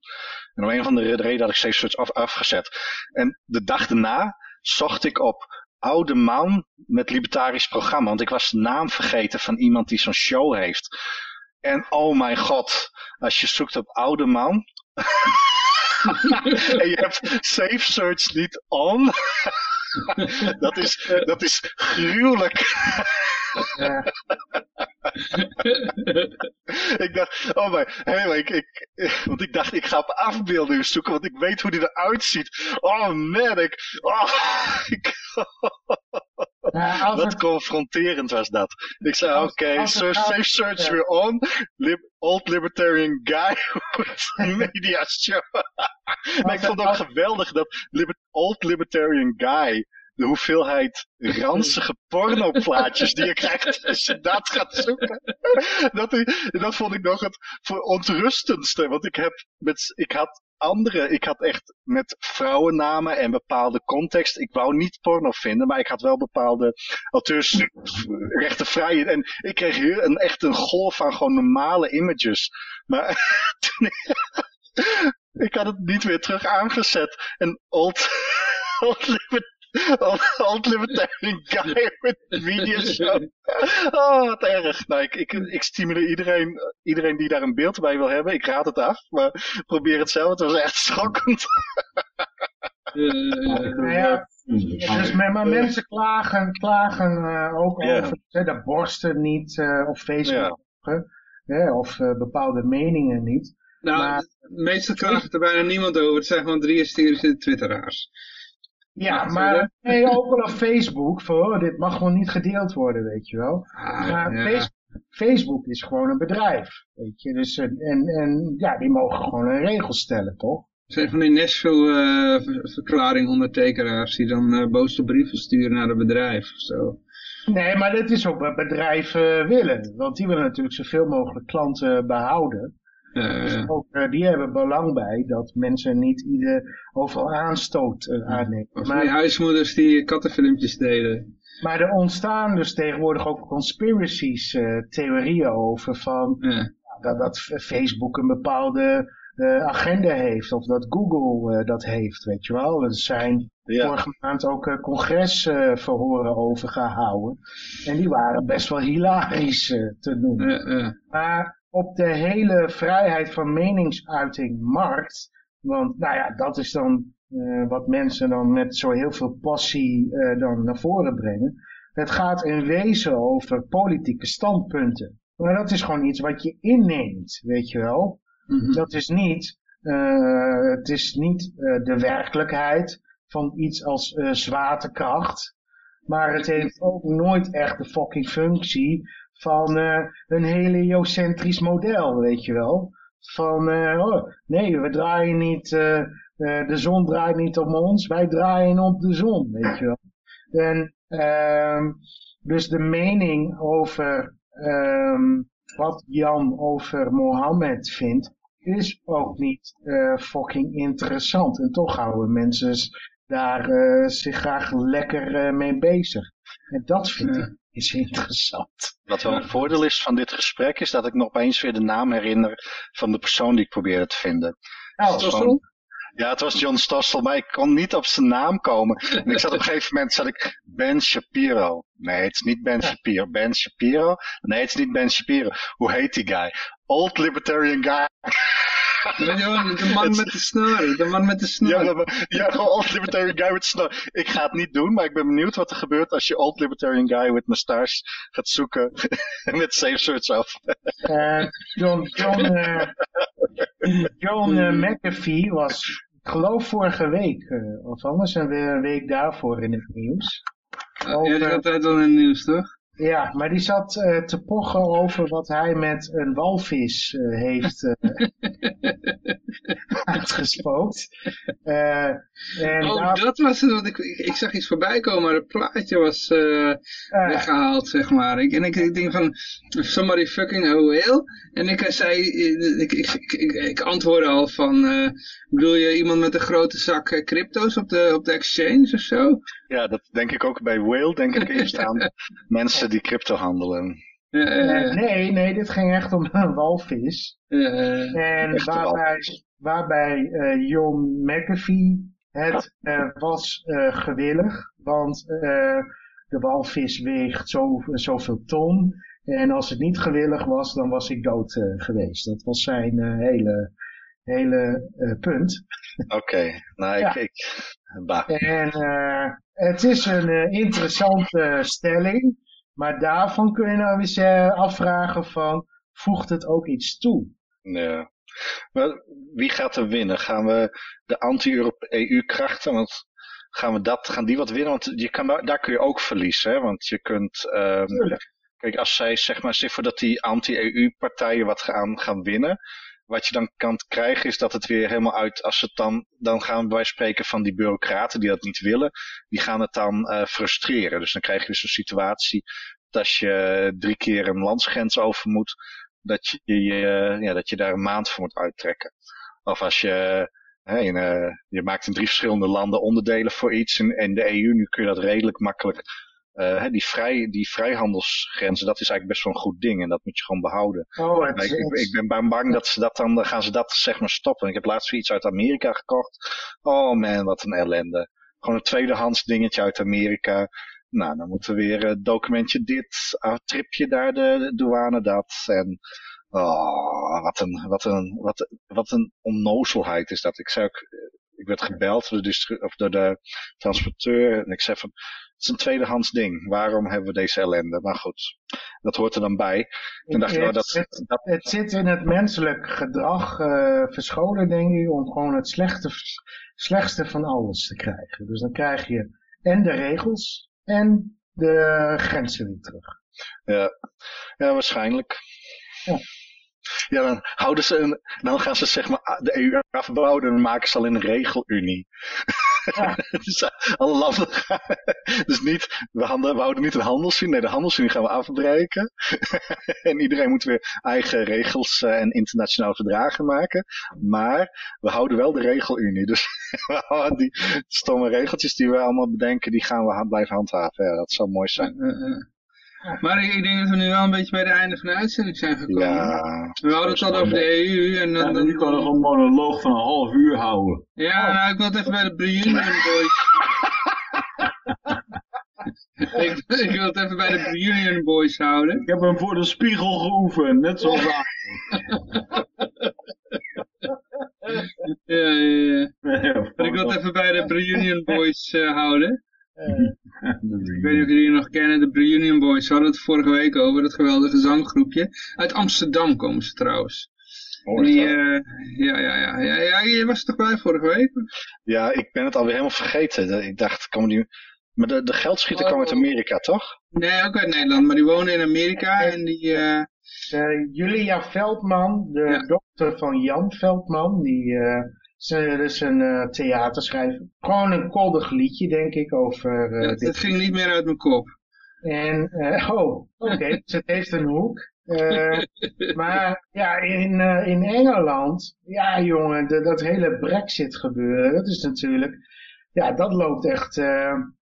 En om een van de reden had ik safe search off afgezet. En de dag daarna zocht ik op oude man met libertarisch programma. Want ik was de naam vergeten van iemand die zo'n show heeft. En oh mijn god, als je zoekt op oude man. (laughs) (laughs) en je hebt safe search niet on. (laughs) dat, is, dat is gruwelijk. (laughs) ik dacht, oh mijn, hey, ik, ik, want ik dacht, ik ga op afbeeldingen zoeken, want ik weet hoe die eruit ziet. Oh man, ik, oh, ik nou, wat het- confronterend was dat. Ik zei, oké, safe search weer on. Lib- old libertarian guy (laughs) with (laughs) media show. maar ik vond het ook geweldig dat liber- old libertarian guy, de hoeveelheid ranzige (laughs) pornoplaatjes die je krijgt als je dat gaat zoeken. dat, dat vond ik nog het verontrustendste. Want ik, heb met, ik had andere, ik had echt met vrouwennamen en bepaalde context. Ik wou niet porno vinden, maar ik had wel bepaalde auteursrechten vrij. En ik kreeg hier een, echt een golf aan gewoon normale images. Maar (laughs) ik, had het niet weer terug aangezet. En old, (laughs) old, old, libertarian guy with media show. Oh, wat erg. Nou, ik, ik, ik stimuleer iedereen, iedereen die daar een beeld bij wil hebben. Ik raad het af, maar probeer het zelf. Het was echt schokkend. Eh, nou ja, dus, maar, maar mensen klagen, klagen eh, ook over hè, de borsten niet eh, op Facebook, hè, hè, of eh, bepaalde meningen niet. nou, Maar- meestal klaagt er bijna niemand over. Het zijn gewoon drie hysterische twitteraars. Ja, maar nee, ook wel op Facebook, van, oh, dit mag gewoon niet gedeeld worden, weet je wel. Ah, Maar ja. Facebook, Facebook is gewoon een bedrijf, weet je. Dus, eh, en, en ja, die mogen gewoon een regel stellen, toch? Er zijn van die Nashville-verklaring ondertekeraars die dan eh, boze brieven sturen naar het bedrijf of zo. Nee, maar dat is ook wat bedrijven willen. Want die willen natuurlijk zoveel mogelijk klanten behouden. Eh, Dus ook, eh, die hebben belang bij dat mensen niet ieder overal aanstoot eh, aannemen. of die Maar, huismoeders die kattenfilmpjes deden. maar er ontstaan dus tegenwoordig ook conspiracies, eh, theorieën over van Ja. dat, dat Facebook een bepaalde eh, agenda heeft. Of dat Google eh, dat heeft, weet je wel. Er zijn Ja. vorige maand ook eh, congresverhoren over gehouden. En die waren best wel hilarisch eh, te noemen. Eh, eh. Maar op de hele vrijheid van meningsuiting markt, want nou ja, dat is dan eh, wat mensen dan met zo heel veel passie eh, dan naar voren brengen. Het gaat in wezen over politieke standpunten. Maar dat is gewoon iets wat je inneemt, weet je wel. Mhm. Dat is niet, eh, het is niet de werkelijkheid van iets als zwaartekracht. Maar het heeft ook nooit echt de fucking functie van eh, een heliocentrisch model, weet je wel. Van, eh, oh, nee, we draaien niet, eh, de zon draait niet om ons, wij draaien op de zon, weet je wel. En, ehm, dus de mening over ehm, wat Jan over Mohammed vindt, is ook niet fucking interessant. En toch houden mensen daar zich graag lekker mee bezig. En dat vind ik is interessant. Wat wel een voordeel is van dit gesprek, is dat ik nog opeens weer de naam herinner van de persoon die ik probeerde te vinden. Nou, Het was gewoon- Ja, het was John Stossel, maar ik kon niet op zijn naam komen. En ik zat op een (laughs) gegeven moment, zat ik, Ben Shapiro. Nee, het is niet Ben Shapiro. Ben Shapiro? Nee, het is niet Ben Shapiro. Hoe heet die guy? Old Libertarian Guy. Weet je wel, de man met de snor, de man met de snor. Ja, maar- ja, gewoon Old Libertarian Guy with Snor. Ik ga het niet doen, maar ik ben benieuwd wat er gebeurt als je Old Libertarian Guy with Mustache gaat zoeken (laughs) met Safe Search af. Eh, John, John, eh, John eh, McAfee was, ik geloof vorige week, eh, of anders een we- een week daarvoor in het nieuws. Ja, die altijd wel in het nieuws, toch? Ja, maar die zat eh, te pochen over wat hij met een walvis eh, heeft eh, (laughs) uitgespookt. En Oh, dat was het, want ik, ik, zag iets voorbij komen, maar het plaatje was eh, weggehaald, zeg maar. Ik, en ik, ik denk van, somebody fucking a whale. En ik zei, ik, ik, ik, ik, ik antwoordde al van, bedoel je iemand met een grote zak crypto's op de, op de exchange of zo? Ja, dat denk ik ook bij Whale, denk ik eerst aan (laughs) mensen die crypto handelen. Eh, nee, nee, dit ging echt om een walvis. eh, En waarbij, waarbij eh, John McAfee het eh, was eh, gewillig, want eh, de walvis weegt zo, zoveel ton. En als het niet gewillig was, dan was ik dood geweest. Dat was zijn hele, hele eh, punt. Oké, nou ik, Ja. ik bah. En eh, het is een eh, interessante stelling, maar daarvan kun je nou eens afvragen van, voegt het ook iets toe? Ja. Maar wie gaat er winnen? Gaan we de anti-EU-krachten, want gaan, we dat, gaan die wat winnen? Want je kan, daar kun je ook verliezen, hè? want je kunt... ehm. Kijk, als zij zeg maar zich voor dat die anti-EU-partijen wat gaan, gaan winnen, wat je dan kan krijgen is dat het weer helemaal uit, als het dan, dan gaan wij spreken van die bureaucraten die dat niet willen, die gaan het dan eh, frustreren. Dus dan krijg je dus een situatie dat als je drie keer een landsgrens over moet, dat je, je, ja, dat je daar een maand voor moet uittrekken. Of als je, in, eh, je maakt in drie verschillende landen onderdelen voor iets in de EU, nu kun je dat redelijk makkelijk eh, die, vrij, die vrijhandelsgrenzen, dat is eigenlijk best wel een goed ding en dat moet je gewoon behouden. Oh, ik, ik, ik ben bang- bang dat ze dat dan, dan gaan ze dat zeg maar stoppen. Ik heb laatst weer iets uit Amerika gekocht. Oh man, wat een ellende. Gewoon een tweedehands dingetje uit Amerika. Nou, dan moeten we weer eh, documentje dit, ah, tripje daar, de, de douane dat. En oh, wat een, wat een, wat, wat een onnozelheid is dat. Ik zei ook, eh, ik werd gebeld door de, of door de transporteur en ik zei van, is een tweedehands ding. Waarom hebben we deze ellende? Maar goed, dat hoort er dan bij. Toen dacht ik, oh, het, dat, het, dat, het zit in het menselijk gedrag eh, verscholen, denk ik, om gewoon het slechte, slechtste van alles te krijgen. Dus dan krijg je en de regels en de grenzen weer terug. Ja, ja waarschijnlijk. Ja. Ja, dan houden ze een, dan gaan ze zeg maar de EU afbouwen en maken ze al in een regelunie. Ja. dus alle landen gaan, dus niet, we, handen, we houden niet een handelsunie, nee de handelsunie gaan we afbreken. (laughs) en iedereen moet weer eigen regels eh, en internationale verdragen maken. Maar we houden wel de regelunie. Dus (laughs) die stomme regeltjes die we allemaal bedenken, die gaan we blijven handhaven. Ja, dat zou mooi zijn. Maar ik, ik denk dat we nu wel een beetje bij het einde van de uitzending zijn gekomen. Ja, We hadden het al over de EU en dan... Ja, dan- nu kan nog een monoloog van een half uur houden. Ja, nou, ik wil het even bij de Reunion Boys. (laughs) ik, ik wil het even bij de Reunion Boys houden. Ik heb hem voor de spiegel geoefend, net zoals. Ja, ja, (laughs) ja. Maar ik wil het even bij de Reunion Boys eh, houden. (laughs) Ik weet niet of jullie die nog kennen, de Reunion Boys. We hadden het vorige week over, dat geweldige zanggroepje. Uit Amsterdam komen ze trouwens. En die, eh, ja, ja, ja, ja, ja, je was er toch bij vorige week? Ja, ik ben het alweer helemaal vergeten. Ik dacht, komen die... Maar de, de geldschieter kwam uit Oh. Amerika, toch? Nee, ook uit Nederland, maar die wonen in Amerika en die... eh, Eh, Julia Veldman, de Ja. dochter van Jan Veldman, die eh, ze, is een eh, theaterschrijver. Gewoon een koddig liedje, denk ik, over eh, het, dit het ging niet meer uit mijn kop. En, eh, oh, oké, (laughs) dus het heeft een hoek. Maar ja, in, in Engeland, ja jongen, de- dat hele brexit gebeuren, dat is natuurlijk, ja, dat loopt echt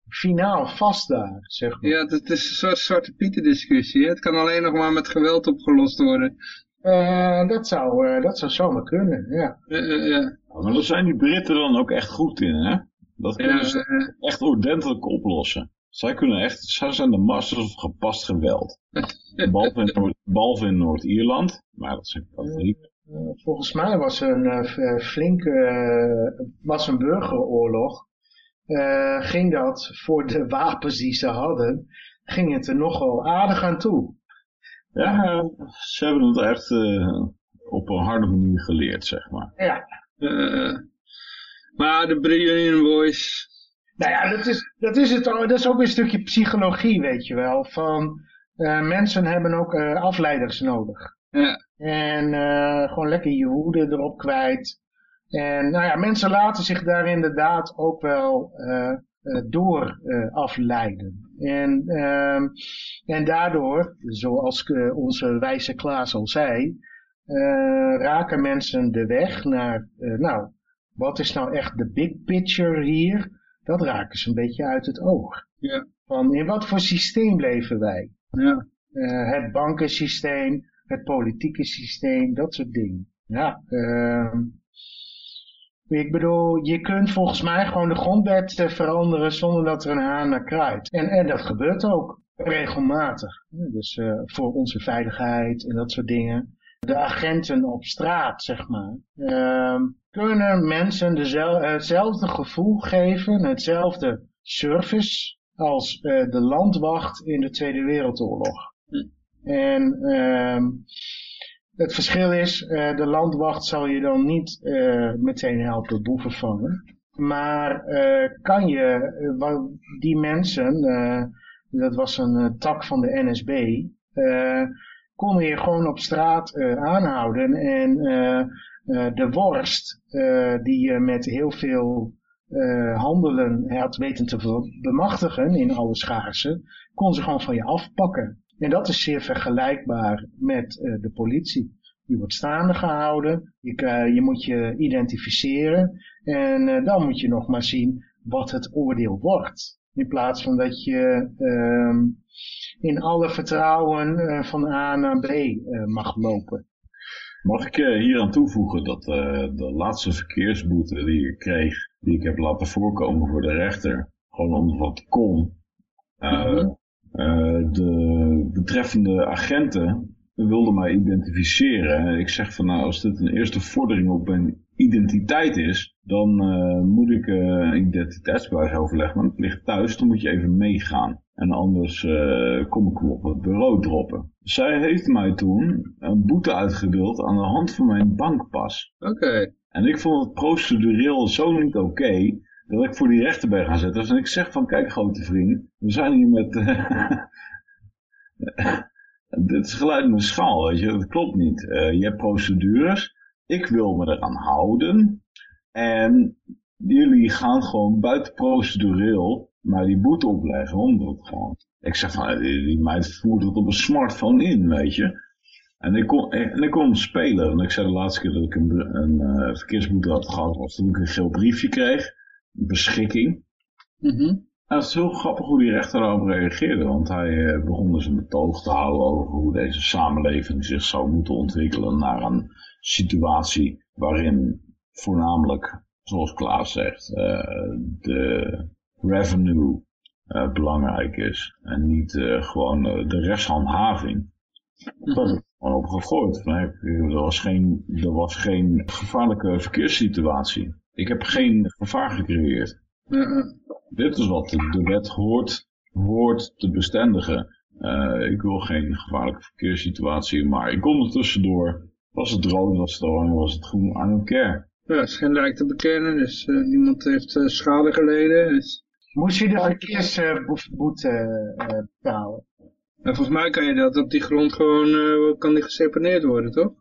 finaal vast daar, zeg maar. Ja, het, het is een soort zwarte pieten discussie. hè. Het kan alleen nog maar met geweld opgelost worden. Eh, dat, zou, eh, dat zou zomaar kunnen, ja. Eh, eh, maar daar zijn die Britten dan ook echt goed in, hè? Dat kunnen ze eh, echt ordentelijk oplossen. Zij kunnen echt, zij zijn de masters of gepast geweld. (laughs) Behalve in, Noord- behalve in Noord-Ierland, maar dat zijn katholieken. Eh, volgens mij was een flinke, was een burgeroorlog. Eh, ging dat voor de wapens die ze hadden, ging het er nogal aardig aan toe. Ja, ze hebben het echt eh, op een harde manier geleerd, zeg maar. Ja, Eh, maar de Union Boys, nou ja, dat is, dat is het, dat is ook een stukje psychologie, weet je wel. Van, eh, mensen hebben ook afleiders nodig. ja, En gewoon lekker je woede erop kwijt. En nou ja, mensen laten zich daar inderdaad ook wel door afleiden. En, ehm, en daardoor, zoals eh, onze wijze Klaas al zei, eh, raken mensen de weg naar, eh, nou, wat is nou echt de big picture hier? Dat raken ze een beetje uit het oog. Ja. Van in wat voor systeem leven wij? ja. Het bankensysteem, het politieke systeem, dat soort dingen. Ja, ehm, ik bedoel, je kunt volgens mij gewoon de grondwet eh, veranderen zonder dat er een haan naar kraait. En, en dat gebeurt ook regelmatig. Dus eh, voor onze veiligheid en dat soort dingen. De agenten op straat, zeg maar, ehm, kunnen mensen dezel- hetzelfde gevoel geven, hetzelfde service als eh, de landwacht in de Tweede Wereldoorlog. En ehm, het verschil is, eh, de landwacht zal je dan niet eh, meteen helpen boeven vangen. Maar eh, kan je die mensen, dat was een tak van de NSB, konden je gewoon op straat aanhouden. En de worst die je met heel veel handelen had weten te be- bemachtigen in alle schaarsen, kon ze gewoon van je afpakken. En dat is zeer vergelijkbaar met eh, de politie. Je wordt staande gehouden, je, je moet je identificeren en eh, dan moet je nog maar zien wat het oordeel wordt. In plaats van dat je ehm, in alle vertrouwen eh, van A naar B mag lopen. Mag ik hier aan toevoegen dat de laatste verkeersboete die ik kreeg, die ik heb laten voorkomen voor de rechter, gewoon omdat het kon, Mhm. De betreffende agenten wilden mij identificeren. En ik zeg van nou, als dit een eerste vordering op mijn identiteit is, dan eh, moet ik eh, een identiteitsbewijs overleggen. Maar het ligt thuis, dan moet je even meegaan. En anders eh, kom ik hem op het bureau droppen. Zij heeft mij toen een boete uitgedeeld aan de hand van mijn bankpas. Oké. En ik vond het procedureel zo niet oké, dat ik voor die rechter ben gaan zetten. Dus ik zeg van, kijk grote vriend, we zijn hier met... (laughs) dit is geluid in de schaal, weet je, dat klopt niet. Eh, je hebt procedures, ik wil me eraan houden. En jullie gaan gewoon buiten procedureel maar die boete opleggen, omdat gewoon... Ik zeg van, eh, die, die meid voert het op een smartphone in, weet je. En ik kon, en ik kon spelen. En ik zei de laatste keer dat ik een, een eh, verkeersboete had gehad, was toen ik een geel briefje kreeg. Beschikking. Mhm. En het is heel grappig hoe die rechter daarop reageerde. Want hij eh, begon dus een betoog te houden over hoe deze samenleving zich zou moeten ontwikkelen naar een situatie waarin voornamelijk, zoals Klaas zegt, eh, de revenue eh, belangrijk is. En niet gewoon de rechtshandhaving. Dat heb ik gewoon op gegooid. Van, hey, Er was, geen, er was geen gevaarlijke verkeerssituatie. Ik heb geen gevaar gecreëerd. Dit is wat de, de wet hoort, hoort te bestendigen. Eh, ik wil geen gevaarlijke verkeerssituatie, maar ik kom er tussendoor. Was het rood, was het oranje, was het groen, I don't care. Ja, het is geen lijk te bekennen, dus eh, niemand heeft eh, schade geleden. Dus. Moest je de verkeersboete eh, betalen? En volgens mij kan je dat op die grond gewoon, eh, kan die geseponeerd worden, toch?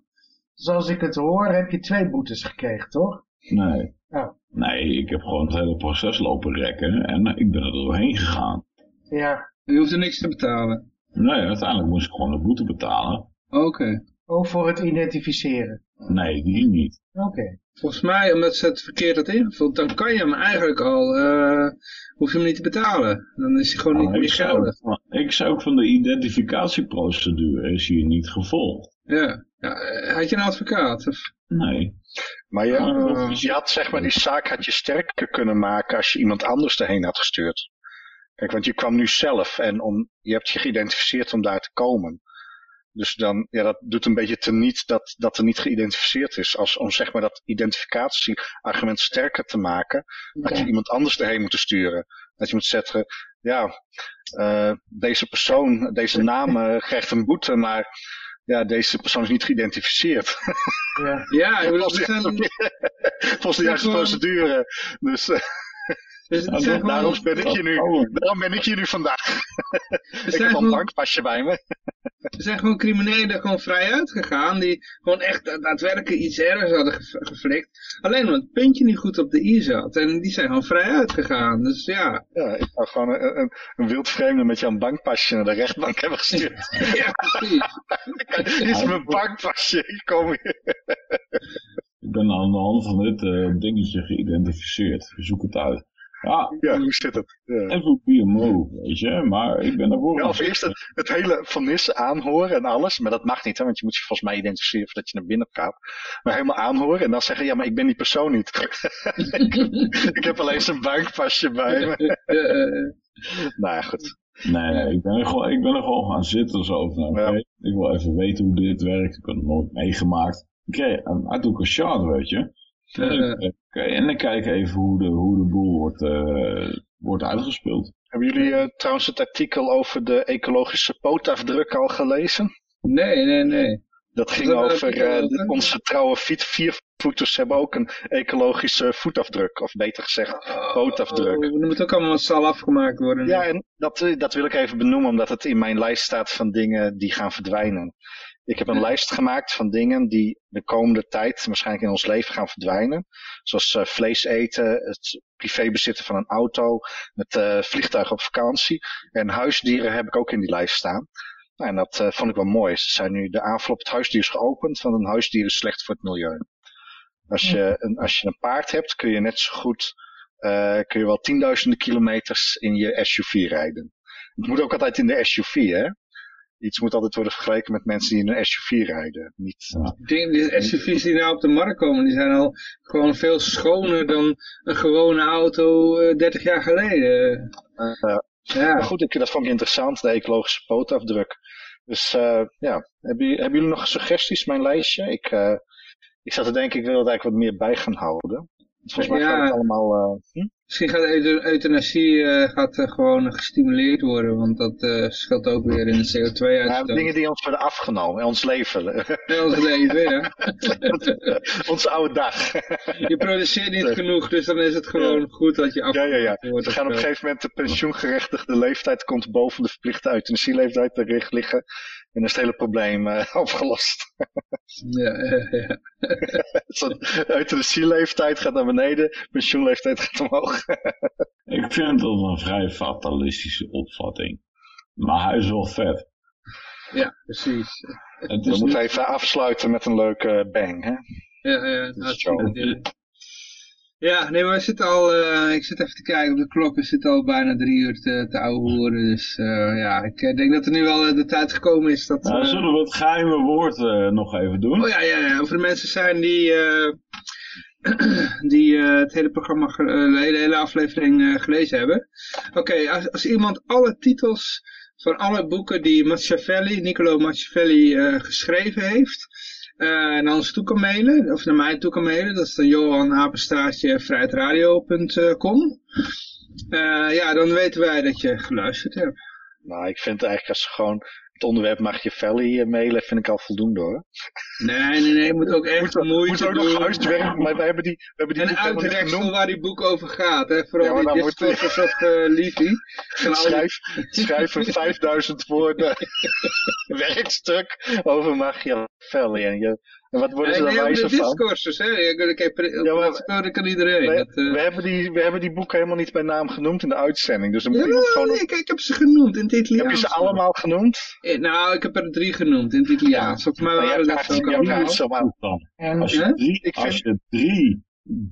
Zoals ik het hoor, heb je twee boetes gekregen, toch? Nee. Oh. Nee, ik heb gewoon het hele proces lopen rekken en ik ben er doorheen gegaan. Ja, Je hoeft er niks te betalen. Nee, uiteindelijk moest ik gewoon de boete betalen. Oké. ook voor het identificeren. Nee, die niet. Oké. Volgens mij, omdat ze het verkeerd had ingevuld, dan kan je hem eigenlijk al, eh, hoef je hem niet te betalen. Dan is hij gewoon niet ik, meer geldig. ik zei ook van de identificatieprocedure is hier niet gevolgd. Ja. ja. eh, Had je een advocaat? Of? Nee. Maar je, dus je had zeg maar die zaak had je sterker kunnen maken als je iemand anders erheen had gestuurd. Kijk, want je kwam nu zelf en om, je hebt je geïdentificeerd om daar te komen. Dus dan, ja, dat doet een beetje teniet dat, dat er niet geïdentificeerd is. Als, om zeg maar dat identificatieargument sterker te maken, had je iemand anders erheen moeten sturen. Dat je moet zeggen, ja, eh, deze persoon, deze naam eh, krijgt een boete, maar ja, deze persoon is niet geïdentificeerd. Ja. (laughs) Ja, Volgens (laughs) de- Volgens de juiste procedure. Dus eh, (laughs) dus zijn daarom ben ik hier nu, daarom ben ik hier nu vandaag. er (laughs) Ik heb een bankpasje bij me. (laughs) er zijn gewoon criminelen gewoon vrij uitgegaan, die gewoon echt da- daadwerkelijk iets ergens hadden ge- geflikt. Alleen omdat het puntje niet goed op de i zat. En die zijn gewoon vrij uitgegaan. Dus ja, Ja, ik zou gewoon een, een, een wild vreemde met jouw bankpasje naar de rechtbank hebben gestuurd. (laughs) ja precies. Dit is mijn bankpasje, ik kom hier. Ik ben aan de hand van dit eh, dingetje geïdentificeerd. Zoek het uit. Ja, Ja, hoe zit het? Ja. FOPMO, weet je, maar ik ben daarvoor. Ja, of eerst het, het hele vonnis aanhoren en alles. Maar dat mag niet, hè, want je moet je volgens mij identificeren voordat je naar binnen gaat. Maar helemaal aanhoren en dan zeggen, ja, maar ik ben die persoon niet. (laughs) ik heb alleen zijn bankpasje bij me. (laughs) Nou ja, goed. Nee, nee, ik ben er gewoon, ik ben er gewoon gaan zitten zo van, oké, Ja. ik wil even weten hoe dit werkt. Ik heb het nooit meegemaakt. Oké, hij doet een shot, weet je. Eh, Oké, en dan kijk even hoe de, hoe de boel wordt, eh, wordt uitgespeeld. Hebben jullie eh, trouwens het artikel over de ecologische pootafdruk al gelezen? nee, nee, nee. Dat ging over, over? de- onze trouwe viervoeters hebben ook een ecologische voetafdruk. Of beter gezegd, pootafdruk. Oh, dat moet ook allemaal massaal afgemaakt worden. Ja, en dat, dat wil ik even benoemen, omdat het in mijn lijst staat van dingen die gaan verdwijnen. Ik heb een lijst gemaakt van dingen die de komende tijd waarschijnlijk in ons leven gaan verdwijnen. Zoals eh, vlees eten, het privébezitten van een auto, het eh, vliegtuig op vakantie. En huisdieren heb ik ook in die lijst staan. Nou, en dat eh, vond ik wel mooi. Ze zijn nu de aanval op het huisdier is geopend, want een huisdier is slecht voor het milieu. Als je een, als je een paard hebt, kun je net zo goed kun je wel tienduizenden kilometers in je SUV rijden. Het moet ook altijd in de SUV, hè? Iets moet altijd worden vergeleken met mensen die in een SUV rijden. Niet, Ik denk, de SUV's die nou op de markt komen, die zijn al gewoon veel schoner dan een gewone auto eh 30 jaar geleden. eh, Ja, Maar goed, ik, dat vond ik interessant, de ecologische pootafdruk. Dus eh, ja, hebben, jullie- hebben jullie nog suggesties, mijn lijstje? Ik, eh, ik zat te denken, ik wil er eigenlijk wat meer bij gaan houden. Volgens mij Ja. gaat het allemaal... eh, hm? misschien gaat euth- euthanasie eh, gaat, eh, gewoon gestimuleerd worden, want dat scheelt ook weer in de Ja, CO2-uitstoot. dingen die ons worden afgenomen, in ons leven. in ons leven, ja. (laughs) Onze oude dag. Je produceert niet genoeg, dus dan is het gewoon goed dat je af Ja, ja, ja. wordt. We gaan op een gegeven moment de pensioengerechtigde leeftijd komt boven de verplichte euthanasieleeftijd terecht liggen. En dan is het hele probleem eh, (laughs) opgelost. Ja, ja, ja. (laughs) Dus de euthanasieleeftijd gaat naar beneden, pensioenleeftijd gaat omhoog. (laughs) Ik vind dat een vrij fatalistische opvatting. Maar hij is wel vet. ja, precies. Het We is moeten niet- even afsluiten met een leuke bang, hè? Ja, ja, is hartstikke zo. Ja, nee, maar we zitten al, eh, ik zit even te kijken op de klok, we zitten al bijna drie uur te, te ouwehoeren, dus eh, ja, ik eh, denk dat er nu wel de tijd gekomen is dat... Nou, zullen we het geheime woord nog even doen? Oh ja, ja, ja, of er mensen zijn die, (clears throat) die het hele programma, eh, de hele, hele aflevering gelezen hebben. Oké, als, als iemand alle titels van alle boeken die Machiavelli, Niccolo Machiavelli geschreven heeft, eh naar ons toe kan mailen, of naar mij toe kan mailen, dat is dan. Eh, ja, dan weten wij dat je geluisterd hebt. Nou, ik vind eigenlijk als gewoon het onderwerp Machiavelli eh, mailen, vind ik al voldoende hoor. Nee, nee, nee, je moet ook echt Moet, moeite moet ook doen. nog huiswerk, maar we hebben die, we hebben die En uitreksel waar die boek over gaat. Hè? Vooral Ja, maar die dan moet- discourses of uh, al die- Schrijf, schrijf een 5000 woorden (laughs) werkstuk over Machiavelli. En, je, en wat worden ze Nee, nee, de wijzer van? discourses, hè. Kijk, pre- Ja, maar- discoursen kan iedereen. We, dat, eh, we, hebben die, we hebben die boeken helemaal niet bij naam genoemd in de uitzending. Dus dan moet Ja, iemand gewoon... ik, ik heb ze genoemd in het Italiaans. Heb je ze allemaal genoemd? Eh, Nou, ik heb er drie genoemd in het Italiaans. Volgens mij Maar waren dat ook zo. Dan. Als je, drie, Ik als je drie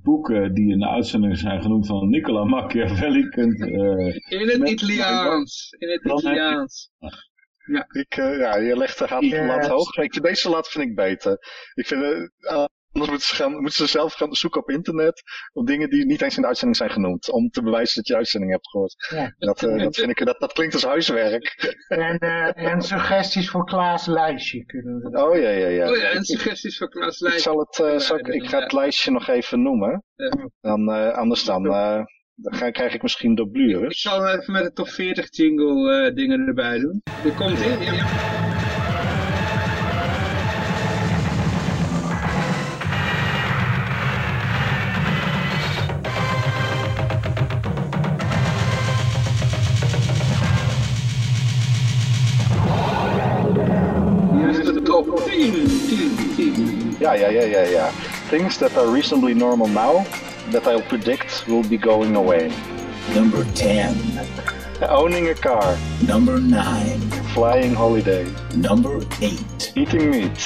boeken die in de uitzending zijn genoemd van Nicola Machiavelli kunt... eh, In het Italiaans. In het Dan Italiaans. Ik, eh, ja, je legt de lat, Ja. lat hoog. Ik vind deze lat vind ik beter. Ik vind, eh, Anders moeten ze, gaan, moeten ze zelf gaan zoeken op internet op dingen die niet eens in de uitzending zijn genoemd. Om te bewijzen dat je uitzending hebt gehoord. Ja. Dat, eh, dat, vind ik, dat, dat klinkt als huiswerk. En, eh, en suggesties voor Klaas Lijstje kunnen we Oh ja, ja, ja. Oh ja, en Ik- suggesties voor Klaas ik, Leijs. zal het, eh, zal ik, ik ga het lijstje nog even noemen. Ja. Dan, eh, anders dan, eh, dan ga, krijg ik misschien Ik dublures. zal even met de top 40 jingle eh, dingen erbij doen. Er komt in. Ja. Hier is de top 10. 10, 10. Ja, ja, ja, ja, ja. Things that are reasonably normal now, that I'll predict will be going away. Number 10. Owning a car, Number 9. flying holiday, Number 8. eating meat,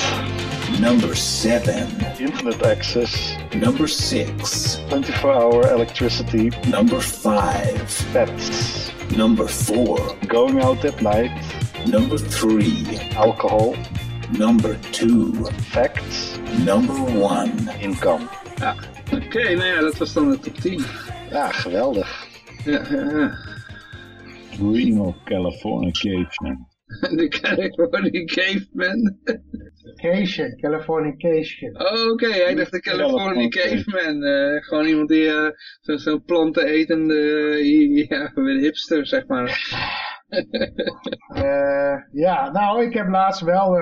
Number 7. internet access, Number 6. 24-hour electricity, Number 5. pets, Number 4. going out at night, Number 3. alcohol, Number 2. facts, Number 1. income. Ah. Oké, nou ja, dat was dan de top 10. Ja, geweldig. Ja, ja, ja. Dream of Californication. (laughs) De California Caveman. Cation, Californication. Oh, oké, hij dacht de California eh, gewoon iemand die eh, zo- zo'n planten etende, eh, (laughs) ja, weer hipster, zeg maar. Eh, ja, nou, ik heb laatst wel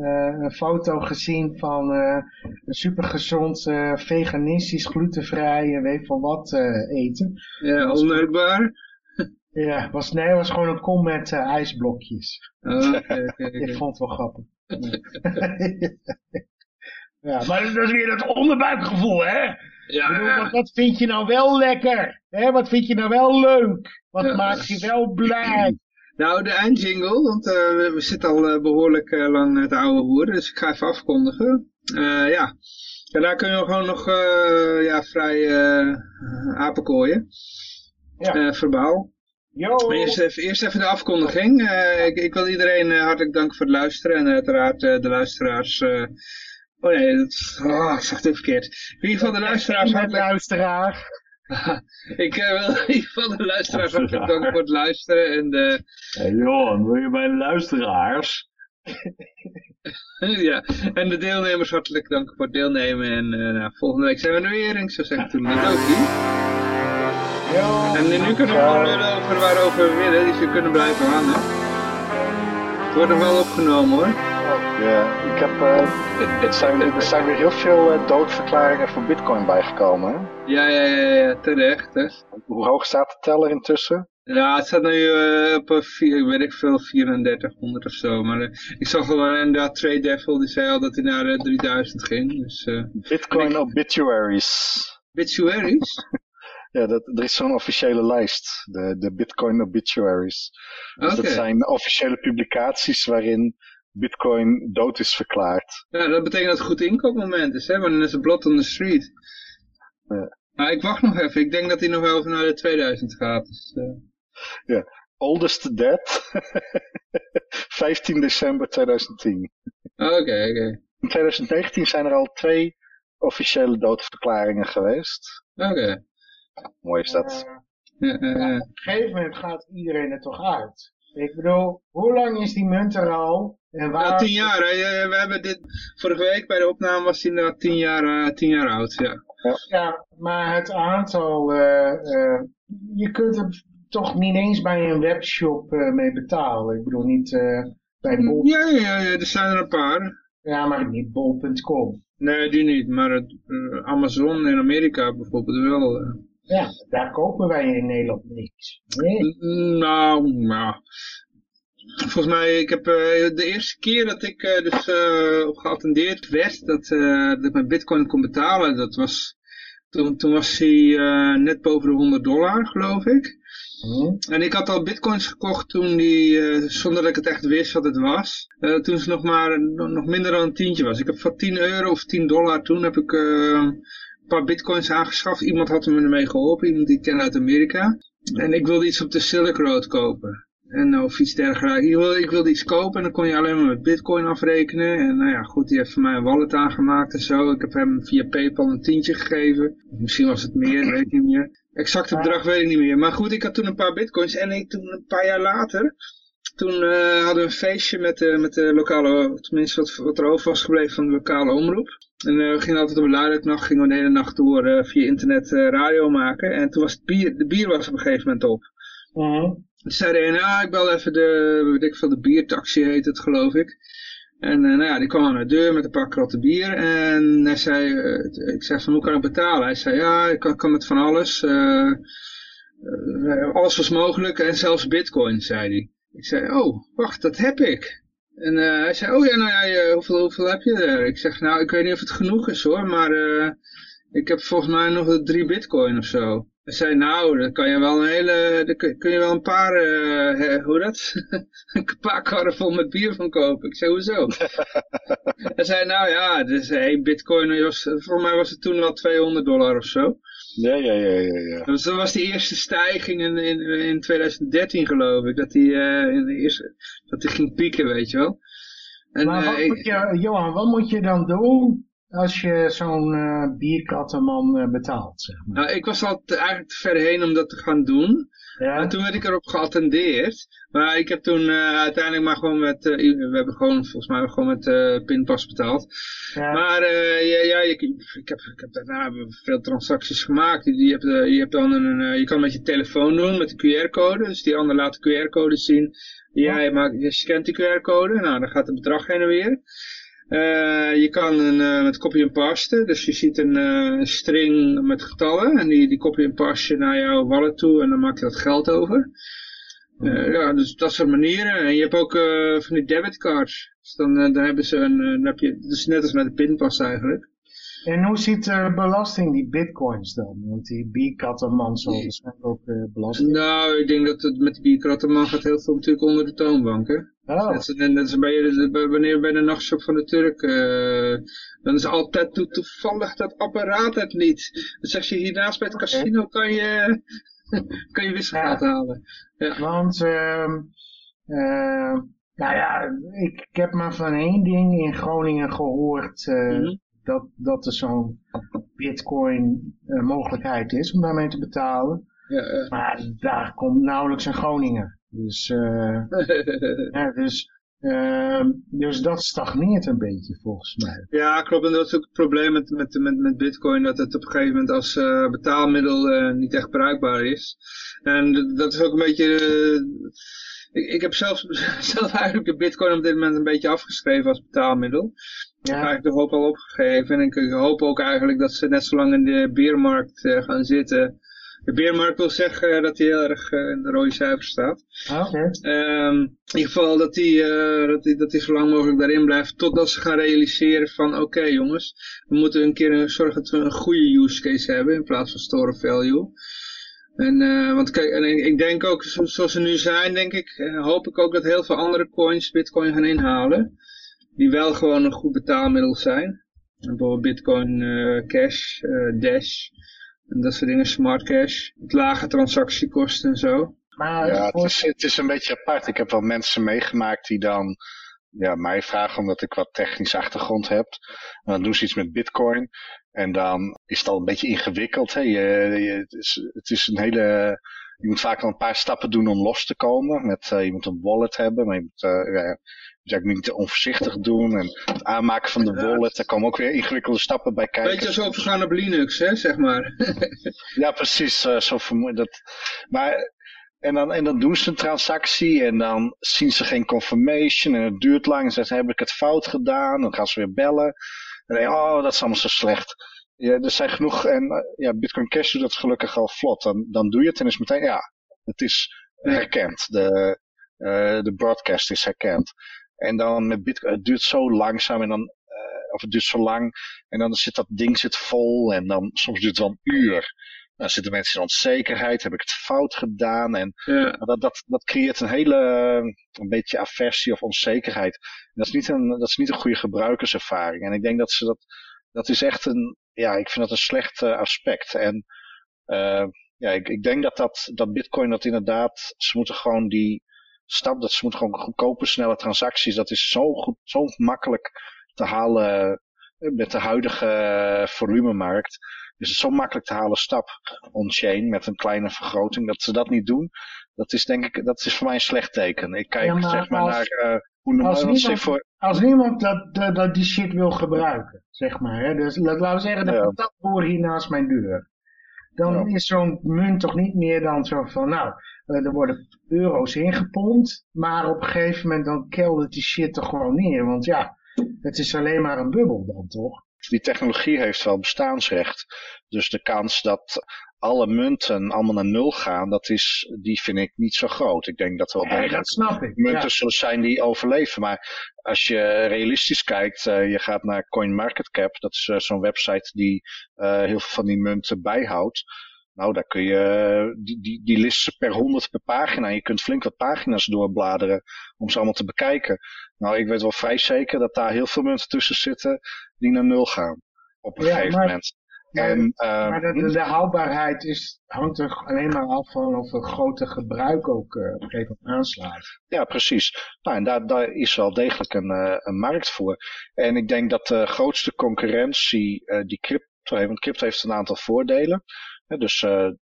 eh, een foto gezien van eh, een supergezond, eh, veganistisch, glutenvrij, en weet van wat eten. Ja, onneukbaar. (laughs) Ja, was, nee, het was gewoon een kom met ijsblokjes. Oh. (laughs) Ik vond het wel grappig. (laughs) ja, maar dat is weer dat onderbuikgevoel, hè? Ja, bedoel, wat, wat vind je nou wel lekker? Hè? Wat vind je nou wel leuk? Wat Ja. maakt je wel blij? Nou, de eindjingle, want eh, we, zitten al eh, behoorlijk eh, lang het oude hoeren, dus ik ga even afkondigen. Ja, daarna kunnen we gewoon nog ja, vrij apenkooien. Ja. Verbaal. Yo! Eerst even, eerst even de afkondiging. Ik, ik wil iedereen hartelijk danken voor het luisteren en uiteraard de luisteraars... oh nee, dat, oh, ik zeg het even verkeerd. In ieder geval de luisteraars hartelijk... luisteraar. (laughs) ik eh, wil in ieder geval de luisteraars hartelijk danken voor het luisteren en de... Hey Johan, wil je de luisteraars? (laughs) ja, en de deelnemers hartelijk dank voor het deelnemen. En eh, nou, volgende week zijn we er weer. En ik zou zeggen, toen niet ook! En nu kunnen we gewoon lullen over waarover we willen. Dus je kunnen blijven hangen. Het wordt nog wel opgenomen hoor. Ja, ik heb, eh, er, zijn, er zijn weer heel veel eh, doodverklaringen voor bitcoin bijgekomen. Hè? Ja, ja, ja, ja terecht. Hè. Hoe hoog staat de teller intussen? Ja, het staat nu eh, op vier, weet ik veel, 3400 of zo. Maar ik zag al inderdaad Trade Devil, die zei al dat hij naar eh, 3000 ging. Dus Bitcoin obituaries. Bituaries? (laughs) Ja, dat, er is zo'n officiële lijst. De, de Bitcoin obituaries. Dus dat zijn officiële publicaties waarin Bitcoin dood is verklaard. Ja, dat betekent dat het een goed inkoopmoment is, hè? Want dan is het blot on the street. Ja. Maar ik wacht nog even. Ik denk dat hij nog wel even naar de 2000 gaat. Dus, eh, Oldest dead. (laughs) 15 december 2010. Oké, oké. In 2019 zijn er al twee officiële doodverklaringen geweest. Oké. Mooi is dat. Ja, ja, ja. Op een gegeven moment gaat iedereen er toch uit. Ik bedoel, hoe lang is die munt er al? En waar... Ja, tien jaar. Hè? We hebben dit, vorige week bij de opname was hij inderdaad tien jaar, eh, tien jaar oud. Ja. Ja, maar het aantal, eh, eh, je kunt er toch niet eens bij een webshop eh, mee betalen. Ik bedoel niet eh, bij bol, Ja, ja, ja, er zijn er een paar. ja, maar niet bol.com. Nee, die niet. Maar het, Amazon in Amerika bijvoorbeeld wel. Ja, daar kopen wij in Nederland niks. Nee. Mm, Nou, nou. Volgens mij, ik heb eh, de eerste keer dat ik eh, dus eh, geattendeerd werd dat, dat ik met bitcoin kon betalen, dat was, toen, toen was hij net boven de 100 dollar, geloof ik. Hm? En ik had al bitcoins gekocht toen die, zonder dat ik het echt wist wat het was, toen ze nog maar nog minder dan een tientje was. Ik heb voor 10 euro of 10 dollar, toen heb ik een paar bitcoins aangeschaft. Iemand had me ermee geholpen, iemand die ik ken uit Amerika. En ik wilde iets op de Silk Road kopen. En of iets dergelijks. Ik wilde, ik wilde iets kopen en dan kon je alleen maar met bitcoin afrekenen. En nou ja, goed, die heeft voor mij een wallet aangemaakt en zo. Ik heb hem via Paypal een tientje gegeven. Misschien was het meer, (clears throat) weet ik niet meer. Exact bedrag weet ik niet meer. Maar goed, ik had toen een paar bitcoins. En ik, toen een paar jaar later, toen eh, hadden we een feestje met, de met de lokale, tenminste wat, wat er over was gebleven van de lokale omroep. En eh, we gingen altijd op een luidelijknacht, gingen we de hele nacht door eh, via internet eh, radio maken. En toen was het bier, de bier was op een gegeven moment op. Mhm. Toen zei ene, ah, ik bel even de, ik veel, de biertaxi heet het geloof ik. En eh, nou ja, die kwam aan de deur met een paar kratten bier. En hij zei, eh, ik zei van, hoe kan ik betalen? Hij zei, ja, ik kan, met van alles. eh, alles was mogelijk en zelfs bitcoin, zei hij. Ik zei, oh, wacht, dat heb ik. En hij zei, oh ja, nou ja, hoeveel, hoeveel heb je er? Ik zeg, nou, ik weet niet of het genoeg is hoor, maar ik heb volgens mij nog drie bitcoin of zo. Hij zei, nou, dan kan je wel een hele, kun je wel een paar, eh, hoe dat? (laughs) een paar karren vol met bier van kopen. Ik zei, hoezo? (laughs) Hij zei, nou ja, dus één bitcoin, was, voor mij was het toen al 200 dollar of zo. Ja, ja, ja, ja. ja. Dus dat was de eerste stijging in, in, in 2013 geloof ik, dat die, eh, in de eerste, dat die ging pieken, weet je wel. En, Maar eh, wat ik- moet je, Johan, wat moet je dan doen als je zo'n eh bierkattenman eh, betaalt? Zeg maar? nou, ik was al te- eigenlijk te ver heen om dat te gaan doen. En Ja? toen werd ik erop geattendeerd. Maar ik heb toen eh, uiteindelijk maar gewoon met, we hebben gewoon, volgens mij gewoon met pinpas betaald. Ja. Maar ja, ja ik, ik, heb, ik heb daarna veel transacties gemaakt. Je, je, hebt, je, hebt dan een, je kan met je telefoon doen met de QR-code. Dus die ander laat de QR-code zien. Jij maakt, je scant die QR-code. Nou, dan gaat het bedrag heen en weer. Eh, je kan een, eh, met copy en paste, dus je ziet een, een string met getallen en die, die copy en paste je naar jouw wallet toe en dan maak je dat geld over. Eh, ja, dus dat soort manieren. En je hebt ook van die debitcards. Dus dan, dan hebben ze een, dan heb je, dus net als met de pinpas eigenlijk. En hoe ziet de belasting die bitcoins dan? Want die bierkattenman zal waarschijnlijk ook eh, belasting. Nou, ik denk dat het met die bierkrattenman gaat heel veel natuurlijk onder de toonbank, hè. Oh, Net, net als bij, wanneer bij de nachtshop van de Turk, eh, dan is altijd to- toevallig dat apparaat het niet. Dan zeg je hiernaast bij het casino kan je, (laughs) kan je wisselgeld halen. Ja. want ehm eh, nou ja, ik, ik heb maar van één ding in Groningen gehoord eh, Mhm. Dat, dat er zo'n bitcoin eh, mogelijkheid is om daarmee te betalen. Ja, eh. Maar daar komt nauwelijks een Groninger. Dus, (laughs) eh, ja, dus, ehm, dus dat stagneert een beetje volgens mij. Ja, klopt. En dat is ook het probleem met, met, met, met bitcoin, dat het op een gegeven moment als betaalmiddel niet echt bruikbaar is. En dat is ook een beetje... ik, ik heb zelf, (laughs) zelf eigenlijk de bitcoin op dit moment een beetje afgeschreven als betaalmiddel. Ja, eigenlijk de hoop al opgegeven. En ik, hoop ook eigenlijk dat ze net zo lang in de beermarkt eh, gaan zitten. De beermarkt wil zeggen dat die heel erg eh, in de rode cijfers staat. oké. Ehm, in ieder geval dat die, eh, dat, die, dat die zo lang mogelijk daarin blijft. Totdat ze gaan realiseren van oké jongens. We moeten een keer zorgen dat we een goede use case hebben. In plaats van store of value. En, eh, want kijk, en ik, denk ook zo- zoals ze nu zijn, denk ik, hoop ik ook dat heel veel andere coins bitcoin gaan inhalen. Die wel gewoon een goed betaalmiddel zijn. Bijvoorbeeld bitcoin eh, cash, eh, dash. En dat soort dingen, smart cash. Met lage transactiekosten en zo. Maar Ja, het is, het is een beetje apart. Ik heb wel mensen meegemaakt die dan ja, mij vragen omdat ik wat technische achtergrond heb. En dan doen ze iets met bitcoin. En dan is het al een beetje ingewikkeld. Hè? Je, je, het, is, het is een hele... Je moet vaak al een paar stappen doen om los te komen. Met, eh, je moet een wallet hebben, maar je moet, eh, moet ook niet te onvoorzichtig doen. En het aanmaken van de wallet, daar komen ook weer ingewikkelde stappen bij kijken. Beetje als overgaan op Linux, hè, zeg maar. (laughs) Ja, precies. eh, zo dat. Maar, en, dan, en dan doen ze een transactie en dan zien ze geen confirmation en het duurt lang. En zeggen ze, heb ik het fout gedaan? Dan gaan ze weer bellen. En dan denk je, oh, dat is allemaal zo slecht. Ja, er zijn genoeg, en eh, ja, Bitcoin Cash doet dat gelukkig al vlot. Dan, dan doe je het en is meteen, ja, het is herkend. De, eh, de broadcast is herkend. En dan met Bitcoin, het duurt zo langzaam en dan, eh, of het duurt zo lang. En dan zit dat ding zit vol en dan soms duurt het wel een uur. Dan zitten mensen in onzekerheid, heb ik het fout gedaan? En ja. dat, dat, dat creëert een hele, een beetje aversie of onzekerheid. En dat is niet een, dat is niet een goede gebruikerservaring. En ik denk dat ze dat, dat is echt een, ja, ik vind dat een slecht eh, aspect. En eh, ja, ik, ik denk dat, dat, dat bitcoin dat inderdaad, ze moeten gewoon die, stap. Dat ze moeten gewoon goedkope, snelle transacties. Dat is zo, goed, zo makkelijk te halen eh, met de huidige eh, volumemarkt. Is het zo makkelijk te halen stap on-chain met een kleine vergroting. Dat ze dat niet doen, dat is denk ik, dat is voor mij een slecht teken. Ik kijk Ja, maar zeg maar als- naar eh, hoe als niemand- voor, Als niemand dat, dat, die shit wil gebruiken, zeg maar. Hè? Dus laat- laten we zeggen, de Ja. patatboer hier naast mijn deur. Dan Ja. is zo'n munt toch niet meer dan zo van, nou, eh, er worden euro's ingepompt. Maar op een gegeven moment dan keldert die shit toch gewoon neer. Want ja, het is alleen maar een bubbel dan toch? die technologie heeft wel bestaansrecht. Dus de kans dat alle munten allemaal naar nul gaan, dat is, die vind ik niet zo groot. Ik denk dat er wel dat snap ik. munten Ja. zullen zijn die overleven. Maar als je realistisch kijkt, eh, je gaat naar CoinMarketCap, dat is eh, zo'n website die eh, heel veel van die munten bijhoudt. Nou, daar kun je, die, die, die list ze per honderd per pagina. Je kunt flink wat pagina's doorbladeren om ze allemaal te bekijken. Nou, ik weet wel vrij zeker dat daar heel veel munten tussen zitten die naar nul gaan. Op een Ja, gegeven maar- moment. Maar, En, eh, maar de, de, de houdbaarheid is, hangt er alleen maar af van of een grote gebruik ook eh, op een gegeven moment aanslaat. Ja, precies. Nou, en daar, daar is wel degelijk een, eh, een markt voor. En ik denk dat de grootste concurrentie eh, die crypto heeft, want crypto heeft een aantal voordelen. Hè, dus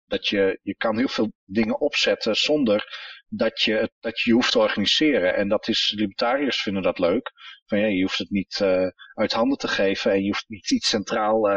dat je, je kan heel veel dingen opzetten zonder dat je, het- dat je hoeft te organiseren. En dat is, libertariërs vinden dat leuk. Van, ja, je hoeft het niet uit handen te geven en je hoeft niet iets centraal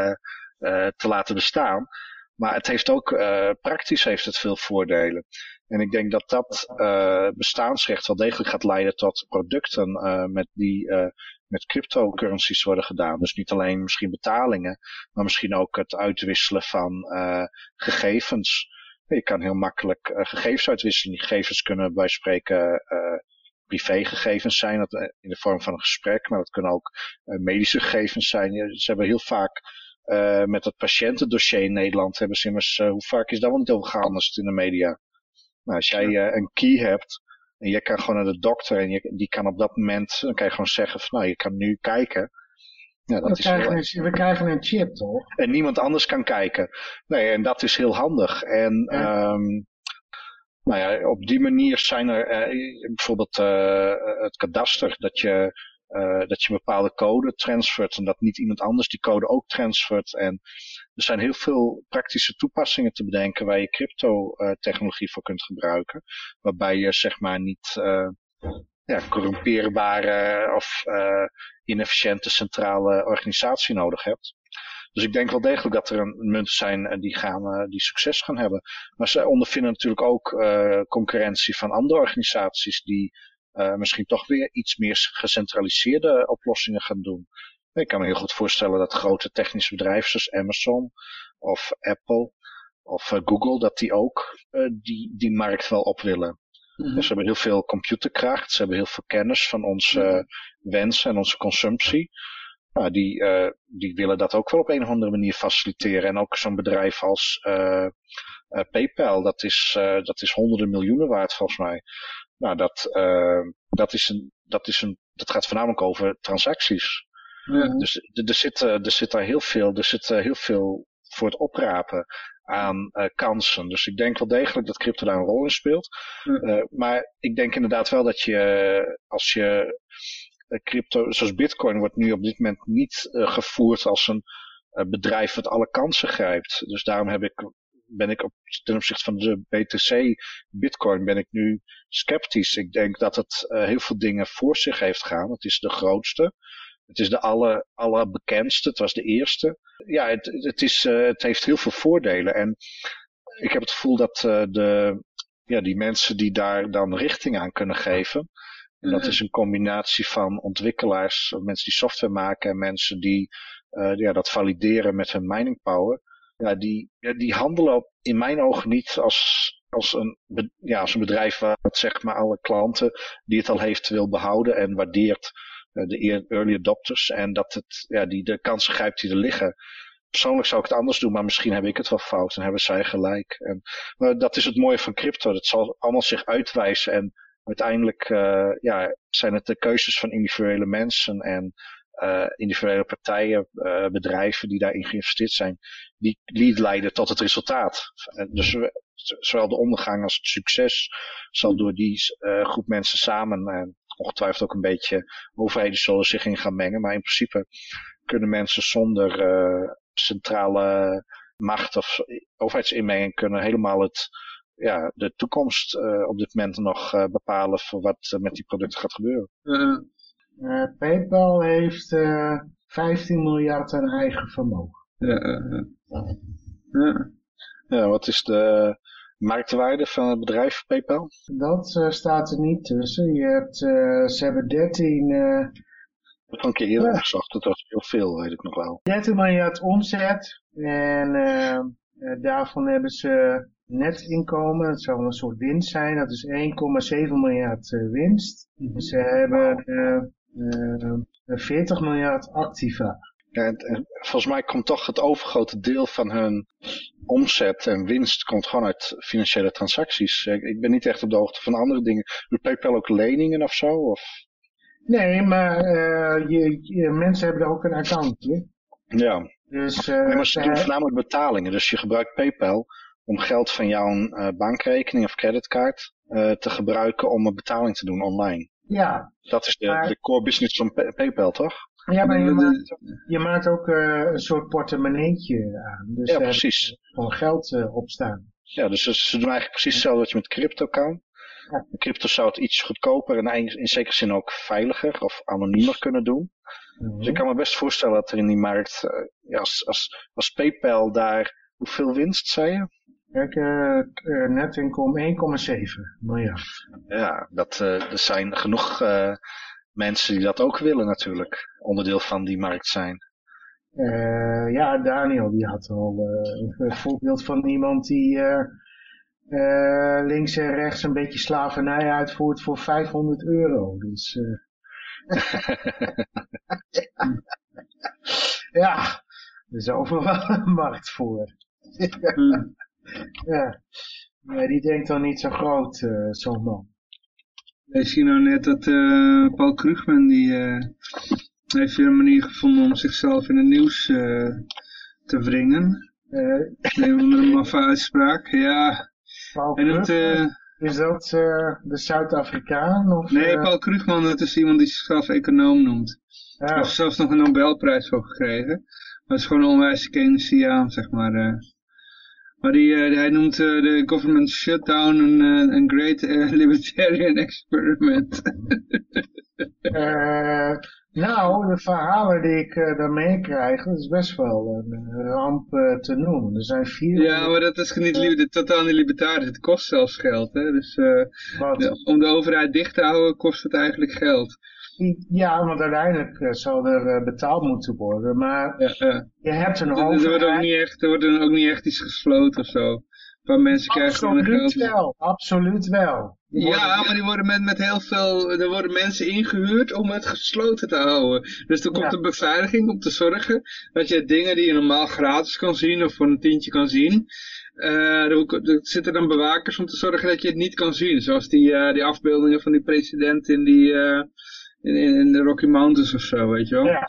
te laten bestaan. Maar het heeft ook, eh, praktisch heeft het veel voordelen. En ik denk dat dat eh, bestaansrecht wel degelijk gaat leiden tot producten eh, met die eh, met cryptocurrencies worden gedaan. Dus niet alleen misschien betalingen, maar misschien ook het uitwisselen van eh, gegevens. Je kan heel makkelijk eh, gegevens uitwisselen. Die gegevens kunnen bij spreken eh, privégegevens zijn, dat, eh, in de vorm van een gesprek, maar dat kunnen ook eh, medische gegevens zijn. Ze hebben heel vaak eh, met het patiëntendossier in Nederland, hebben ze immers, eh, hoe vaak is daar wel niet over gehandeld in de media? Nou, als jij eh, een key hebt en je kan gewoon naar de dokter en je, die kan op dat moment, dan kan je gewoon zeggen van nou, je kan nu kijken. Ja, dat We is krijgen, een, we krijgen een chip toch? en niemand anders kan kijken. Nee, en dat is heel handig. En Ja. ehm, nou ja, op die manier zijn er bijvoorbeeld het kadaster, dat je, eh, dat je een bepaalde code transfert en dat niet iemand anders die code ook transfert. En er zijn heel veel praktische toepassingen te bedenken waar je crypto-technologie voor kunt gebruiken. Waarbij je zeg maar niet eh, ja, corrumpeerbare of eh, inefficiënte centrale organisatie nodig hebt. Dus ik denk wel degelijk dat er een munten zijn die, gaan, die succes gaan hebben. Maar ze ondervinden natuurlijk ook concurrentie van andere organisaties die eh, misschien toch weer iets meer gecentraliseerde oplossingen gaan doen. Ik kan me heel goed voorstellen dat grote technische bedrijven zoals Amazon of Apple of eh, Google, dat die ook eh, die, die markt wel op willen. Mhm. Dus ze hebben heel veel computerkracht, ze hebben heel veel kennis van onze eh, wensen en onze consumptie. Nou, die, die willen dat ook wel op een of andere manier faciliteren. En ook zo'n bedrijf als PayPal, dat is, dat is honderden miljoenen waard volgens mij. Nou, dat, eh, dat, is een, dat, is een, dat gaat voornamelijk over transacties. Ja. Dus er, zit, eh, er zit daar heel veel, er zit eh, heel veel voor het oprapen aan kansen. Dus ik denk wel degelijk dat crypto daar een rol in speelt. Maar ik denk inderdaad wel dat je, als je crypto, zoals bitcoin wordt nu op dit moment niet gevoerd als een bedrijf wat alle kansen grijpt. Dus daarom heb ik, ben ik op, ten opzichte van de BTC bitcoin ben ik nu sceptisch. Ik denk dat het eh, heel veel dingen voor zich heeft gaan. Het is de grootste. Het is de aller, allerbekendste. Het was de eerste. Ja, het, het, is, eh, het heeft heel veel voordelen. En ik heb het gevoel dat eh, de, ja, die mensen die daar dan richting aan kunnen geven. En dat Mhm. is een combinatie van ontwikkelaars, mensen die software maken en mensen die ja, dat valideren met hun mining power. Ja, die, die handelen op, in mijn ogen niet als, als, een, ja, als een bedrijf wat zeg maar alle klanten die het al heeft wil behouden en waardeert eh, de ear- early adopters. En dat het, ja, die de kansen grijpt die er liggen. Persoonlijk zou ik het anders doen, maar misschien heb ik het wel fout en hebben zij gelijk. En, maar dat is het mooie van crypto. Dat zal allemaal zich uitwijzen en uiteindelijk eh, ja, zijn het de keuzes van individuele mensen en eh, individuele partijen, eh, bedrijven die daarin geïnvesteerd zijn, die, die leiden tot het resultaat. Dus zowel de ondergang als het succes zal door die eh, groep mensen samen, ongetwijfeld ook een beetje, overheden zullen zich in gaan mengen. Maar in principe kunnen mensen zonder centrale macht of overheidsinmenging kunnen helemaal het, ja, de toekomst op dit moment nog bepalen voor wat met die producten gaat gebeuren. Eh, Eh, PayPal heeft eh 15 miljard aan eigen vermogen. ja, eh, eh. Ja. Ja, wat is de marktwaarde van het bedrijf PayPal? Dat eh, staat er niet tussen. Je hebt, eh, ze hebben 13, eh, Ik heb een keer eerder Ja. opgezocht, dat was heel veel, weet ik nog wel. 13 miljard omzet. En eh, eh, daarvan hebben ze netinkomen. Dat zou een soort winst zijn. Dat is 1,7 miljard eh, winst. Ze hebben eh, eh, 40 miljard activa. Ja, en, en volgens mij komt toch het overgrote deel van hun omzet en winst komt gewoon uit financiële transacties. Ik, ik ben niet echt op de hoogte van andere dingen. Doet PayPal ook leningen of zo? Of? Nee, maar eh, je, je- mensen hebben er ook een accountje. Ja, Dus, eh, nee, maar ze doen voornamelijk betalingen. Dus je gebruikt PayPal om geld van jouw eh, bankrekening of creditcard eh, te gebruiken om een betaling te doen online. Ja, Dat is de, Maar- de core business van Pa- PayPal, toch? ja, maar je maakt, je maakt ook eh, een soort portemonneetje aan. Dus Ja, precies. gewoon geld op staan. Ja, dus ze, doen eigenlijk precies hetzelfde wat je met crypto kan. Ja. Crypto zou het iets goedkoper en in, in zekere zin ook veiliger of anoniemer kunnen doen. Dus ik kan me best voorstellen dat er in die markt, eh, ja, als, als, als PayPal daar, hoeveel winst zei je? Kijk, eh, eh, netinkomen 1,7 miljard. Ja, dat, eh, er zijn genoeg eh, mensen die dat ook willen natuurlijk, onderdeel van die markt zijn. Ja, Daniel die had al eh, een voorbeeld van iemand die links en rechts een beetje slavernij uitvoert voor 500 euro. Dus eh, (laughs) (laughs) ja, er is overal een markt voor. Ja. ja, die denkt dan niet zo groot, eh, zo'n man. Lees je nou net dat eh, Paul Krugman die eh, heeft weer een manier gevonden om zichzelf in het nieuws te wringen. Een onder een maffe uitspraak. Ja, Paul en is dat de Zuid-Afrikaan? Of, nee, Paul Krugman, dat is iemand die zichzelf econoom noemt. Hij ja. heeft zelfs nog een Nobelprijs voor gekregen. Maar het is gewoon een onwijs Keynesiaan, zeg maar. Maar die, eh, hij noemt eh, de government shutdown een, eh, een great (laughs) libertarian experiment. (laughs) Nou, de verhalen die ik eh daar meekrijg, dat is best wel een ramp te noemen. Er zijn vier... ja, maar dat is niet li- totaal niet libertarisch. Het kost zelfs geld. Hè? Dus de- om de overheid dicht te houden kost het eigenlijk geld. Ja, want uiteindelijk eh, zal er eh, betaald moeten worden. Maar je hebt een Er, er wordt ook overheid... niet echt, er wordt dan ook niet echt iets gesloten of zo. Waar mensen krijgen gewoon hun Absoluut geld. wel, absoluut wel. Ja, maar die worden met, met heel veel, er worden mensen ingehuurd om het gesloten te houden. Dus er komt Ja. een beveiliging om te zorgen dat je dingen die je normaal gratis kan zien of voor een tientje kan zien, eh, er, er zitten dan bewakers om te zorgen dat je het niet kan zien. Zoals die, die afbeeldingen van die president in die, in, in de Rocky Mountains of zo, weet je wel. Ja.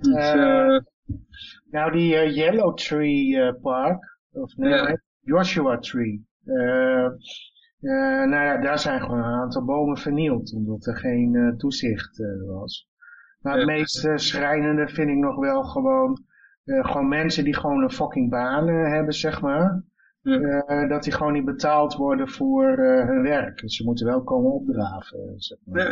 Dus, Eh, eh, Nou, die eh, Yellow Tree Park, of nee, Joshua Tree. Nou ja, daar zijn gewoon een aantal bomen vernield, omdat er geen toezicht was. Maar het meest schrijnende vind ik nog wel gewoon, gewoon mensen die gewoon een fucking baan hebben, zeg maar. Dat die gewoon niet betaald worden voor hun werk. Dus ze moeten wel komen opdraven, zeg maar.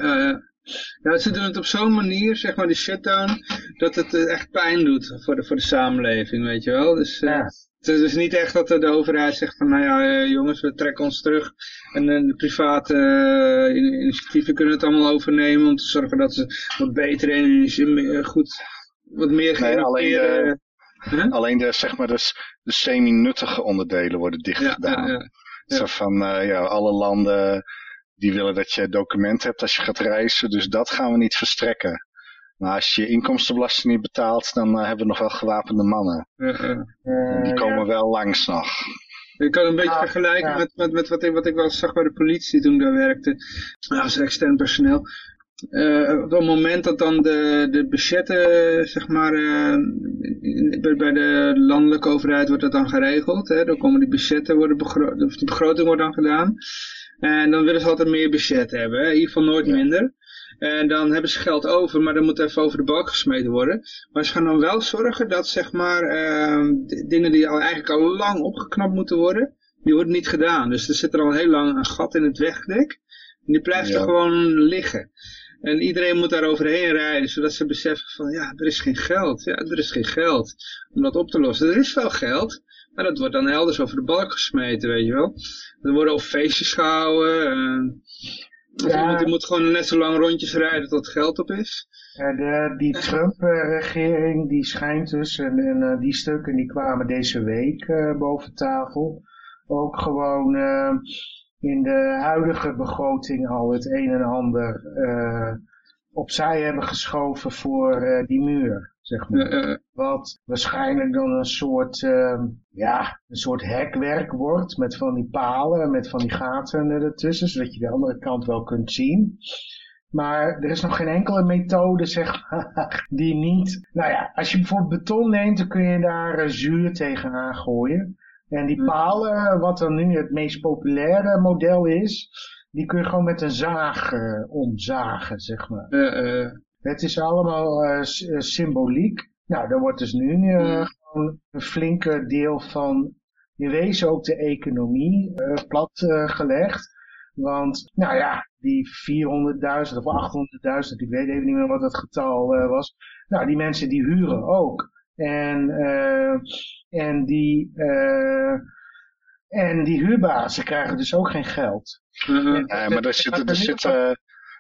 Ja, ze doen het op zo'n manier, zeg maar, die shutdown, dat het eh, echt pijn doet voor de, voor de samenleving, weet je wel. Dus eh, het is dus niet echt dat de, overheid zegt van, nou ja, eh, jongens, we trekken ons terug. En de private in- initiatieven kunnen het allemaal overnemen om te zorgen dat ze wat beter en goed, wat meer Nee, alleen. Huh? Alleen de, zeg maar, de, de semi-nuttige onderdelen worden dicht Ja. Zo van, ja, alle landen die willen dat je document hebt als je gaat reizen, dus dat gaan we niet verstrekken. Maar als je inkomstenbelasting niet betaalt, dan eh, hebben we nog wel gewapende mannen. Die ja. komen wel langs nog. Je kan een beetje vergelijken ja. met, met, met wat, ik, wat ik wel zag bij de politie toen ik daar werkte. Nou, als extern personeel. eh, op het moment dat dan de, de budgetten, zeg maar, eh, bij, bij de landelijke overheid wordt dat dan geregeld. Hè? Dan komen die budgetten, worden begro of de begroting wordt dan gedaan. En dan willen ze altijd meer budget hebben, hè? in ieder geval nooit minder. En dan hebben ze geld over, maar dan moet even over de balk gesmeten worden. Maar ze gaan dan wel zorgen dat, zeg maar, eh, dingen die al, eigenlijk al lang opgeknapt moeten worden, die worden niet gedaan. Dus er zit er al heel lang een gat in het wegdek. En die blijft er gewoon liggen. En iedereen moet daar overheen rijden, zodat ze beseffen van, ja, er is geen geld. Ja, er is geen geld om dat op te lossen. Er is wel geld, maar dat wordt dan elders over de balk gesmeten, weet je wel. Er worden ook feestjes gehouden. eh, of Ja. iemand die moet gewoon net zo lang rondjes rijden tot geld op is. Ja, de, die Trump-regering die schijnt dus, en, en eh, die stukken die kwamen deze week eh, boven tafel, ook gewoon in de huidige begroting al het een en ander eh, opzij hebben geschoven voor die muur, zeg maar. Eh, Wat waarschijnlijk dan een soort, eh, ja, een soort hekwerk wordt met van die palen, met van die gaten ertussen, zodat je de andere kant wel kunt zien. Maar er is nog geen enkele methode, zeg maar, (laughs) die niet... Nou ja, als je bijvoorbeeld beton neemt, dan kun je daar eh, zuur tegenaan gooien. En die palen, wat dan nu het meest populaire model is, die kun je gewoon met een zaag eh, omzagen, zeg maar. eh, eh, Het is allemaal eh, eh, symboliek. Nou, daar wordt dus nu gewoon een flinke deel van in wezen ook de economie eh, plat gelegd. Want, nou ja, die 400.000 of 800.000, ik weet even niet meer wat het getal was. Nou, die mensen die huren ook. En, en die, en die huurbazen krijgen dus ook geen geld. eh. Nee, maar er zit, er zit, eh,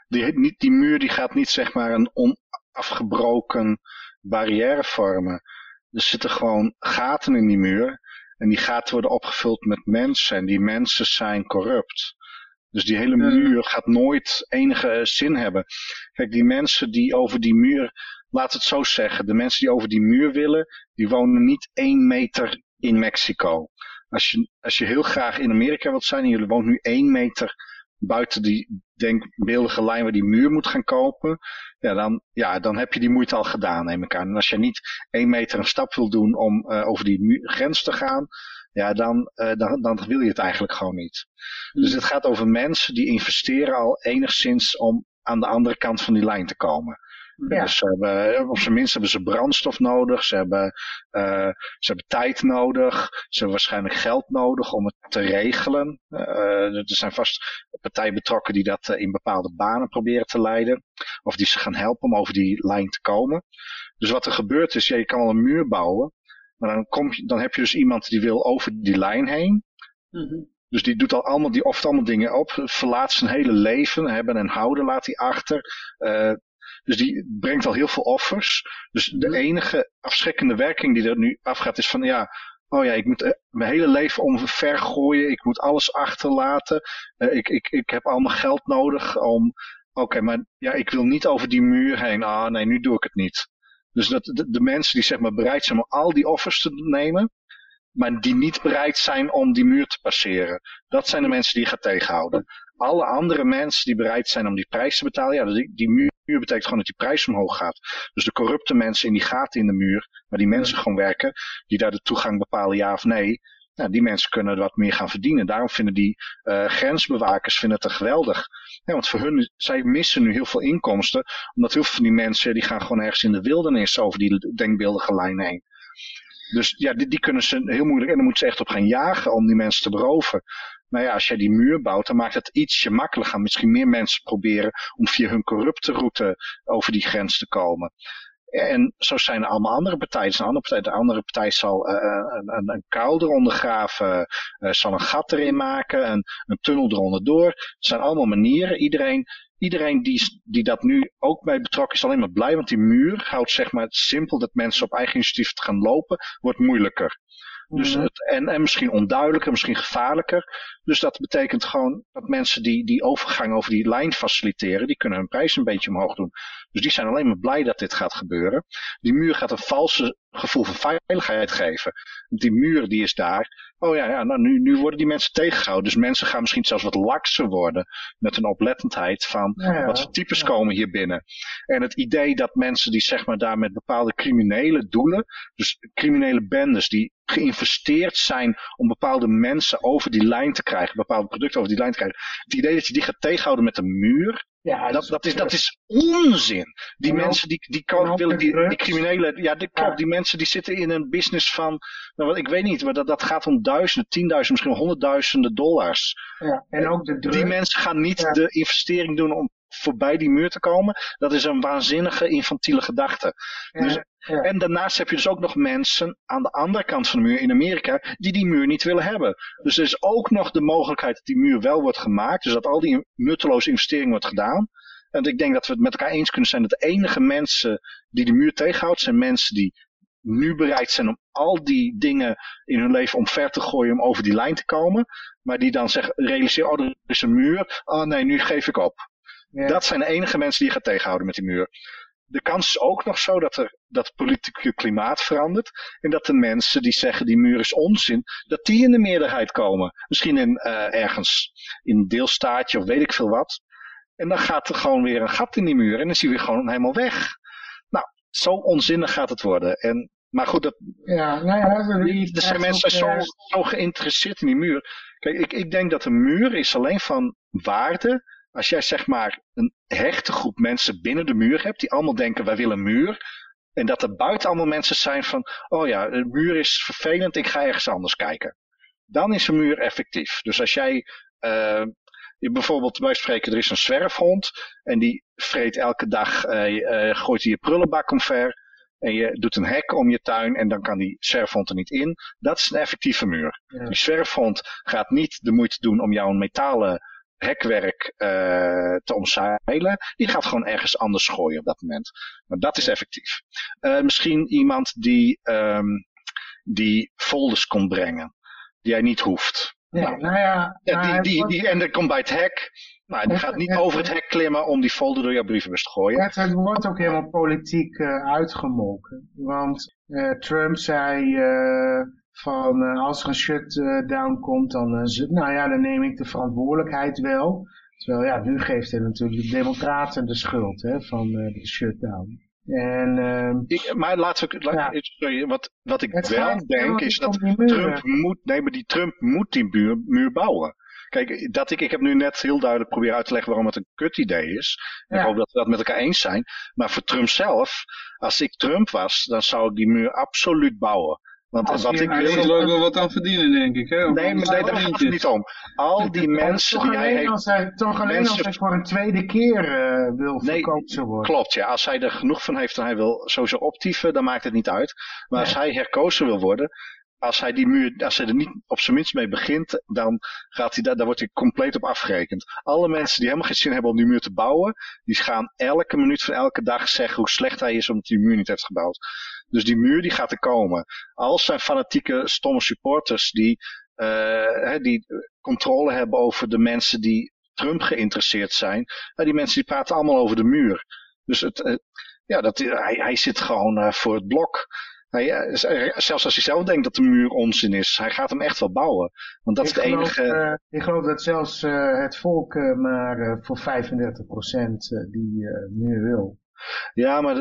die, niet, die muur die gaat niet zeg maar een onafgebroken barrière vormen. Er zitten gewoon gaten in die muur. En die gaten worden opgevuld met mensen. En die mensen zijn corrupt. Dus die hele Ja. muur gaat nooit enige zin hebben. Kijk, die mensen die over die muur, laat het zo zeggen, de mensen die over die muur willen, die wonen niet één meter in Mexico. Als je, als je heel graag in Amerika wilt zijn en jullie woont nu één meter buiten die denkbeeldige lijn waar die muur moet gaan kopen, ja, dan, ja, dan heb je die moeite al gedaan, neem ik aan. En als je niet één meter een stap wil doen om eh, over die mu- grens te gaan, ja, dan, eh, dan, dan wil je het eigenlijk gewoon niet. Dus het gaat over mensen die investeren al enigszins om aan de andere kant van die lijn te komen. Ja. Dus ze hebben, op zijn minst hebben ze brandstof nodig, ze hebben, eh, ze hebben tijd nodig, ze hebben waarschijnlijk geld nodig om het te regelen. Eh, er zijn vast partijen betrokken die dat eh, in bepaalde banen proberen te leiden. Of die ze gaan helpen om over die lijn te komen. Dus wat er gebeurt is, ja, je kan wel een muur bouwen, maar dan, kom je, dan heb je dus iemand die wil over die lijn heen. Mhm. Dus die doet al allemaal, die offert allemaal dingen op, verlaat zijn hele leven, hebben en houden laat hij achter. Eh, dus die brengt al heel veel offers. Dus de enige afschrikkende werking die er nu afgaat is van ja, oh ja, ik moet eh, mijn hele leven omver gooien, ik moet alles achterlaten, Eh, ik, ik, ik heb allemaal geld nodig om, oké, maar ja, ik wil niet over die muur heen, ah nee, nu doe ik het niet. Dus dat de, de mensen die zeg maar bereid zijn om al die offers te nemen, maar die niet bereid zijn om die muur te passeren. Dat zijn de mensen die je gaat tegenhouden. Alle andere mensen die bereid zijn om die prijs te betalen, ja, die, die muur betekent gewoon dat die prijs omhoog gaat. Dus de corrupte mensen in die gaten in de muur, waar die mensen gewoon werken, die daar de toegang bepalen ja of nee, nou, die mensen kunnen wat meer gaan verdienen. Daarom vinden die eh, grensbewakers vinden het er geweldig. Ja, want voor hun, zij missen nu heel veel inkomsten, omdat heel veel van die mensen, die gaan gewoon ergens in de wildernis over die denkbeeldige lijn heen. Dus ja, die, die kunnen ze heel moeilijk, en dan moeten ze echt op gaan jagen om die mensen te beroven. Maar ja, als jij die muur bouwt, dan maakt het ietsje makkelijker. Misschien meer mensen proberen om via hun corrupte route over die grens te komen. En zo zijn er allemaal andere partijen. Een andere partij, de andere partij zal eh, een, een, een kuil eronder graven, eh, zal een gat erin maken, een, een tunnel eronder door. Het zijn allemaal manieren. Iedereen, iedereen die, die dat nu ook bij betrokken is, alleen maar blij. Want die muur houdt zeg maar simpel dat mensen op eigen initiatief te gaan lopen, wordt moeilijker. Dus Mhm. het, en, en misschien onduidelijker, misschien gevaarlijker. Dus dat betekent gewoon dat mensen die die overgang over die lijn faciliteren, die kunnen hun prijs een beetje omhoog doen. Dus Dus die zijn alleen maar blij dat dit gaat gebeuren. Die muur gaat een valse gevoel van veiligheid geven. Die muur die is daar. Oh ja, ja nou, nu, nu worden die mensen tegengehouden. Dus mensen gaan misschien zelfs wat lakser worden met een oplettendheid van Ja, wat voor types komen hier binnen. En het idee dat mensen die zeg maar daar met bepaalde criminele doelen, dus criminele bendes die geïnvesteerd zijn om bepaalde mensen over die lijn te krijgen, bepaalde producten over die lijn te krijgen. Het idee dat je die gaat tegenhouden met een muur, Ja, dat, dat, is, dat is onzin. Die En mensen die, die, kan, willen, die, die criminelen, ja, dit klopt. Ja. Die mensen die zitten in een business van, nou, wat, ik weet niet, maar dat, dat gaat om duizenden, tienduizenden, misschien honderdduizenden dollars. ja. En ook de. Die mensen gaan niet Ja. de investering doen om voorbij die muur te komen. Dat is een waanzinnige infantiele gedachte. Ja, Dus, ja. En daarnaast heb je dus ook nog mensen aan de andere kant van de muur in Amerika die die muur niet willen hebben. Dus er is ook nog de mogelijkheid dat die muur wel wordt gemaakt. Dus dat al die nutteloze investering wordt gedaan. En ik denk dat we het met elkaar eens kunnen zijn dat de enige mensen die de muur tegenhoudt zijn mensen die nu bereid zijn om al die dingen in hun leven omver te gooien om over die lijn te komen. Maar die dan zeggen, realiseren, oh er is een muur. Oh nee, nu geef ik op. Ja. Dat zijn de enige mensen die je gaat tegenhouden met die muur. De kans is ook nog zo dat er dat het politieke klimaat verandert. En dat de mensen die zeggen die muur is onzin, dat die in de meerderheid komen. Misschien in, eh, ergens in een deelstaatje of weet ik veel wat. En dan gaat er gewoon weer een gat in die muur en dan is die weer gewoon helemaal weg. Nou, zo onzinnig gaat het worden. En, maar goed, dat, Ja, nou ja, die- er zijn mensen zo, zo geïnteresseerd in die muur. Kijk, ik, ik denk dat een muur is alleen van waarde als jij zeg maar een hechte groep mensen binnen de muur hebt die allemaal denken wij willen een muur. En dat er buiten allemaal mensen zijn van, oh ja, de muur is vervelend, ik ga ergens anders kijken. Dan is een muur effectief. Dus als jij, je bijvoorbeeld bij spreken, er is een zwerfhond en die vreet elke dag, eh, eh, gooit hij je prullenbak omver. En je doet een hek om je tuin en dan kan die zwerfhond er niet in. Dat is een effectieve muur. Ja. Die zwerfhond gaat niet de moeite doen om jouw metalen hekwerk eh, te omzeilen. Die gaat gewoon ergens anders gooien op dat moment. Maar dat is effectief. Eh, misschien iemand die, ehm, die folders kon brengen. Die jij niet hoeft. Ja, Nou, nou ja, die, die, die, en dan komt bij het hek. Nou, die Het- gaat niet het- over het hek klimmen om die folder door jouw brievenbus te gooien. Het, het wordt ook helemaal politiek eh, uitgemolken. Want Trump zei van eh, als er een shutdown komt, dan, eh, nou ja, dan neem ik de verantwoordelijkheid wel. Terwijl ja, nu geeft hij natuurlijk de democraten de schuld hè, van eh, de shutdown. En ehm, Ik, maar laten we, laat- Ja. sorry, wat, wat ik het wel gaat denk is dat. Trump moet, nee, maar die Trump moet die muur, muur bouwen. Kijk, dat ik, ik heb nu net heel duidelijk proberen uit te leggen waarom het een kut idee is. En Ik Ja. hoop dat we dat met elkaar eens zijn. Maar voor Trump zelf, als ik Trump was, dan zou ik die muur absoluut bouwen. Want Als wat hij ik wil... er ook wel wat aan verdienen, denk ik. Hè? Of Nee, maar nee, daar het gaat het niet om. Al die mensen toch die hij heeft... als hij, toch alleen Mensen- als hij voor een tweede keer eh, wil Nee, verkozen worden. Klopt, ja. Als hij er genoeg van heeft en hij wil sowieso optieven, dan maakt het niet uit. Maar als hij herkozen wil worden, als hij die muur, als hij er niet op zijn minst mee begint, dan gaat hij daar, daar wordt hij compleet op afgerekend. Alle mensen die helemaal geen zin hebben om die muur te bouwen, die gaan elke minuut van elke dag zeggen hoe slecht hij is omdat hij die muur niet heeft gebouwd. Dus die muur die gaat er komen. Als zijn fanatieke, stomme supporters die, eh, hè, die controle hebben over de mensen die Trump geïnteresseerd zijn, nou, die mensen die praten allemaal over de muur. Dus het, eh, ja, dat, hij, hij zit gewoon eh, voor het blok. Hij, zelfs als hij zelf denkt dat de muur onzin is, hij gaat hem echt wel bouwen. Want dat is geloof, enige... ik geloof dat zelfs het volk maar voor 35% eh, die muur wil. Ja, maar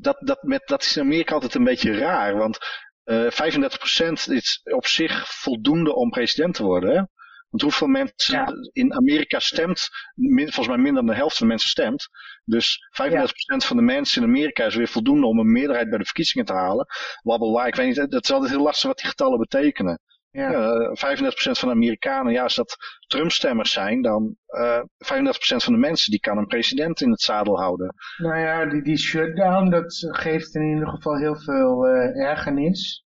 dat, dat, met, dat is in Amerika altijd een beetje raar. Want eh 35% is op zich voldoende om president te worden. Hè? Want hoeveel mensen Ja. in Amerika stemt, min- volgens mij minder dan de helft van de mensen stemt. Dus 35% van de mensen in Amerika is weer voldoende om een meerderheid bij de verkiezingen te halen. Wabbelwa, ik weet niet, dat is altijd heel lastig wat die getallen betekenen. Ja. Ja, 35% van de Amerikanen, ja, als dat Trump-stemmers zijn, dan eh 35% van de mensen die kan een president in het zadel houden. Nou ja, die, die shutdown, dat geeft in ieder geval heel veel eh, ergernis.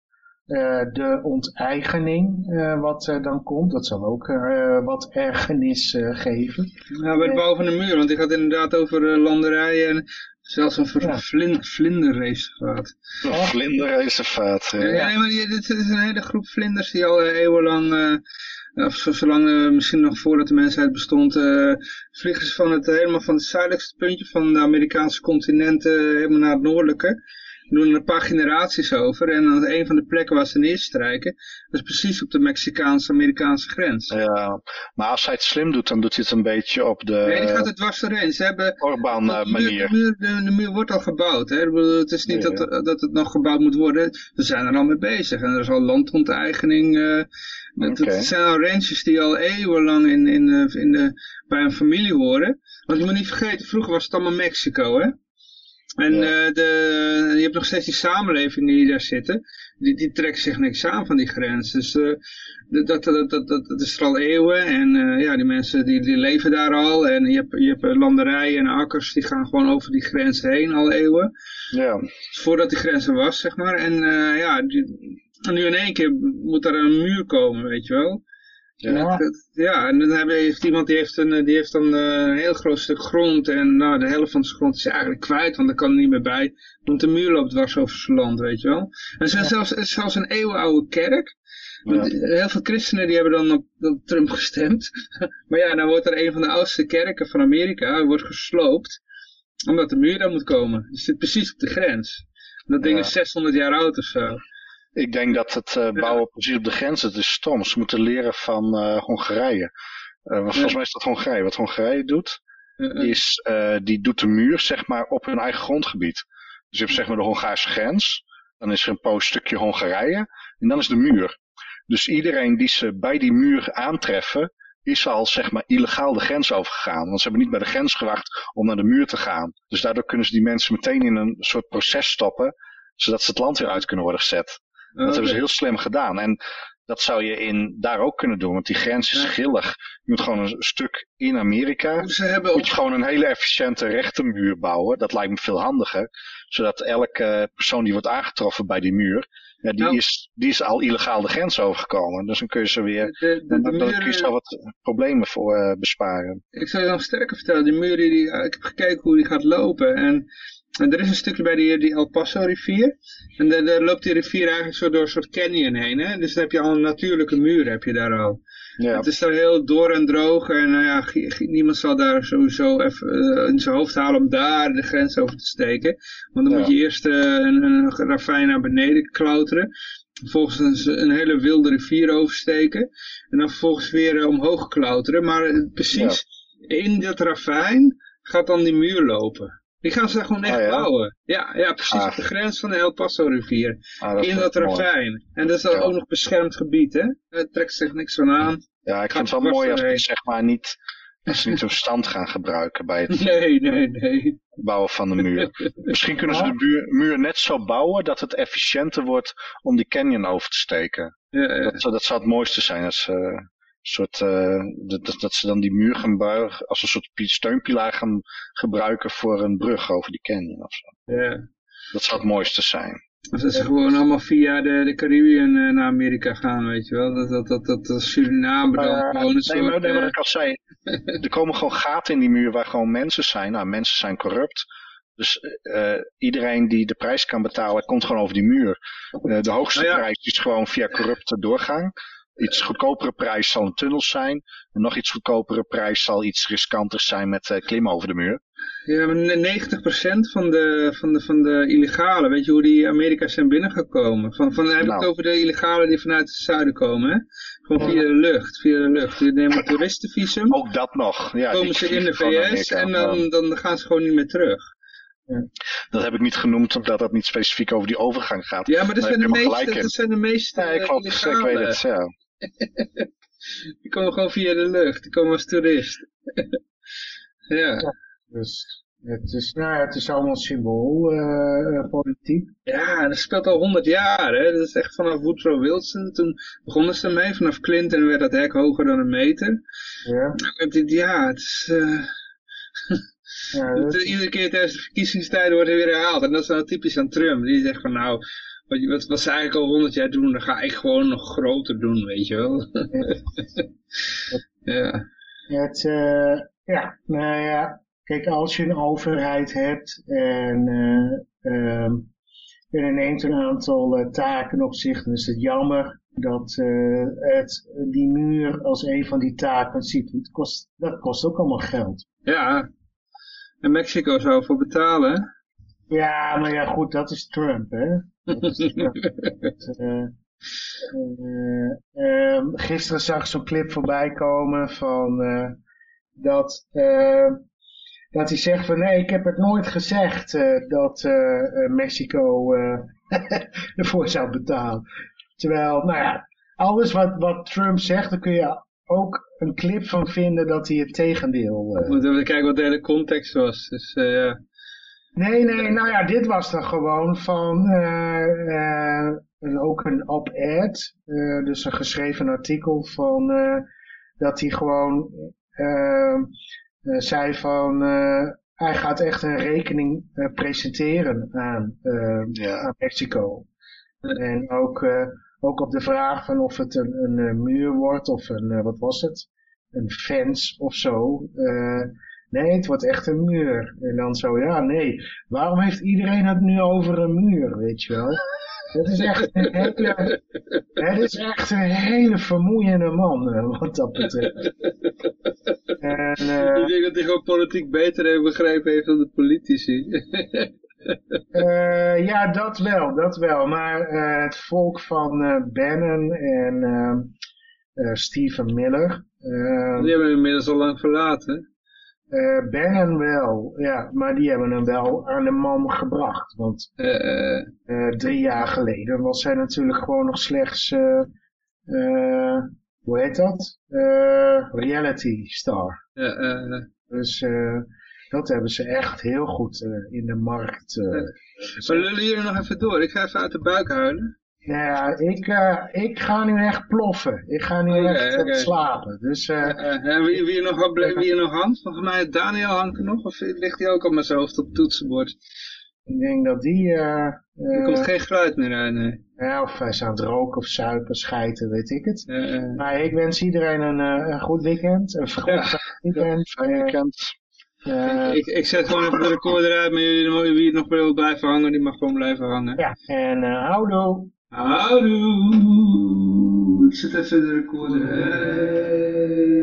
Eh, de onteigening eh, wat er dan komt, dat zal ook eh, wat ergernis eh, geven. Het bouwen van de muur, want ik had inderdaad over eh, landerijen en zelfs een ver- Ja. vlin- vlinderreservaat. Een vlinderreservaat. Ja. Ja. nee, maar dit is een hele groep vlinders die al eh, eeuwenlang eh, of zo- zolang, eh, misschien nog voordat de mensheid bestond, eh, vliegen ze van het, helemaal van het zuidelijkste puntje van de Amerikaanse continent eh, helemaal naar het noordelijke. Doen er een paar generaties over en dan een van de plekken waar ze neerstrijken, dat is precies op de Mexicaanse-Amerikaanse grens. Ja, maar als hij het slim doet, dan doet hij het een beetje op de nee, die gaat het dwars doorheen. Ze hebben, de, muur, Orbán-manier. de, muur, de, de muur wordt al gebouwd. Hè? Het is niet Ja, dat, dat het nog gebouwd moet worden. Ze zijn er al mee bezig. En er is al landonteigening. eh het, Oké. het zijn al ranches die al eeuwenlang in, in, de, in de, bij een familie horen. Want je moet niet vergeten, vroeger was het allemaal Mexico. Hè? En Ja. eh, de, je hebt nog steeds die samenlevingen die daar zitten. Die, die trekken zich niks aan van die grens. Dus eh, dat, dat, dat, is er al eeuwen. En eh, ja, die mensen die, die leven daar al. En je hebt, je hebt landerijen en akkers die gaan gewoon over die grens heen al eeuwen. Ja, Voordat die grens er was, zeg maar. En ja, die- nu in één keer moet er een muur komen, weet je wel. Ja. Dat- Ja, en dan heeft iemand die heeft, een, die heeft dan eh, een heel groot stuk grond en nou, de helft van zijn grond is eigenlijk kwijt, want daar kan er niet meer bij. Want de muur loopt dwars over zijn land, weet je wel. En er is zelfs, er is zelfs een eeuwenoude kerk. Ja. Heel veel christenen die hebben dan op, op Trump gestemd. (laughs) maar ja, dan wordt er een van de oudste kerken van Amerika wordt gesloopt. Omdat de muur daar moet komen. Die zit precies op de grens. Dat ding is 600 jaar oud of zo. Ik denk dat het eh, bouwen precies op de grens, het is stom. Ze moeten leren van eh, Hongarije. Want volgens mij is dat Hongarije. Wat Hongarije doet, is die doet de muur zeg maar op hun eigen grondgebied. Dus je hebt zeg maar de Hongaarse grens. Dan is er een poos stukje Hongarije. En dan is de muur. Dus iedereen die ze bij die muur aantreffen, is al zeg maar illegaal de grens overgegaan. Want ze hebben niet bij de grens gewacht om naar de muur te gaan. Dus daardoor kunnen ze die mensen meteen in een soort proces stoppen, zodat ze het land weer uit kunnen worden gezet. Dat hebben ze heel slim gedaan. En dat zou je in, daar ook kunnen doen, want die grens is Ja. grillig. Je moet gewoon een stuk in Amerika, Ze hebben moet je gewoon een hele efficiënte rechte muur bouwen. Dat lijkt me veel handiger. Zodat elke persoon die wordt aangetroffen bij die muur, ja, die, Nou. is, die is al illegaal de grens overgekomen. Dus dan kun je ze weer, de, de, dan, de dan kun je zo wat problemen voor eh, besparen. ik zou je nog sterker vertellen, die muur, die, die- ik heb gekeken hoe die gaat lopen. En, en er is een stukje bij die, die El Paso rivier. En daar daar loopt die rivier eigenlijk zo door een soort canyon heen. Hè? Dus dan heb je al een natuurlijke muur, heb je daar al. Ja, Het is daar heel door en droog en nou ja, niemand zal daar sowieso even eh, in zijn hoofd halen om daar de grens over te steken. Want dan Ja. moet je eerst eh, een, een ravijn naar beneden klauteren. Vervolgens een, een hele wilde rivier oversteken. En dan vervolgens weer eh, omhoog klauteren. Maar precies in dat ravijn gaat dan die muur lopen. Die gaan ze gewoon echt Ah, ja? bouwen. Ja, ja, precies Ah. op de grens van de El Paso rivier. Ah, dat in dat ravijn. En dat is dan Ja. ook nog beschermd gebied, hè? Het trekt zich niks van aan. Ja, ik Gaat vind het wel mooi als ze zeg maar niet, als niet (laughs) hun stand gaan gebruiken bij het Nee, nee, nee. bouwen van de muur. Misschien kunnen ze de muur, muur net zo bouwen dat het efficiënter wordt om die canyon over te steken. Ja, ja. Dat, zou- dat zou het mooiste zijn. Als, ze een soort, eh, dat, dat, ze dan die muur gaan buigen, als een soort pi- steunpilaar gaan gebruiken voor een brug over die canyon of zo. ja. Dat zou het mooiste zijn. Als ze gewoon allemaal via de, de Caribbean eh, naar Amerika gaan, weet je wel. Dat, dat, dat, dat, dat Suriname dan Eh, gewoon een nee, maar, nee, wat ik al zei, er komen gewoon gaten in die muur waar gewoon mensen zijn. Nou, mensen zijn corrupt. Dus iedereen die de prijs kan betalen, komt gewoon over die muur. De hoogste Nou ja. prijs is gewoon via corrupte doorgang. Iets goedkopere prijs zal een tunnel zijn. Een nog iets goedkopere prijs zal iets riskanter zijn met eh, klimmen over de muur. Ja, maar ne- 90% van de, van, de, van de illegalen, weet je hoe die Amerika zijn binnengekomen? Van, van, dan heb ik Nou. het over de illegalen die vanuit het zuiden komen, hè? Gewoon via de lucht, via de lucht. Die nemen een toeristenvisum, Ook dat nog. Ja, komen ze in de VS en dan, dan gaan ze gewoon niet meer terug. Dat heb ik niet genoemd, omdat dat niet specifiek over die overgang gaat. Ja, maar dat zijn, de meeste, dat zijn de meeste Ja, ik, eh, klopt, ik weet het, ja. (laughs) Die komen gewoon via de lucht, die komen als toerist. (laughs) ja. Dus het is, nou ja, het is allemaal symbool, eh, eh, politiek. Ja, dat speelt al honderd jaar. Hè? Dat is echt vanaf Woodrow Wilson. Toen begonnen ze ermee. Vanaf Clinton werd dat hek hoger dan een meter. Ja, Het- het- Ja, het is... eh, (laughs) ja, dat- iedere keer tijdens de verkiezingstijden wordt het weer herhaald. En dat is nou typisch aan Trump. Die zegt van nou, wat, wat, wat ze eigenlijk al honderd jaar doen, dan ga ik gewoon nog groter doen, weet je wel. (laughs) ja. Het, eh, ja, nou ja, kijk, als je een overheid hebt en, eh, ehm, en het neemt een aantal eh, taken op zich, dan is het jammer dat eh, het, die muur als een van die taken ziet. Het kost, dat kost ook allemaal geld. Ja. En Mexico zou voor betalen. Ja, maar ja, goed, dat is Trump, hè. Dat is (laughs) Trump. Dat, eh, eh, ehm, gisteren zag ik zo'n clip voorbij komen van eh, dat, dat hij zegt van nee, ik heb het nooit gezegd dat Mexico (laughs) ervoor zou betalen. Terwijl, nou ja, alles wat, wat Trump zegt, daar kun je ook een clip van vinden dat hij het tegendeel... We moeten even kijken wat de hele context was. Dus eh, ja. Nee, nee, nou ja, dit was dan gewoon van eh, ook een op-ed, dus een geschreven artikel van dat hij gewoon zei van hij gaat echt een rekening presenteren aan, Ja. aan Mexico. En ook, ook op de vraag van of het een, een eh, muur wordt of een, eh, wat was het, een fence of zo. eh, Nee, het wordt echt een muur. En dan zo, ja, nee. Waarom heeft iedereen het nu over een muur, weet je wel? Het is echt een hele, het is echt een hele vermoeiende man, wat dat betreft. En, Ik denk dat hij gewoon politiek beter heeft begrepen heeft dan de politici. Eh, ja, dat wel, dat wel. Maar eh, het volk van eh, Bannon en eh, eh, Stephen Miller, eh, Die hebben hem inmiddels al lang verlaten. Bannon wel, ja, maar die hebben hem wel aan de man gebracht. Want drie jaar geleden was hij natuurlijk gewoon nog slechts, hoe heet dat? Reality star. Dus eh, dat hebben ze echt heel goed eh, in de markt. eh, Maar lullen jullie nog even door? Ik ga even uit de buik huilen. Nou ja, ik, eh, ik ga nu echt ploffen. Ik ga nu echt slapen. Dus en wie, wie, er nog, wie nog hangt? Volgens mij Daniel hangt er nog. Of ligt hij ook op mijn hoofd op het toetsenbord? ik denk dat die... Er komt geen geluid meer uit, nee. ja, of hij is aan het roken of zuipen, schijten, weet ik het. Maar ik wens iedereen een, een goed weekend. Een goed Ja. weekend. Fijn weekend. Eh, ik, ik zet gewoon even de recorder uit, maar jullie, wie nog wil blijven hangen, die mag gewoon blijven hangen. Ja, en uh, houdoe. Houdoe. Ik zet even de recorder uit.